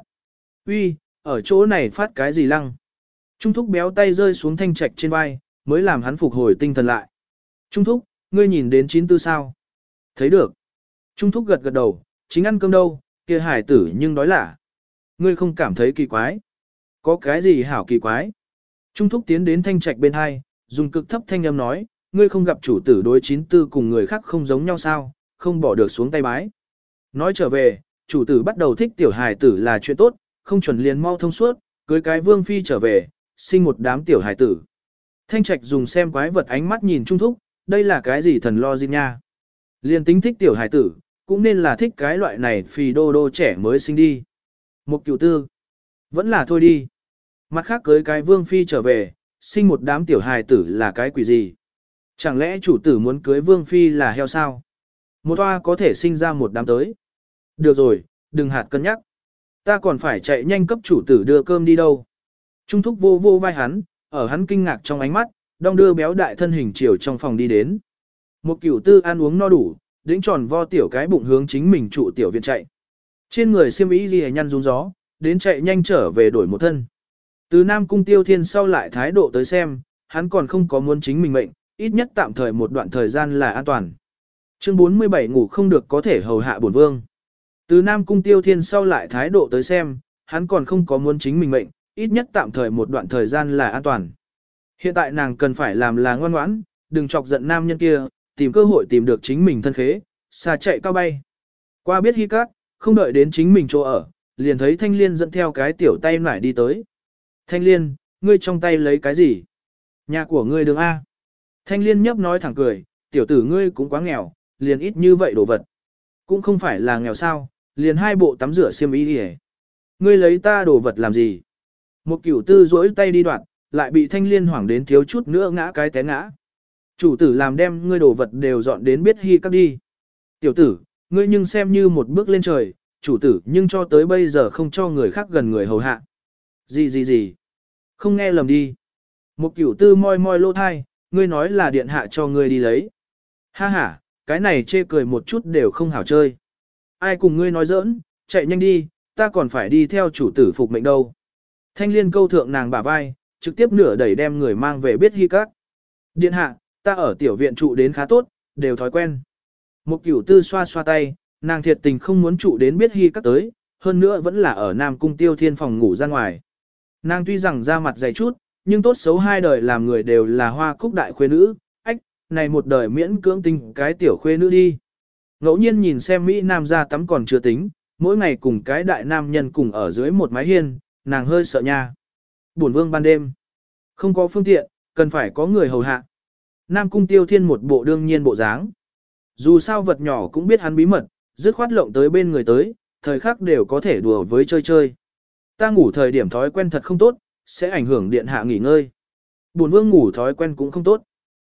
Uy, ở chỗ này phát cái gì lăng. Trung Thúc béo tay rơi xuống Thanh Trạch trên vai, mới làm hắn phục hồi tinh thần lại. Trung Thúc, ngươi nhìn đến chín tư sao? Thấy được. Trung thúc gật gật đầu, chính ăn cơm đâu, kia hải tử nhưng đói lả. Ngươi không cảm thấy kỳ quái. Có cái gì hảo kỳ quái? Trung thúc tiến đến thanh trạch bên hai, dùng cực thấp thanh âm nói, ngươi không gặp chủ tử đối chín tư cùng người khác không giống nhau sao, không bỏ được xuống tay bái. Nói trở về, chủ tử bắt đầu thích tiểu hài tử là chuyện tốt, không chuẩn liền mau thông suốt, cưới cái vương phi trở về, sinh một đám tiểu hài tử. Thanh trạch dùng xem quái vật ánh mắt nhìn trung thúc, đây là cái gì thần lo gì nha. Liên tính thích tiểu hải tử, cũng nên là thích cái loại này phì đô đô trẻ mới sinh đi. Một cửu tư, vẫn là thôi đi. Mặt khác cưới cái vương phi trở về, sinh một đám tiểu hài tử là cái quỷ gì. Chẳng lẽ chủ tử muốn cưới vương phi là heo sao? Một toa có thể sinh ra một đám tới. Được rồi, đừng hạt cân nhắc. Ta còn phải chạy nhanh cấp chủ tử đưa cơm đi đâu. Trung thúc vô vô vai hắn, ở hắn kinh ngạc trong ánh mắt, đong đưa béo đại thân hình chiều trong phòng đi đến. Một cửu tư ăn uống no đủ, đĩnh tròn vo tiểu cái bụng hướng chính mình trụ tiểu viện chạy. Trên người xiêm y ghi nhăn rung gió, đến chạy nhanh trở về đổi một thân. Từ Nam Cung Tiêu Thiên sau lại thái độ tới xem, hắn còn không có muốn chính mình mệnh, ít nhất tạm thời một đoạn thời gian là an toàn. Chương 47 ngủ không được có thể hầu hạ bổn vương. Từ Nam Cung Tiêu Thiên sau lại thái độ tới xem, hắn còn không có muốn chính mình mệnh, ít nhất tạm thời một đoạn thời gian là an toàn. Hiện tại nàng cần phải làm là ngoan ngoãn, đừng chọc giận nam nhân kia, tìm cơ hội tìm được chính mình thân khế, xa chạy cao bay. Qua biết hy cát, không đợi đến chính mình chỗ ở, liền thấy Thanh Liên dẫn theo cái tiểu tay nải đi tới. Thanh Liên, ngươi trong tay lấy cái gì? Nhà của ngươi đường A. Thanh Liên nhấp nói thẳng cười, tiểu tử ngươi cũng quá nghèo, liền ít như vậy đồ vật. Cũng không phải là nghèo sao, liền hai bộ tắm rửa xiêm y đi Ngươi lấy ta đồ vật làm gì? Một cửu tư duỗi tay đi đoạn, lại bị thanh liên hoảng đến thiếu chút nữa ngã cái té ngã. Chủ tử làm đem ngươi đồ vật đều dọn đến biết hy các đi. Tiểu tử, ngươi nhưng xem như một bước lên trời, chủ tử nhưng cho tới bây giờ không cho người khác gần người hầu hạ. Gì gì gì? Không nghe lầm đi. Một cửu tư moi moi lô thai, ngươi nói là điện hạ cho ngươi đi lấy. Ha ha, cái này chê cười một chút đều không hảo chơi. Ai cùng ngươi nói giỡn, chạy nhanh đi, ta còn phải đi theo chủ tử phục mệnh đâu. Thanh liên câu thượng nàng bả vai, trực tiếp nửa đẩy đem người mang về biết hy các. Điện hạ, ta ở tiểu viện trụ đến khá tốt, đều thói quen. Một cửu tư xoa xoa tay, nàng thiệt tình không muốn trụ đến biết hy các tới, hơn nữa vẫn là ở Nam Cung Tiêu Thiên phòng ngủ ra ngoài. Nàng tuy rằng ra mặt dày chút, nhưng tốt xấu hai đời làm người đều là hoa cúc đại khuê nữ, ách, này một đời miễn cưỡng tinh cái tiểu khuê nữ đi. Ngẫu nhiên nhìn xem Mỹ Nam ra tắm còn chưa tính, mỗi ngày cùng cái đại nam nhân cùng ở dưới một mái hiên, nàng hơi sợ nha. Buồn vương ban đêm, không có phương tiện, cần phải có người hầu hạ. Nam cung tiêu thiên một bộ đương nhiên bộ dáng. Dù sao vật nhỏ cũng biết hắn bí mật, dứt khoát lộng tới bên người tới, thời khắc đều có thể đùa với chơi chơi. Ta ngủ thời điểm thói quen thật không tốt, sẽ ảnh hưởng điện hạ nghỉ ngơi. Bổn vương ngủ thói quen cũng không tốt.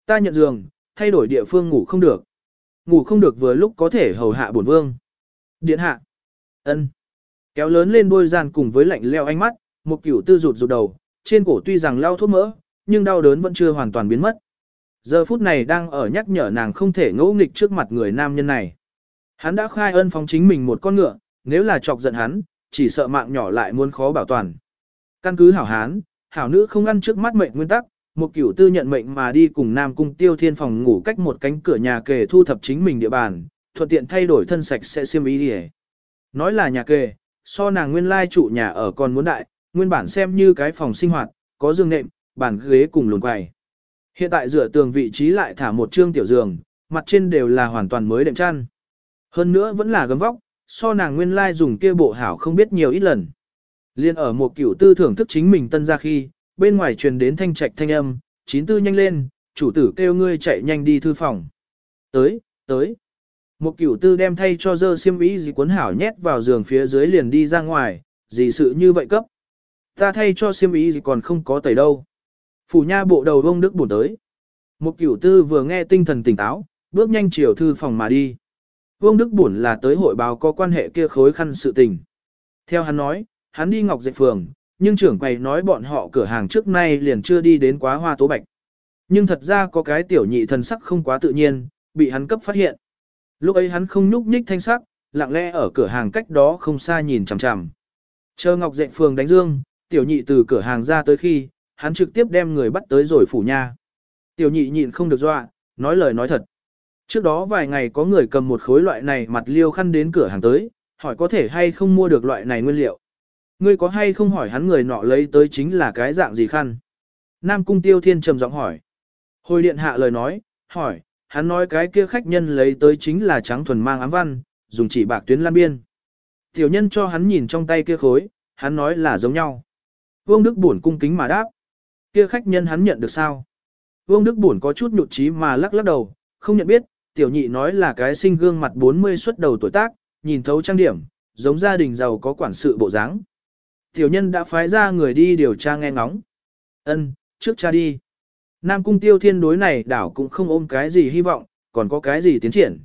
Ta nhận giường, thay đổi địa phương ngủ không được. Ngủ không được vừa lúc có thể hầu hạ bổn vương. Điện hạ. ân Kéo lớn lên đôi gian cùng với lạnh leo ánh mắt, một cửu tư rụt rụt đầu, trên cổ tuy rằng lao thuốc mỡ, nhưng đau đớn vẫn chưa hoàn toàn biến mất. Giờ phút này đang ở nhắc nhở nàng không thể ngỗ nghịch trước mặt người nam nhân này. Hắn đã khai ân phóng chính mình một con ngựa, nếu là chọc giận hắn, chỉ sợ mạng nhỏ lại muốn khó bảo toàn. Căn cứ hảo hán, hảo nữ không ăn trước mắt mệnh nguyên tắc, một cửu tư nhận mệnh mà đi cùng Nam Cung Tiêu Thiên phòng ngủ cách một cánh cửa nhà kề thu thập chính mình địa bàn, thuận tiện thay đổi thân sạch sẽ xiêm ý đi Nói là nhà kề, so nàng nguyên lai trụ nhà ở còn muốn đại, nguyên bản xem như cái phòng sinh hoạt, có giường nệm, bàn ghế cùng lùn quầy. Hiện tại dựa tường vị trí lại thả một trương tiểu giường, mặt trên đều là hoàn toàn mới đệm chăn. Hơn nữa vẫn là gấm vóc, so nàng nguyên lai dùng kia bộ hảo không biết nhiều ít lần. Liên ở một cửu tư thưởng thức chính mình tân ra khi, bên ngoài truyền đến thanh trạch thanh âm, chín tư nhanh lên, chủ tử kêu ngươi chạy nhanh đi thư phòng. Tới, tới. Một cửu tư đem thay cho dơ xiêm ý gì cuốn hảo nhét vào giường phía dưới liền đi ra ngoài, gì sự như vậy cấp. Ta thay cho xiêm ý gì còn không có tẩy đâu. Phủ nha bộ đầu ông Đức buồn tới. Một cửu tư vừa nghe tinh thần tỉnh táo, bước nhanh chiều thư phòng mà đi. Vương Đức Bổn là tới hội báo có quan hệ kia khối khăn sự tình. Theo hắn nói, hắn đi ngọc dạy phường, nhưng trưởng quầy nói bọn họ cửa hàng trước nay liền chưa đi đến quá hoa tố bạch. Nhưng thật ra có cái tiểu nhị thần sắc không quá tự nhiên, bị hắn cấp phát hiện. Lúc ấy hắn không nhúc nhích thanh sắc, lặng lẽ ở cửa hàng cách đó không xa nhìn chằm chằm. Chờ Ngọc Dạy Phường đánh dương, tiểu nhị từ cửa hàng ra tới khi, hắn trực tiếp đem người bắt tới rồi phủ nha. Tiểu nhị nhịn không được dọa, nói lời nói thật. Trước đó vài ngày có người cầm một khối loại này mặt liêu khăn đến cửa hàng tới, hỏi có thể hay không mua được loại này nguyên liệu. Ngươi có hay không hỏi hắn người nọ lấy tới chính là cái dạng gì khăn? Nam Cung Tiêu Thiên trầm giọng hỏi. Hồi điện hạ lời nói, hỏi, hắn nói cái kia khách nhân lấy tới chính là trắng thuần mang ám văn, dùng chỉ bạc tuyến lan biên. Tiểu nhân cho hắn nhìn trong tay kia khối, hắn nói là giống nhau. Vương Đức buồn cung kính mà đáp. Kia khách nhân hắn nhận được sao? Vương Đức Bổn có chút nhụt chí mà lắc lắc đầu, không nhận biết, tiểu nhị nói là cái sinh gương mặt 40 xuất đầu tuổi tác, nhìn thấu trang điểm, giống gia đình giàu có quản sự bộ dáng. Tiểu nhân đã phái ra người đi điều tra nghe ngóng. Ân, trước cha đi. Nam cung tiêu thiên đối này đảo cũng không ôm cái gì hy vọng, còn có cái gì tiến triển.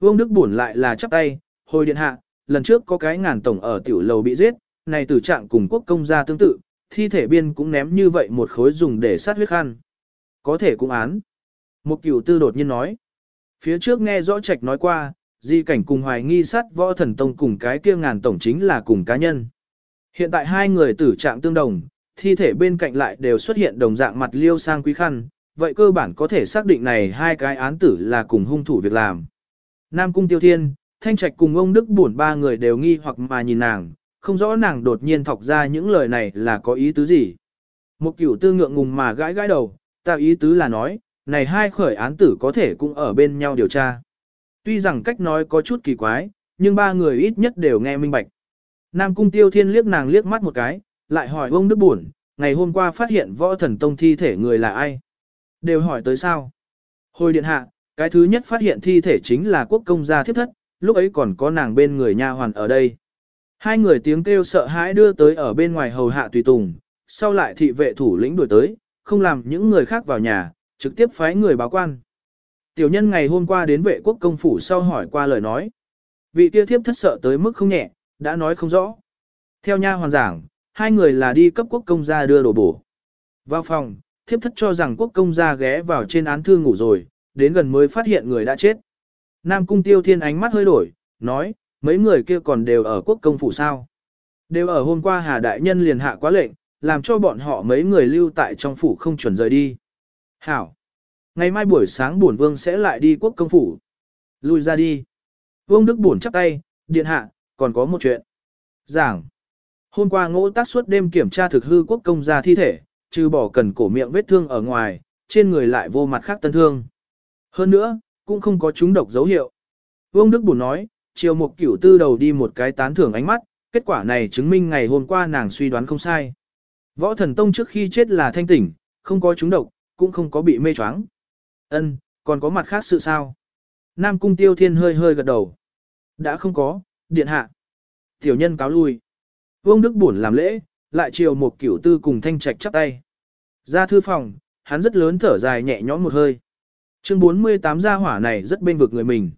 Vương Đức Bổn lại là chắp tay, hồi điện hạ, lần trước có cái ngàn tổng ở tiểu lầu bị giết, này tử trạng cùng quốc công gia tương tự, thi thể biên cũng ném như vậy một khối dùng để sát huyết khăn. Có thể cũng án. Một cửu tư đột nhiên nói. Phía trước nghe rõ trạch nói qua, di cảnh cùng hoài nghi sát võ thần tông cùng cái kia ngàn tổng chính là cùng cá nhân. Hiện tại hai người tử trạng tương đồng, thi thể bên cạnh lại đều xuất hiện đồng dạng mặt liêu sang quý khăn, vậy cơ bản có thể xác định này hai cái án tử là cùng hung thủ việc làm. Nam Cung Tiêu Thiên, Thanh Trạch cùng ông Đức buồn ba người đều nghi hoặc mà nhìn nàng, không rõ nàng đột nhiên thọc ra những lời này là có ý tứ gì. Một cửu tư ngượng ngùng mà gãi gãi đầu, ta ý tứ là nói, này hai khởi án tử có thể cũng ở bên nhau điều tra. Tuy rằng cách nói có chút kỳ quái, nhưng ba người ít nhất đều nghe minh bạch. Nam Cung Tiêu Thiên liếc nàng liếc mắt một cái, lại hỏi ông Đức Bổn, ngày hôm qua phát hiện võ thần tông thi thể người là ai? Đều hỏi tới sao? Hồi điện hạ, cái thứ nhất phát hiện thi thể chính là quốc công gia thiếp thất, lúc ấy còn có nàng bên người nha hoàn ở đây. Hai người tiếng kêu sợ hãi đưa tới ở bên ngoài hầu hạ tùy tùng, sau lại thị vệ thủ lĩnh đuổi tới, không làm những người khác vào nhà, trực tiếp phái người báo quan. Tiểu nhân ngày hôm qua đến vệ quốc công phủ sau hỏi qua lời nói. Vị kia thiếp thất sợ tới mức không nhẹ, đã nói không rõ. Theo nha hoàn giảng, hai người là đi cấp quốc công gia đưa đồ bổ. Vào phòng, thiếp thất cho rằng quốc công gia ghé vào trên án thư ngủ rồi, đến gần mới phát hiện người đã chết. Nam cung tiêu thiên ánh mắt hơi đổi, nói, mấy người kia còn đều ở quốc công phủ sao. Đều ở hôm qua Hà Đại Nhân liền hạ quá lệnh, làm cho bọn họ mấy người lưu tại trong phủ không chuẩn rời đi. Hảo! Ngày mai buổi sáng bổn vương sẽ lại đi quốc công phủ. Lui ra đi. Vương Đức bổn chắp tay, điện hạ, còn có một chuyện. Giảng. Hôm qua ngỗ tác suốt đêm kiểm tra thực hư quốc công gia thi thể, trừ bỏ cần cổ miệng vết thương ở ngoài, trên người lại vô mặt khác tân thương. Hơn nữa, cũng không có chúng độc dấu hiệu. Vương Đức Bùn nói, chiều một cửu tư đầu đi một cái tán thưởng ánh mắt, kết quả này chứng minh ngày hôm qua nàng suy đoán không sai. Võ thần tông trước khi chết là thanh tỉnh, không có chúng độc, cũng không có bị mê choáng. Ân, còn có mặt khác sự sao? Nam cung tiêu thiên hơi hơi gật đầu. Đã không có, điện hạ. Tiểu nhân cáo lui. Vương Đức Bổn làm lễ, lại chiều một cửu tư cùng thanh trạch chắp tay. Ra thư phòng, hắn rất lớn thở dài nhẹ nhõm một hơi. Chương 48 gia hỏa này rất bên vực người mình.